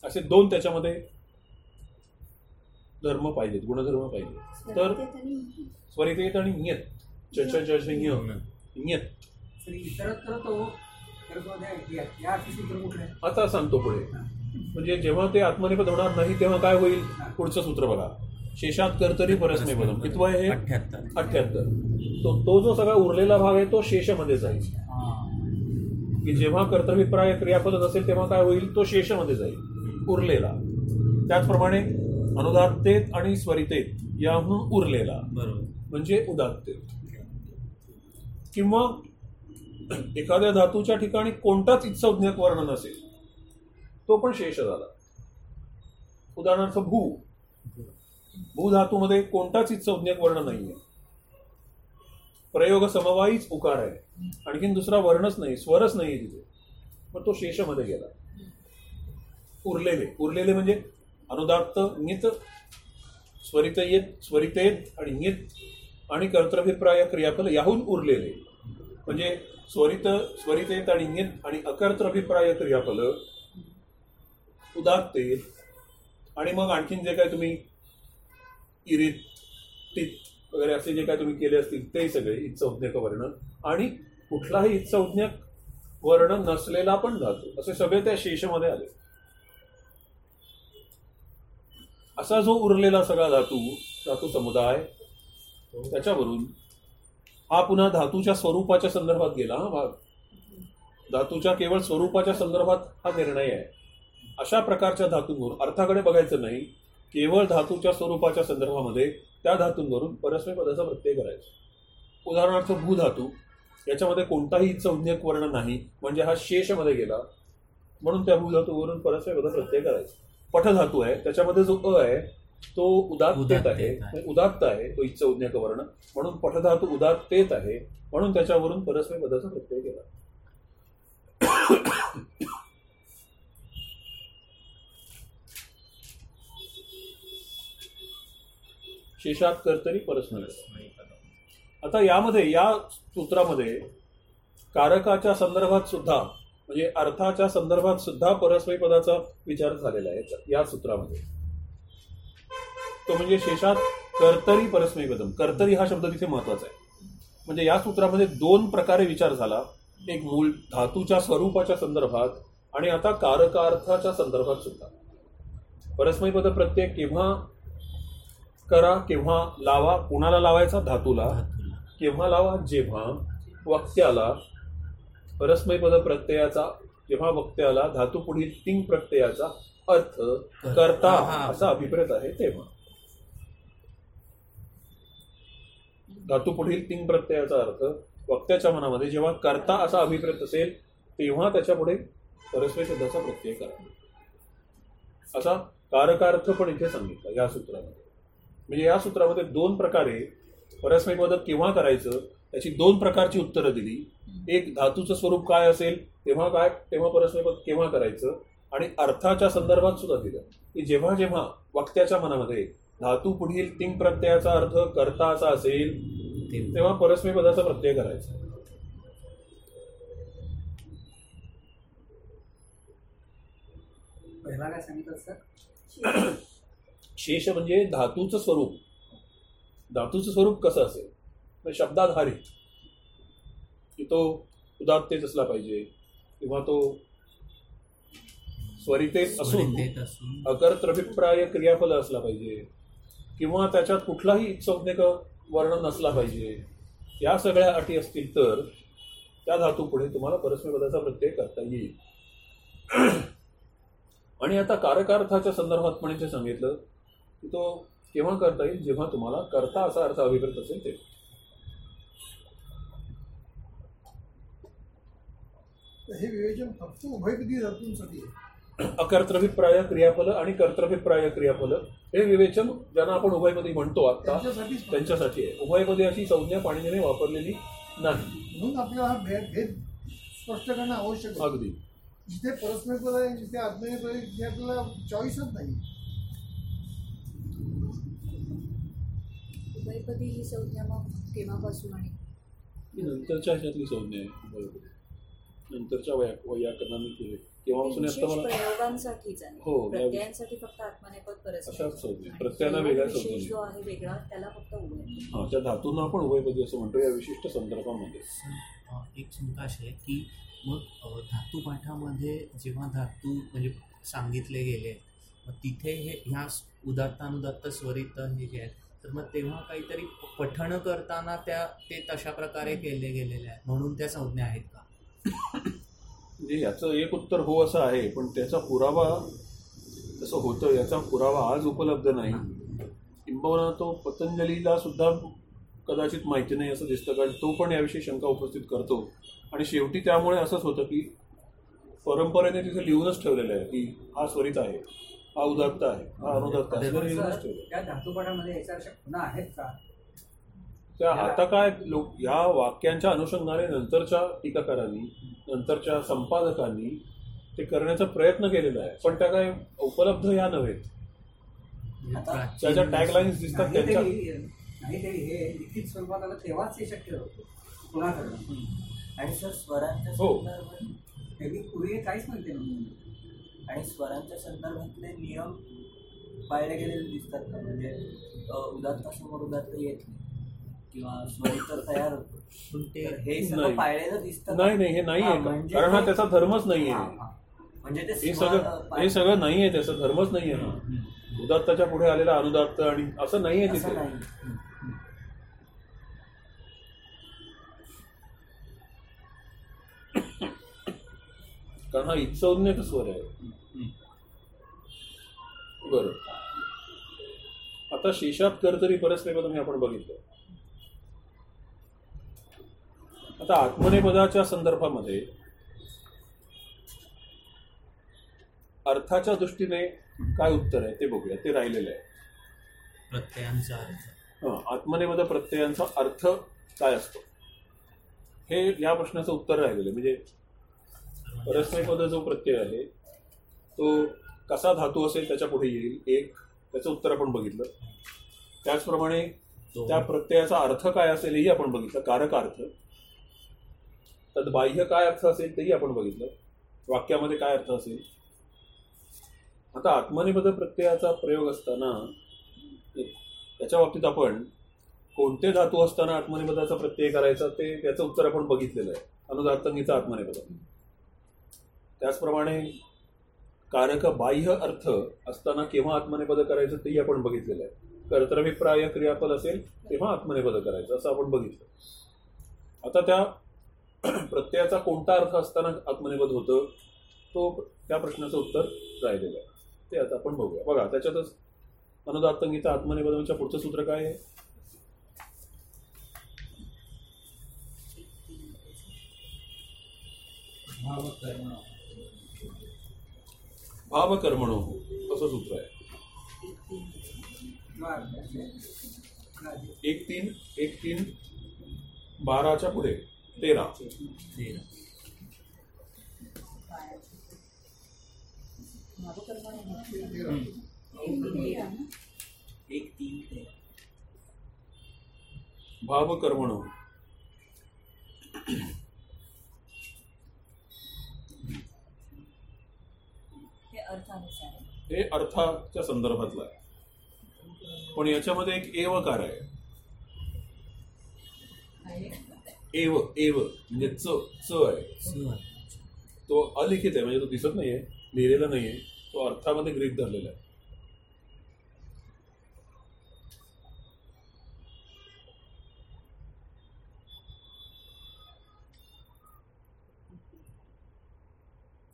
असे दोन त्याच्यामध्ये धर्म पाहिजेत गुणधर्म पाहिजे तर स्वरितेत आणि नियत. च च च च ञ. नियत. आता सांगतो पुढे. म्हणजे जेव्हा ते आत्मनेपद होणार नाही तेव्हा काय होईल? पुढचं सूत्र बघा. शेषात कर्तरी परस्मैपदम कितवं आहे हे? अठ्ठ्याहत्तर. अठ्ठ्याहत्तर. तो तो जो सगळा उरलेला भाग आहे तो शेषमध्ये जाईल. की जेव्हा कर्तव्यप्राय क्रियापद असेल तेव्हा काय होईल? तो शेषमध्ये जाईल. उरलेला. त्याचप्रमाणे अनुदात्तेत आणि स्वरितेत याहून उरलेला. म्हणजे उदात्तेत. किंवा एखाद्या धातूच्या ठिकाणी कोणताच इत्संज्ञक वर्ण नसेल तो पण शेष झाला. उदाहरणार्थ भू. भू धातूमध्ये कोणताच इत्संज्ञक वर्ण नाहीये. प्रयोग समवायीच उकार आहे. आणखीन दुसरा वर्णच नाही स्वरच नाही तिथे. पण तो शेषमध्ये गेला. उरलेले. उरलेले म्हणजे अनुदात्त नित स्वरित येत स्वरितेत आणि नित आणि कर्तव्यप्राय क्रियाफल याहून उरलेले. म्हणजे स्वरित स्वरितेत आणि नित आणि अकर्तव्यप्राय क्रियाफल उदात्तेत आणि मग आणखीन जे काय तुम्ही इरित टित वगैरे असे जे काय तुम्ही केले असतील ते सगळे इत्संज्ञक वर्णन आणि कुठलाही इत्संज्ञक वर्ण नसलेला पण जातो असे सगळे त्या शेषमध्ये आले. असा जो उरलेला सगळा धातू धातू समुदाय त्याच्यावरून हा पुन्हा धातूच्या स्वरूपाच्या संदर्भात गेला हा भाग. धातूच्या केवळ स्वरूपाच्या संदर्भात हा निर्णय आहे. अशा प्रकारच्या धातूंवरून अर्थाकडे बघायचं नाही केवळ धातूच्या स्वरूपाच्या संदर्भामध्ये त्या धातूंवरून परस्मय पदाचा प्रत्यय करायचा. उदाहरणार्थ भूधातू. याच्यामध्ये कोणताही संज्ञक वर्ण नाही म्हणजे हा शेषमध्ये गेला म्हणून त्या भूधातूवरून परस्मय पदा प्रत्यय करायचा. पठधातू आहे त्याच्यामध्ये जो अ आहे तो उदात्तेत आहे. उदात्त आहे तो इत्संज्ञक वर्ण म्हणून पठधातू उदात्तेत आहे म्हणून त्याच्यावरून परस्मय पदाचा प्रत्यय केला. शेषात कर्तरी परस्मय आता यामध्ये या सूत्रामध्ये कारकाच्या संदर्भात सुद्धा म्हणजे अर्थाच्या संदर्भात सुद्धा परस्मय पदाचा विचार झालेला आहे या सूत्रामध्ये. तो म्हणजे शेषात कर्तरी परस्मय पदम. कर्तरी हा शब्द तिथे महत्त्वाचा आहे. म्हणजे या सूत्रामध्ये दोन प्रकारे विचार झाला. एक मूळ धातूच्या स्वरूपाच्या संदर्भात आणि आता कारकार्थाच्या संदर्भात सुद्धा. परस्मय पद प्रत्यय केव्हा करा केव्हा लावा कुणाला लावायचा? धातूला. केव्हा लावा? जेव्हा. वक्त्याला. परस्मय पद प्रत्ययाचा जेव्हा वक्त्याला धातू पुढील तिंग प्रत्ययाचा अर्थ करता. असा अभिप्रेत आहे तेव्हा. धातू पुढील तिंग प्रत्ययाचा अर्थ वक्त्याच्या मनामध्ये जेव्हा करता असा अभिप्रेत असेल तेव्हा त्याच्या पुढे परस्मय शब्दाचा प्रत्यय करा. असा कारकार्थ पण इथे सांगितला या सूत्रामध्ये. म्हणजे या सूत्रामध्ये दोन प्रकारे परस्मय पद केव्हा करायचं त्याची दोन प्रकारची उत्तरं दिली. एक धातूचं स्वरूप काय असेल तेव्हा काय तेव्हा परस्मय पद केव्हा करायचं? आणि अर्थाच्या संदर्भात सुद्धा दिलं. की जेव्हा जेव्हा वक्त्याच्या मनामध्ये धातू पुढील तिंग प्रत्ययाचा अर्थ करता असा असेल तेव्हा परस्मय पदाचा प्रत्यय करायचा. पहिला काय सांगितलं सर? शेष म्हणजे धातूचं स्वरूप. धातूचं स्वरूप कसं असेल? शब्दाधारित की तो उदात्तेच असला पाहिजे किंवा तो स्वरितेत असून अकर्तृभिप्राय क्रियाफल असला पाहिजे किंवा त्याच्यात कुठलाही संज्ञक वर्ण नसला पाहिजे या सगळ्या अटी असतील तर त्या धातू पुढे तुम्हाला परस्मय पदाचा प्रत्यय करता येईल. आणि आता कारकार्थाच्या संदर्भात पण इथे सांगितलं की तो केव्हा करता येईल? जेव्हा तुम्हाला करता असा अर्थ अभिप्रेत असेल ते तर हे विवेचन फक्त उभयपदी धातूंसाठी आहे. अकर्तव्यप्राय क्रियाफल आणि कर्तव्यप्राय क्रियाफल हे विवेचन ज्यांना आपण उभयपदी म्हणतो आता त्यांच्यासाठी आहे. उभयपदी अशी संज्ञा पाणिनीने वापरलेली नाही. म्हणून आपल्याला हा भेद भेद स्पष्ट करणं आवश्यक आहे. अगदी. जिथे परस्मयपद आहे जिथे आत्मयपद आहे तिथे आपल्याला चॉईसच नाही. उभयपदी ही संज्ञा मग केव्हापासून आणि ही नंतरच्या ह्याच्यातली संज्ञा आहे उभयपदी. नंतरच्या वया वैयाकरणाने केले. केव्हापासून विशेष आता मला हो, या- प्रत्ययांसाठी फक्त आत्मनेपद परस्पर अशाच संज्ञा. प्रत्ययाला वेगळ्या संज्ञा जो आहे वेगळा त्याला फक्त उभय हा त्या धातूंना आपण उभयपदी असं म्हणतो या विशिष्ट संदर्भामध्ये. एक शंका अशी आहे की मग धातुपाठामध्ये जेव्हा धातू म्हणजे सांगितले गेले मग तिथे हे ह्या उदात्तानुदात्त स्वरित हे जे आहेत तर मग तेव्हा काहीतरी पठण करताना त्या ते तशा प्रकारे केले गेलेले आहेत म्हणून त्या संज्ञा आहेत का? म्हणजे याचं एक उत्तर हो असं आहे पण त्याचा पुरावा तसं होतं याचा पुरावा आज उपलब्ध नाही. किंबहुना तो पतंजलीला सुद्धा कदाचित माहिती नाही असं दिसतं कारण तो पण याविषयी शंका उपस्थित करतो. आणि शेवटी त्यामुळे असंच होतं की परंपरेने तिथे लिहूनच ठेवलेलं आहे की हा स्वरित आहे हा उदात्त आहे हा अनुदात्त आहे लिहूनच ठेवलं त्या धातुपाठामध्ये खुणा आहेत का? त्या आता काय लोक या वाक्यांच्या अनुषंगाने नंतरच्या टीकाकारांनी नंतरच्या संपादकांनी ते करण्याचा प्रयत्न केलेला आहे. पण त्या काय उपलब्ध या नव्हेत. त्याच्या टॅगलाईन्स दिसतात नाही त्यांच्या तरी नाही तरी हे लिखित स्वरूपात आलं तेव्हाच हे शक्य होतं. पुन्हा करणं आणि सर स्वरांच्या हो. संदर्भात मी पूर्वी काहीच म्हणते नव्हतं आणि स्वरांच्या संदर्भातले नियम पाळले गेलेले दिसतात का म्हणजे उदात्तासमोर उदात्त येत नाही. किंवा स्वर तर तयार होतो. पण ते तर हे सगळं नाही. पाळलेलं दिसतं नाही नाही हे नाही आहे म्हणजे कारण हा त्याचा धर्मच नाही हा, आहे. म्हणजे ते हे सगळं हे सगळं नाही आहे त्याचा धर्मच नाही आहे हा उदात्ताच्या पुढे आलेला अनुदात्त आणि असं नाही आहे तिथे. कारण हा इत्सौज्ञक स्वर आहे. बरं. आता शेषात कर्तरी परस्मैपद मी आपण बघितलं. आता आत्मनेपदाच्या संदर्भामध्ये अर्थाच्या दृष्टीने काय उत्तर आहे ते बघूया ते राहिलेलं आहे. प्रत्ययांचा अर्थ. हं, आत्मनेपद प्रत्ययांचा अर्थ काय असतो? हे या प्रश्नाचं उत्तर राहिलेलं आहे. म्हणजे परस्मैपद जो प्रत्यय आहे तो कसा धातू असेल त्याच्या पुढे येईल एक त्याचं उत्तर आपण बघितलं. त्याचप्रमाणे त्या प्रत्ययाचा अर्थ काय असेल हेही आपण बघितलं कारक अर्थ. तर बाह्य काय अर्थ असेल तेही आपण बघितलं. वाक्यामध्ये काय अर्थ असेल? आता आत्मनिबद्ध प्रत्ययाचा प्रयोग असताना त्याच्या बाबतीत आपण कोणते धातू असताना आत्मनिपदाचा प्रत्यय करायचा ते त्याचं उत्तर आपण बघितलेलं आहे. अनुदात्तंगीचा आत्मनिबद्ध त्याचप्रमाणे कारक बाह्य अर्थ असताना केव्हा आत्मनिबद्ध करायचं तेही आपण बघितलेलं आहे. कर्तव्यप्राय क्रियापद असेल तेव्हा आत्मनिबद्ध करायचं असं आपण बघितलं. आता त्या प्रत्ययाचा कोणता अर्थ असताना आत्मनेपद होतं तो त्या प्रश्नाचं उत्तर राहिलेलं आहे. ते आता आपण बघूया. बघा त्याच्यातच अनुदात्तंगीचा आत्मनिबंधाच्या पुढचं सूत्र काय आहे? भाव कर्मणो असं सूत्र आहे. एक तीन एक तीन बाराच्या पुढे. तेरा भाव कर्मणो हे. हे अर्थाच्या संदर्भातलं आहे. पण याच्यामध्ये एक एवकार आहे. एव एव म्हणजे च च आहे. तो अलिखित आहे म्हणजे तो दिसत नाहीये लिहिलेला नाहीये. तो अर्थामध्ये ग्रीक धरलेला आहे.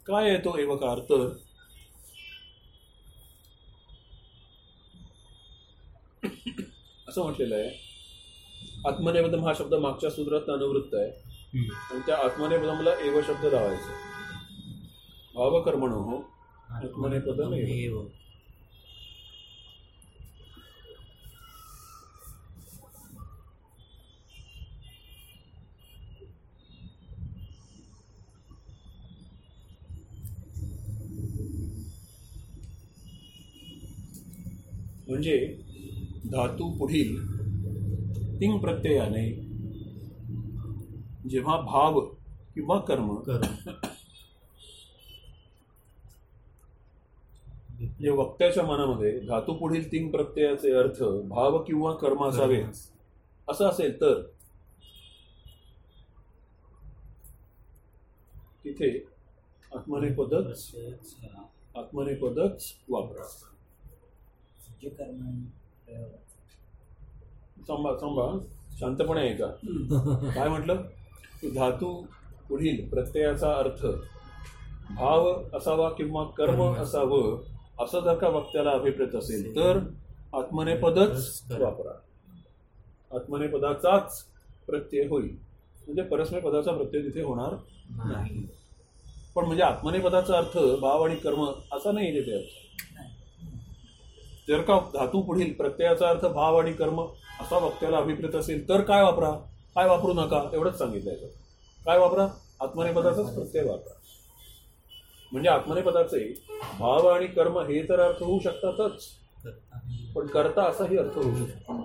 काय आहे तो एव का अर्थ? असं म्हटलेलं आहे. आत्मनेपदम हा शब्द मागच्या सूत्रात अनुवृत्त आहे. आणि त्या आत्मनेपदमला एव शब्द लावायचा भावकर्मण हो आत्मनेपदम. एव. म्हणजे धातू पुढील तिंग प्रत्ययाने जेव्हा भाव किंवा कर्म म्हणजे वक्त्याच्या मनामध्ये धातू पुढील तीन प्रत्ययाचे अर्थ भाव किंवा कर्म असावे असं असेल तर तिथे आत्मनेपदच आत्मनेपदच वापरा. जे कर्म थांबा थांबा शांतपणे आहे का? काय म्हटलं? की धातू पुढील प्रत्ययाचा अर्थ भाव असावा किंवा कर्म असावं असं जर का वक्त्याला अभिप्रेत असेल तर आत्मनेपदच वापरा. आत्मनेपदाचाच प्रत्यय होईल. म्हणजे परस्मय पदाचा प्रत्यय तिथे होणार नाही. पण म्हणजे आत्मनेपदाचा अर्थ भाव आणि कर्म असा नाही तिथे अर्थ जर का धातू पुढील प्रत्ययाचा अर्थ भाव आणि कर्म असा वक्त्याला अभिप्रेत असेल तर काय वापरा? काय वापरू नका? एवढंच सांगितलं काय वापरा? आत्मनेपदाचाच प्रत्यय वापरा. म्हणजे आत्मनेपदाचे भाव आणि कर्म हे तर अर्थ होऊ शकतातच. पण करता असाही अर्थ होऊ शकतो.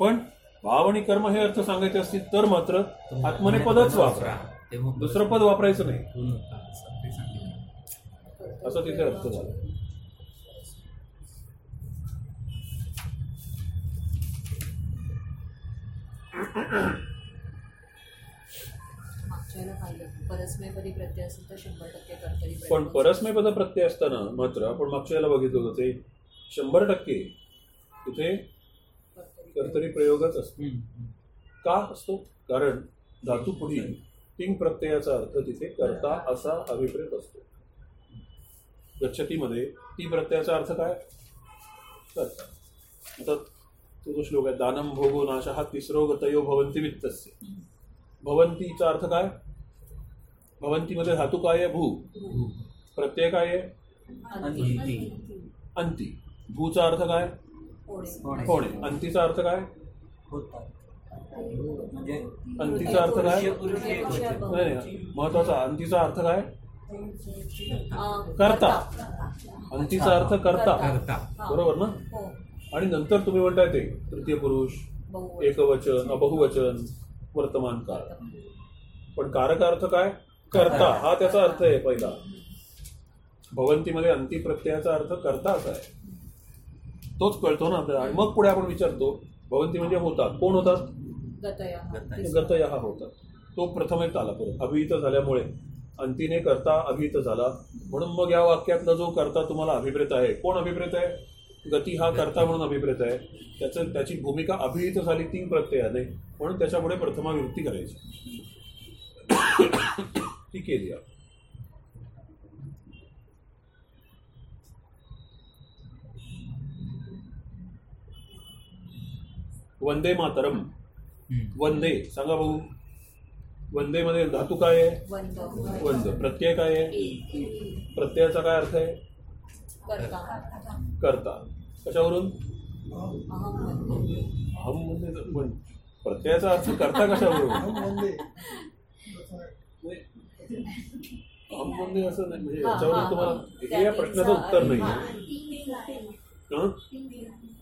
पण भाव आणि कर्म हे अर्थ सांगायचे असतील तर मात्र आत्मनेपदच वापरा. दुसरं पद वापरायचं नाही. असं तिथे अर्थ झाला. मागच्या वेळेला पाहिलं परस्मैपदी प्रत्यय असेल तर शंभर टक्के कर्तरी पण परस्मय पद प्रत्यय असताना मात्र आपण मागच्या याला बघितलं होतं ते शंभर टक्के तिथे कर्तरी प्रयोगच असतो. का असतो? कारण धातू पुढील तिंग प्रत्ययाचा अर्थ तिथे करता असा अभिप्रेत असतो. गच्छतीमध्ये ती प्रत्ययाचा अर्थ काय? आता तो जो श्लोक आहे दानम भोगो नाश हा तिसरो गतयो भवंती वित्तस्य भवंतीचा अर्थ काय? भवंतीमध्ये धातू काय आहे? भू. प्रत्यय काय आहे? अंती. भूचा अर्थ काय? होणे अंतीचा अर्थ काय? म्हणजे अंतीचा अर्थ काय? नाही. महत्त्वाचा. अंतीचा अर्थ काय? करता. अंतीचा अर्थ करता. करता. बरोबर ना? आणि नंतर तुम्ही म्हणताय ते तृतीय पुरुष एकवचन बहुवचन वर्तमान काळ. पण कारक अर्थ काय? करता. हा त्याचा अर्थ आहे पहिला. भवंतीमध्ये अंती प्रत्ययाचा अर्थ करता असा आहे. तोच कळतो ना आपल्याला. आणि मग पुढे आपण विचारतो भवंती म्हणजे होतात कोण होतात गतया. गतया हा होता. तो प्रथम एक आला परत. अभिहित झाल्यामुळे. अंतीने करता अभिहित झाला. म्हणून मग या वाक्यातला जो करता तुम्हाला अभिप्रेत आहे कोण अभिप्रेत आहे? गती हा करता म्हणून अभिप्रेत आहे. त्याचं त्याची भूमिका अभिहित झाली तीन प्रत्ययाने. म्हणून त्याच्यापुढे प्रथमा विभक्ती करायची. ती केली आपण. वंदे मातरम. वंदे. सांगा भाऊ. वंदे मध्ये धातू काय आहे? वंद. वंद. प्रत्यय काय आहे? प्रत्ययाचा काय अर्थ आहे? करता. करता. कशावरून? अहम म्हणजे पण प्रत्ययाचा अर्थ करता कशावरून? हम वंदे हम म्हणजे असं नाही म्हणजे याच्यावरून तुम्हाला या प्रश्नाचं उत्तर नाही?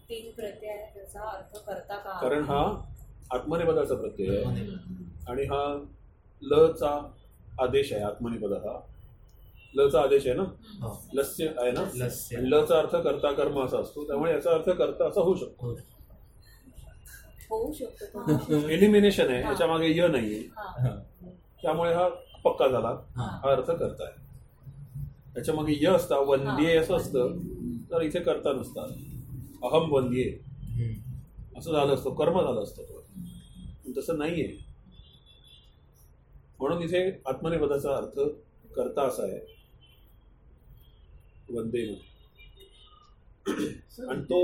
तीन प्रत्यय आहे, त्याचा अर्थ करता का? कारण हा आत्मनेपदाचा प्रत्यय आहे. आणि हा लचा आदेश आहे आत्मनेपद हा लचा आदेश आहे ना हो. लस्य आहे ना लस्य. आणि लचा अर्थ करता कर्म असा असतो त्यामुळे याचा अर्थ करता असा होऊ शकतो हो. होऊ शकतो तो. एलिमिनेशन आहे याच्या मागे य नाहीये हा. हा. त्यामुळे हा पक्का झाला हा. हा अर्थ करताय त्याच्यामागे य असता वंद्ये असं असतं तर इथे करता नसतात अहम हम्म. असं झालं असतं कर्म झालं असतं पण तसं नाहीये म्हणून इथे आत्मनेपदाचा अर्थ करता असा आहे. वंदे आणि तो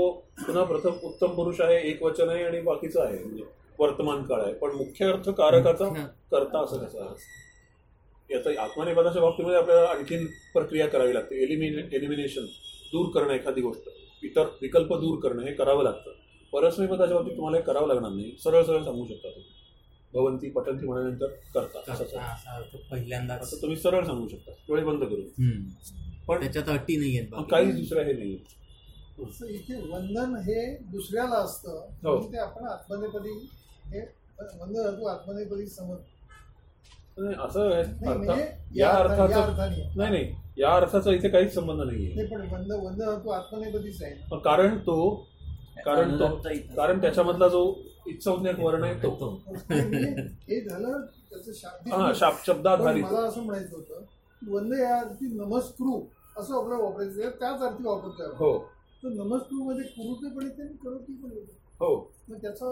पुन्हा प्रथम उत्तम पुरुष आहे एक वचन आहे आणि बाकीचं आहे म्हणजे वर्तमान काळ आहे. पण मुख्य अर्थ कारकाचा करता असं त्याचा याचा आत्मनिर्भराच्या बाबतीमध्ये आपल्याला आणखीन प्रक्रिया करावी लागते. एलिमिने एलिमिनेशन दूर करणं एखादी गोष्ट. इतर विकल्प दूर करणं हे करावं लागतं. परस्मैपदाच्या बाबतीत तुम्हाला हे करावं लागणार नाही. सरळ सरळ सांगू शकता तुम्ही. भवंती पठंती म्हणल्यानंतर करता असं करता असा अर्थ पहिल्यांदाच. असं तुम्ही सरळ सांगू शकता. डोळे बंद करून. पण त्याच्यात अटी नाही आहेत. काहीच दुसरं हे नाही. इथे वंदन हे दुसऱ्याला असतं. म्हणून ते आपण आत्मनेपदी हे वंदन धातू आत्मनेपदी समज. नाही, असं आहे. नाही अर्था- म्हणजे या या अर्था- या अर्थाचं नाही नाही. या अर्थाचा इथे काहीच संबंध नाहीये. नाही पण वंद वंदन धातू आत्मनेपदीच आहे. पण कारण तो कारण तो. कारण त्याच्यामधला जो इच्छाज्ञाक वर्ण आहे तो. म्हणजे हे झालं त्याचं शाब्दिक हा पण शब्दाधारित मला असं म्हणायचं होतं वंद या अर्थी नमस्कृ असं आपल्याला वापरायचं. त्याच अर्थी वापरतोय. हो. तर नमस्कृ मध्ये कुरुते पण येते आणि करोती पण येते. हो. मग त्याचा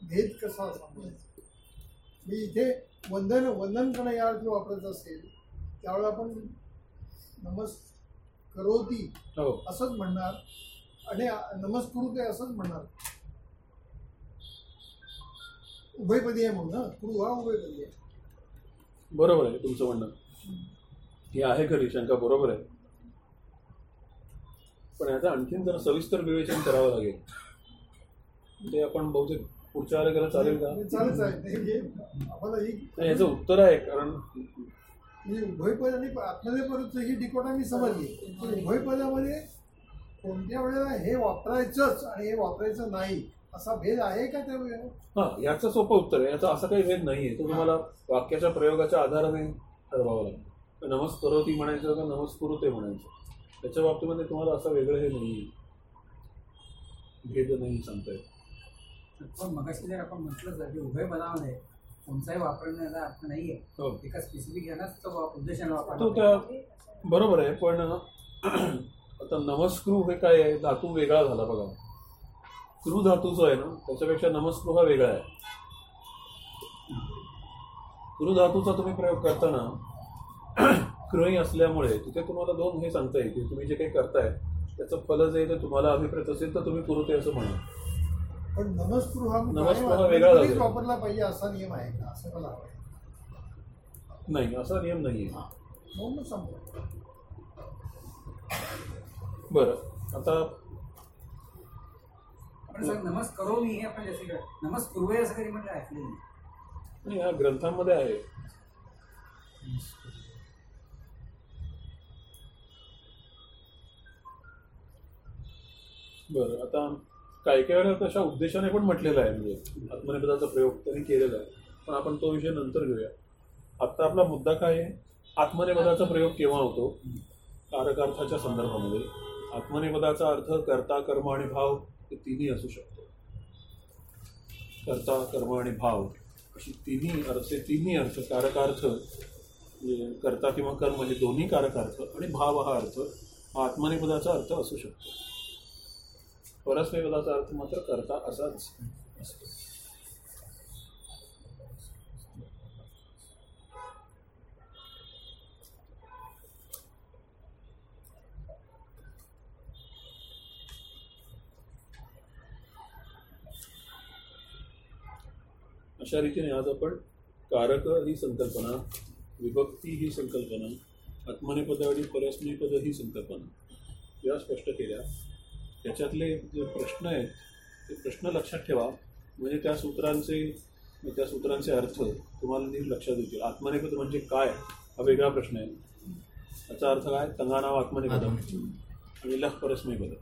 भेद कसा सांगायचा मी इथे वंदन वंदन करणं या अर्थी वापरायचं असेल त्यावेळेला आपण नमस् करोती हो. असंच म्हणणार आणि नमस्कुरुते असंच म्हणणार. उभयपदी आहे म्हणून कुरु हा उभयपदी आहे. बरोबर आहे तुमचं म्हणणं. ही आहे खरी शंका बरोबर आहे. पण याचं आणखीन जरा सविस्तर विवेचन करावं लागेल. ते आपण बहुतेक पुढच्या वेळेला केलं चालेल का? चालूच आहे म्हणजे आम्हाला ही याचं उत्तर आहे कारण म्हणजे उभयपद आणि आत्मदय परत ही डिकोटा मी समजली उभयपदामध्ये कोणत्या वेळेला हे वापरायचंच आणि हे वापरायचं नाही असा भेद आहे का त्या वेळेला हा याचं सोपं उत्तर आहे. याचा असा काही भेद नाहीये. तो तुम्हाला वाक्याच्या प्रयोगाच्या आधाराने ठरवावं लागतं नमस्करोती म्हणायचं का नमस्कुरुते म्हणायचं? त्याच्या बाबतीमध्ये तुम्हाला असं वेगळं हे नाही भेद नाही सांगता येत. पण मगाशी जर आपण म्हटलं की उभय पदामध्ये कोणताही वापरण्याचा अर्थ नाहीये हो. एका स्पेसिफिक यालाच तो उद्देशाने तो वापरला त्या बरोबर आहे पण आता नमस्कृ हे काय आहे? धातू वेगळा झाला बघा. क्रू धातू जो आहे ना त्याच्यापेक्षा नमस्कृ हा वेगळा आहे. क्रू धातूचा तुम्ही प्रयोग करताना क्रय असल्यामुळे तिथे तुम्हाला दोन हे सांगता येईल की तुम्ही जे काही करताय त्याचं फल जे आहे ते तुम्हाला अभिप्रेत असेल तर तुम्ही कुरुते असं म्हणा. पण नमस्कृ हा नमस्कृ हा वेगळा. वापरला पाहिजे असा नियम आहे का? असं मला नाही असा नियम नाही आहे बरं आता नमस् करो मी हे आपण जसे नमस् असं कधी म्हटलं नाही नाही, ह्या ग्रंथांमध्ये आहे. बरं आता काही काही वेळेला तशा उद्देशाने पण म्हटलेलं आहे म्हणजे आत्मनिर्भराचा प्रयोग त्यांनी केलेला आहे. पण आपण तो विषय नंतर घेऊया. आत्ता आपला मुद्दा काय आहे? आत्मनिर्भराचा प्रयोग केव्हा होतो? कारकार्थाच्या संदर्भामध्ये. आत्मनिर्भराचा अर्थ कर्ता कर्म आणि भाव हे तिन्ही असू शकतो. कर्ता कर्म आणि भाव अशी तिन्ही अर्थ तिन्ही अर्थ कारकार्थ म्हणजे कर्ता किंवा कर्म हे दोन्ही कारकार्थ आणि भाव हा अर्थ हा आत्मनिपदाचा अर्थ असू शकतो. परस्मैपदाचा अर्थ मात्र कर्ता असाच असतो. अशा रीतीने आज आपण कारक ही संकल्पना विभक्ती ही संकल्पना आत्मनेपद आणि परस्मैपद ही संकल्पना या स्पष्ट केल्या. त्याच्यातले जे प्रश्न आहेत ते प्रश्न लक्षात ठेवा. म्हणजे त्या सूत्रांचे त्या सूत्रांचे अर्थ तुम्हाला नीट लक्षात येतील. आत्मनेपद म्हणजे काय? हा वेगळा प्रश्न आहे. त्याचा अर्थ काय? तंगा नाव आत्मनेपद. आणि लख परस्मैपद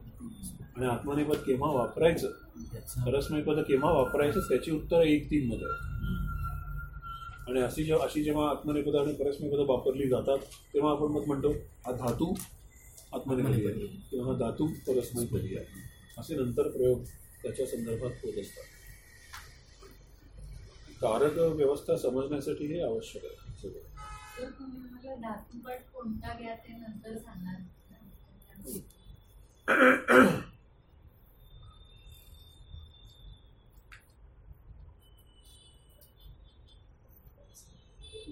आणि आत्मनेपद केव्हा वापरायचं? याचा परस्मैपद केव्हा वापरायचं त्याची उत्तर एक तीन मध्ये आहे आणि अशी जेव्हा अशी जेव्हा आत्मनेपद आणि परस्मैपद वापरली जातात तेव्हा आपण मग म्हणतो हा धातू आत्मनेपदी आहे. किंवा हा धातू परस्मैपदी आहे. असे नंतर प्रयोग त्याच्या संदर्भात होत असतात. कारक व्यवस्था समजण्यासाठी हे आवश्यक आहे. सगळं. तर तुम्ही मला धातूपाठ कोणता घ्या ते नंतर सांगणार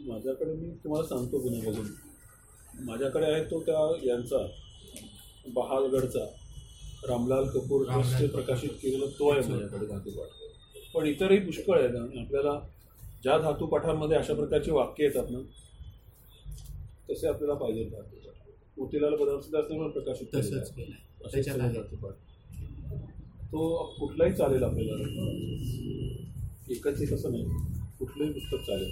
माझ्याकडे मी तुम्हाला सांगतो गुन्हे अजून माझ्याकडे आहे तो त्या यांचा बहालगडचा. रामलाल कपूर. प्रकाशित केलेलं तो आहे माझ्याकडे धातुपाठ पण इतरही पुष्कळ आहेत आणि आपल्याला ज्या धातुपाठांमध्ये अशा प्रकारची वाक्य येतात ना तसे आपल्याला पाहिजेत धातुपाठ मोतीलाल बदामदासने पण प्रकाशित तसंच धातुपाठ तो कुठलाही चालेल आपल्याला. एकच एक असं नाही. कुठलंही पुस्तक चालेल.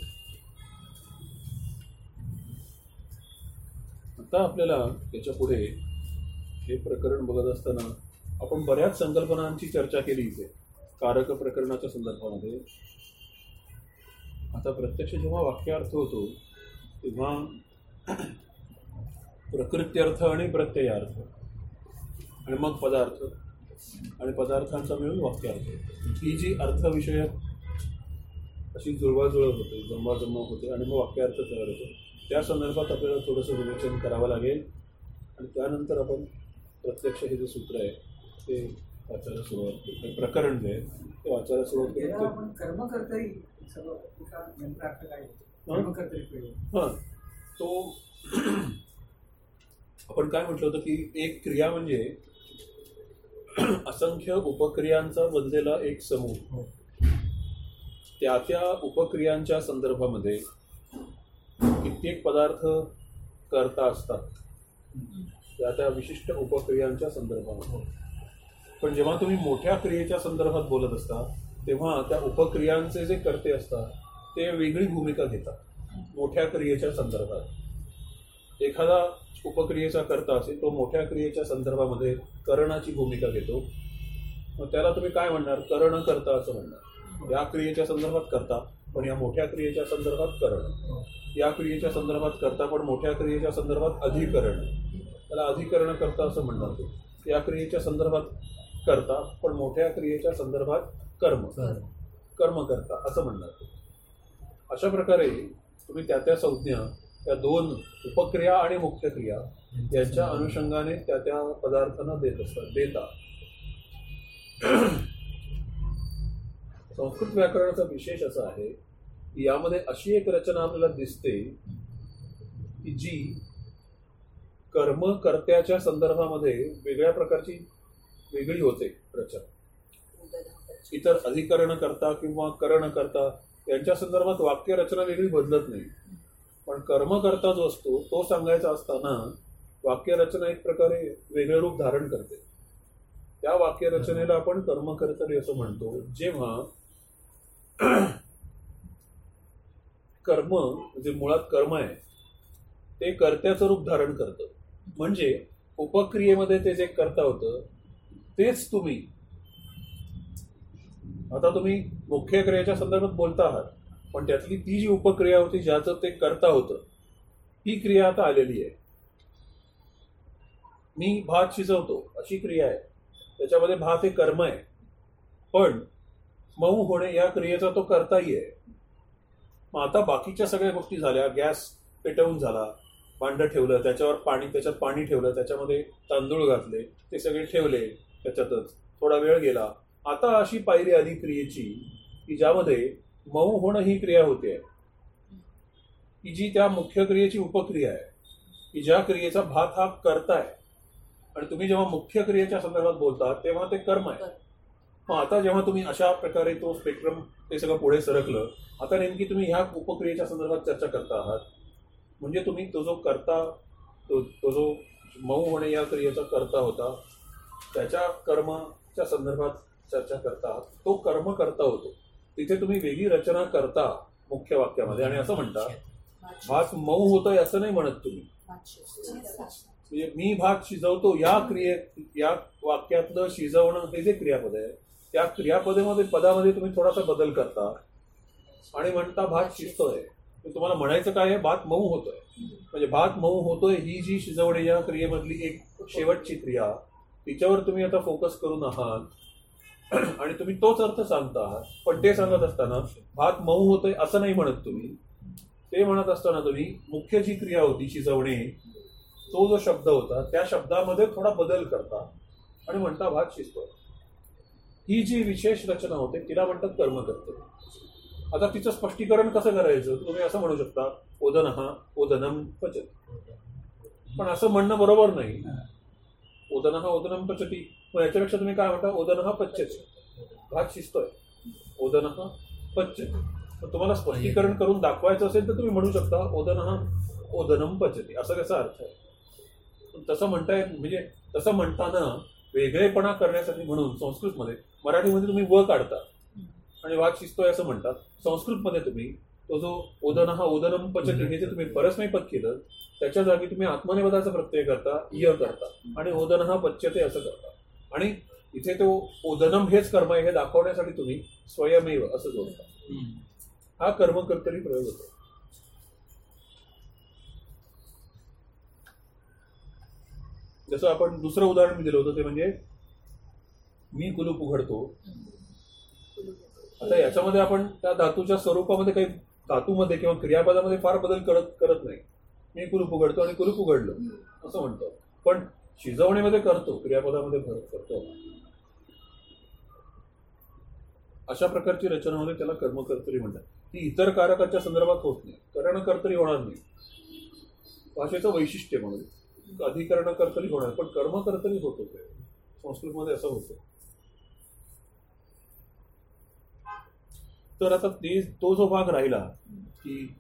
आता आपल्याला त्याच्या पुढे हे प्रकरण बघत असताना आपण बऱ्याच संकल्पनांची चर्चा केली इथे कारक प्रकरणाच्या संदर्भामध्ये. आता प्रत्यक्ष जेव्हा वाक्यार्थ होतो तेव्हा प्रकृत्यर्थ आणि प्रत्ययार्थ आणि मग पदार्थ आणि पदार्थांचा मिळून वाक्यार्थ. ही जी अर्थविषयक अशी जुळवाजुळव होते जमवाजमव होते आणि मग वाक्यार्थ तयार होतो. त्या संदर्भात आपल्याला थोडंसं विवेचन करावं लागेल. आणि त्यानंतर आपण प्रत्यक्ष हे जे सूत्र आहे ते वाचायला सुरुवात करू. हे प्रकरण जे आहे ते वाचायला सुरुवात करू कर्म करता येईल हां. तो आपण काय म्हटलं होतं की एक क्रिया म्हणजे असंख्य उपक्रियांचा बनलेला एक समूह. त्या त्या उपक्रियांच्या संदर्भामध्ये कित्येक पदार्थ करता असतात. त्या त्या विशिष्ट उपक्रियांच्या संदर्भामध्ये पण जेव्हा तुम्ही मोठ्या क्रियेच्या संदर्भात बोलत असता तेव्हा त्या उपक्रियांचे जे कर्ते असतात ते वेगळी भूमिका घेतात मोठ्या क्रियेच्या संदर्भात. एखादा उपक्रियेचा करता असेल तो मोठ्या क्रियेच्या संदर्भामध्ये करणाची भूमिका घेतो. मग त्याला तुम्ही काय म्हणणार? करण करता असं म्हणणार. या क्रियेच्या संदर्भात करता पण या मोठ्या क्रियेच्या संदर्भात करण. या क्रियेच्या संदर्भात करता पण मोठ्या क्रियेच्या संदर्भात अधिकरण. त्याला अधिकरण करता असं म्हणणार तो. या क्रियेच्या संदर्भात करता पण मोठ्या क्रियेच्या संदर्भात कर्म. कर्म. करता असं म्हणणार तो. अशा प्रकारे तुम्ही त्या त्या संज्ञा त्या दोन उपक्रिया आणि मुख्य क्रिया यांच्या अनुषंगाने त्या त्या पदार्थांना देत असतात देता. संस्कृत व्याकरणाचा विशेष असा आहे यामध्ये अशी एक रचना आपल्याला दिसते की जी कर्मकर्त्याच्या संदर्भामध्ये वेगळ्या प्रकारची वेगळी होते रचना. इतर अधिकरण करता किंवा करण करता यांच्या संदर्भात वाक्य रचना वेगळी बदलत नाही. पण कर्मकर्ता जो असतो तो सांगायचा असताना वाक्यरचना एक प्रकारे वेगळं रूप धारण करते. त्या वाक्यरचनेला आपण कर्मकर्तरी असं म्हणतो. जेव्हा कर्म जे मुळात कर्म आहे ते कर्त्याचं रूप धारण करतं. म्हणजे उपक्रियेमध्ये ते जे करता होतं तेच तुम्ही. आता तुम्ही मुख्य क्रियेच्या संदर्भात बोलता आहात पण त्यातली ती जी उपक्रिया होती ज्याचं ते करता होतं ही क्रिया आता आलेली आहे. मी भात शिजवतो अशी क्रिया आहे. त्याच्यामध्ये भात हे कर्म आहे. पण मऊ होणे या क्रियेचा तो करताही आहे. मग आता बाकीच्या सगळ्या गोष्टी झाल्या. गॅस पेटवून झाला भांडं ठेवलं त्याच्यावर पाणी त्याच्यात पाणी ठेवलं त्याच्यामध्ये तांदूळ घातले ते सगळे ठेवले त्याच्यातच. थोडा वेळ गेला. आता अशी पायरी आली क्रियेची की ज्यामध्ये मऊ होणं ही क्रिया होते. की जी त्या मुख्य क्रियेची उपक्रिया आहे. की ज्या क्रियेचा भात हा करताय. आहे आणि तुम्ही जेव्हा मुख्य क्रियेच्या संदर्भात बोलता तेव्हा ते कर्म आहे. मग आता जेव्हा तुम्ही अशा प्रकारे तो स्पेक्ट्रम ते सगळं पुढे सरकलं आता नेमकी तुम्ही ह्या उपक्रियेच्या संदर्भात चर्चा करता आहात. म्हणजे तुम्ही तो जो करता तो तो जो मऊ होणे या क्रियेचा करता होता त्याच्या कर्माच्या संदर्भात चर्चा करता आहात. तो कर्म करता होतो. तिथे तुम्ही वेगळी रचना करता मुख्य वाक्यामध्ये आणि असं म्हणता भात मऊ होतोय असं नाही म्हणत तुम्ही. म्हणजे मी भात शिजवतो या क्रिये या वाक्यातलं शिजवणं हे जे क्रियापद आहे त्या क्रियापदेमध्ये पदामध्ये तुम्ही थोडासा बदल करता आणि म्हणता भात शिजतोय. तुम्हाला म्हणायचं काय आहे? भात मऊ होतोय. म्हणजे भात मऊ होतोय ही जी शिजवणे या क्रियेमधली एक शेवटची क्रिया तिच्यावर तुम्ही आता फोकस करून आहात आणि तुम्ही तोच अर्थ सांगता आहात पण ते सांगत असताना भात मऊ होतोय असं नाही म्हणत तुम्ही. ते म्हणत असताना तुम्ही मुख्य जी क्रिया होती शिजवणे तो जो शब्द होता त्या शब्दामध्ये थोडा बदल करता आणि म्हणता भात शिजतोय. ही जी विशेष रचना होते तिला म्हणतात कर्म करते. आता तिचं स्पष्टीकरण कसं करायचं? तुम्ही असं म्हणू शकता ओदन हा ओदनम पचत. पण असं म्हणणं बरोबर नाही. ओदन हा ओदनम पचती. मग याच्यापेक्षा तुम्ही काय म्हणता? ओदन हा पच्यते. भात शिजतोय. ओदन हा पच्यते तुम्हाला स्पष्टीकरण करून दाखवायचं असेल तर तुम्ही म्हणू शकता ओदन हा ओदनम पचती. असा त्याचा अर्थ आहे. पण तसं म्हणता येत म्हणजे तसं म्हणताना वेगळेपणा करण्यासाठी म्हणून संस्कृतमध्ये मराठीमध्ये तुम्ही व काढता. आणि वाद शिजतोय असं म्हणतात. संस्कृतमध्ये तुम्ही तो जो ओदन हा ओदनम पचन हे जे तुम्ही परस्मयपद केलं त्याच्या जागी तुम्ही आत्मनेपदाचा प्रत्यय करता य करता. आणि ओदन हा पच्यते असं करता. आणि इथे तो ओदनम हेच कर्म आहे हे दाखवण्यासाठी तुम्ही स्वयमेव असं जोडता. हा कर्मकर्तरी प्रयोग होतो. जसं आपण दुसरं उदाहरण दिलं होतं ते म्हणजे मी कुलूप उघडतो. आता याच्यामध्ये आपण त्या धातूच्या स्वरूपामध्ये काही धातूमध्ये किंवा क्रियापदामध्ये फार बदल करत करत नाही. मी कुलूप उघडतो आणि कुलूप उघडलं असं म्हणतो. पण शिजवणीमध्ये करतो क्रियापदामध्ये फरक करतो. अशा प्रकारची रचनामध्ये त्याला कर्मकर्तरी म्हणतात. ती इतर कारकाच्या संदर्भात होत नाही. करणकर्तरी होणार नाही. भाषेचं वैशिष्ट्य म्हणून. अधिकरण कर्तरी होणार पण कर्मकर्तरी होत होते संस्कृतमध्ये असं होतं. तर आता ते तो जो भाग राहिला की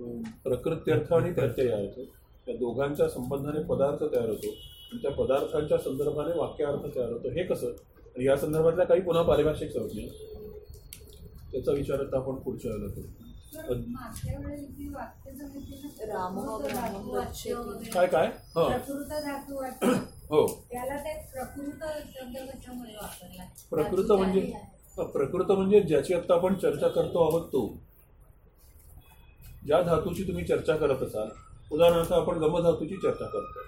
अं, प्रकृत्यर्थ आणि प्रत्यय अर्थ त्या दोघांच्या संबंधाने पदार्थ तयार होतो. आणि त्या पदार्थांच्या संदर्भाने वाक्यार्थ तयार होतो. हे कसं? आणि या संदर्भातल्या काही पुन्हा पारिभाषिक संज्ञा. त्याचा विचार आता आपण पुढच्या वेळेला करू. प्रकृत. काय काय? हो. प्रकृत हो. प्रकृत प्रकृत म्हणजे. प्रकृत म्हणजे ज्याची आता आपण चर्चा करतो आहोत तो. ज्या धातूची तुम्ही चर्चा करत असाल उदाहरणार्थ आपण गमधातूची चर्चा करतो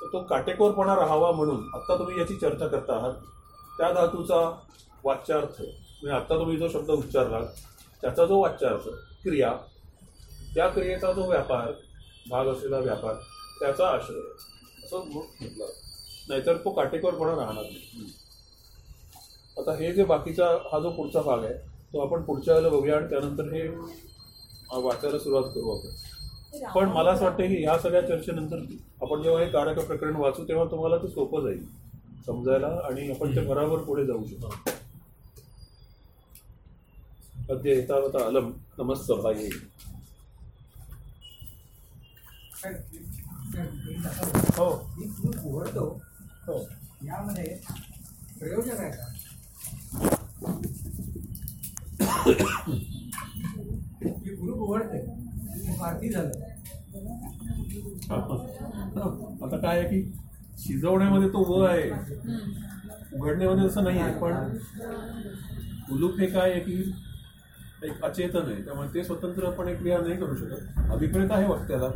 तर तो काटेकोरपणा राहावा म्हणून आत्ता तुम्ही याची चर्चा करता आहात. त्या धातूचा वाच्यार्थ म्हणजे आत्ता तुम्ही जो शब्द उच्चारला त्याचा जो वाच्यार्थ क्रिया त्या क्रियेचा जो व्यापार भाग असलेला व्यापार त्याचा आश्रय असं म्हटलं. नाहीतर तो काटेकोरपणा राहणार नाही. आता हे जे बाकीचा हा जो पुढचा भाग आहे तो आपण पुढच्या वेळेला बघूया आणि त्यानंतर हे वाचायला सुरुवात करू आपण. पण मला असं वाटतं की ह्या सगळ्या चर्चेनंतर आपण जेव्हा हे कारक प्रकरण वाचू तेव्हा तुम्हाला ते सोपं जाईल समजायला आणि आपण ते बरोबर पुढे जाऊ शकतो अद्य एतावता अलम नमस्सभाये हो. उघडतो. हो. यामध्ये प्रयोजन आहे का? उघडते झालं. आता काय आहे की शिजवण्यामध्ये तो व आहे. उघडण्यामध्ये असं नाही आहे पण उलूप हे काय आहे की एक अचेतन आहे. त्यामुळे ते स्वतंत्रपणे क्रिया नाही करू शकत. अभिप्रेत आहे वक्त्याला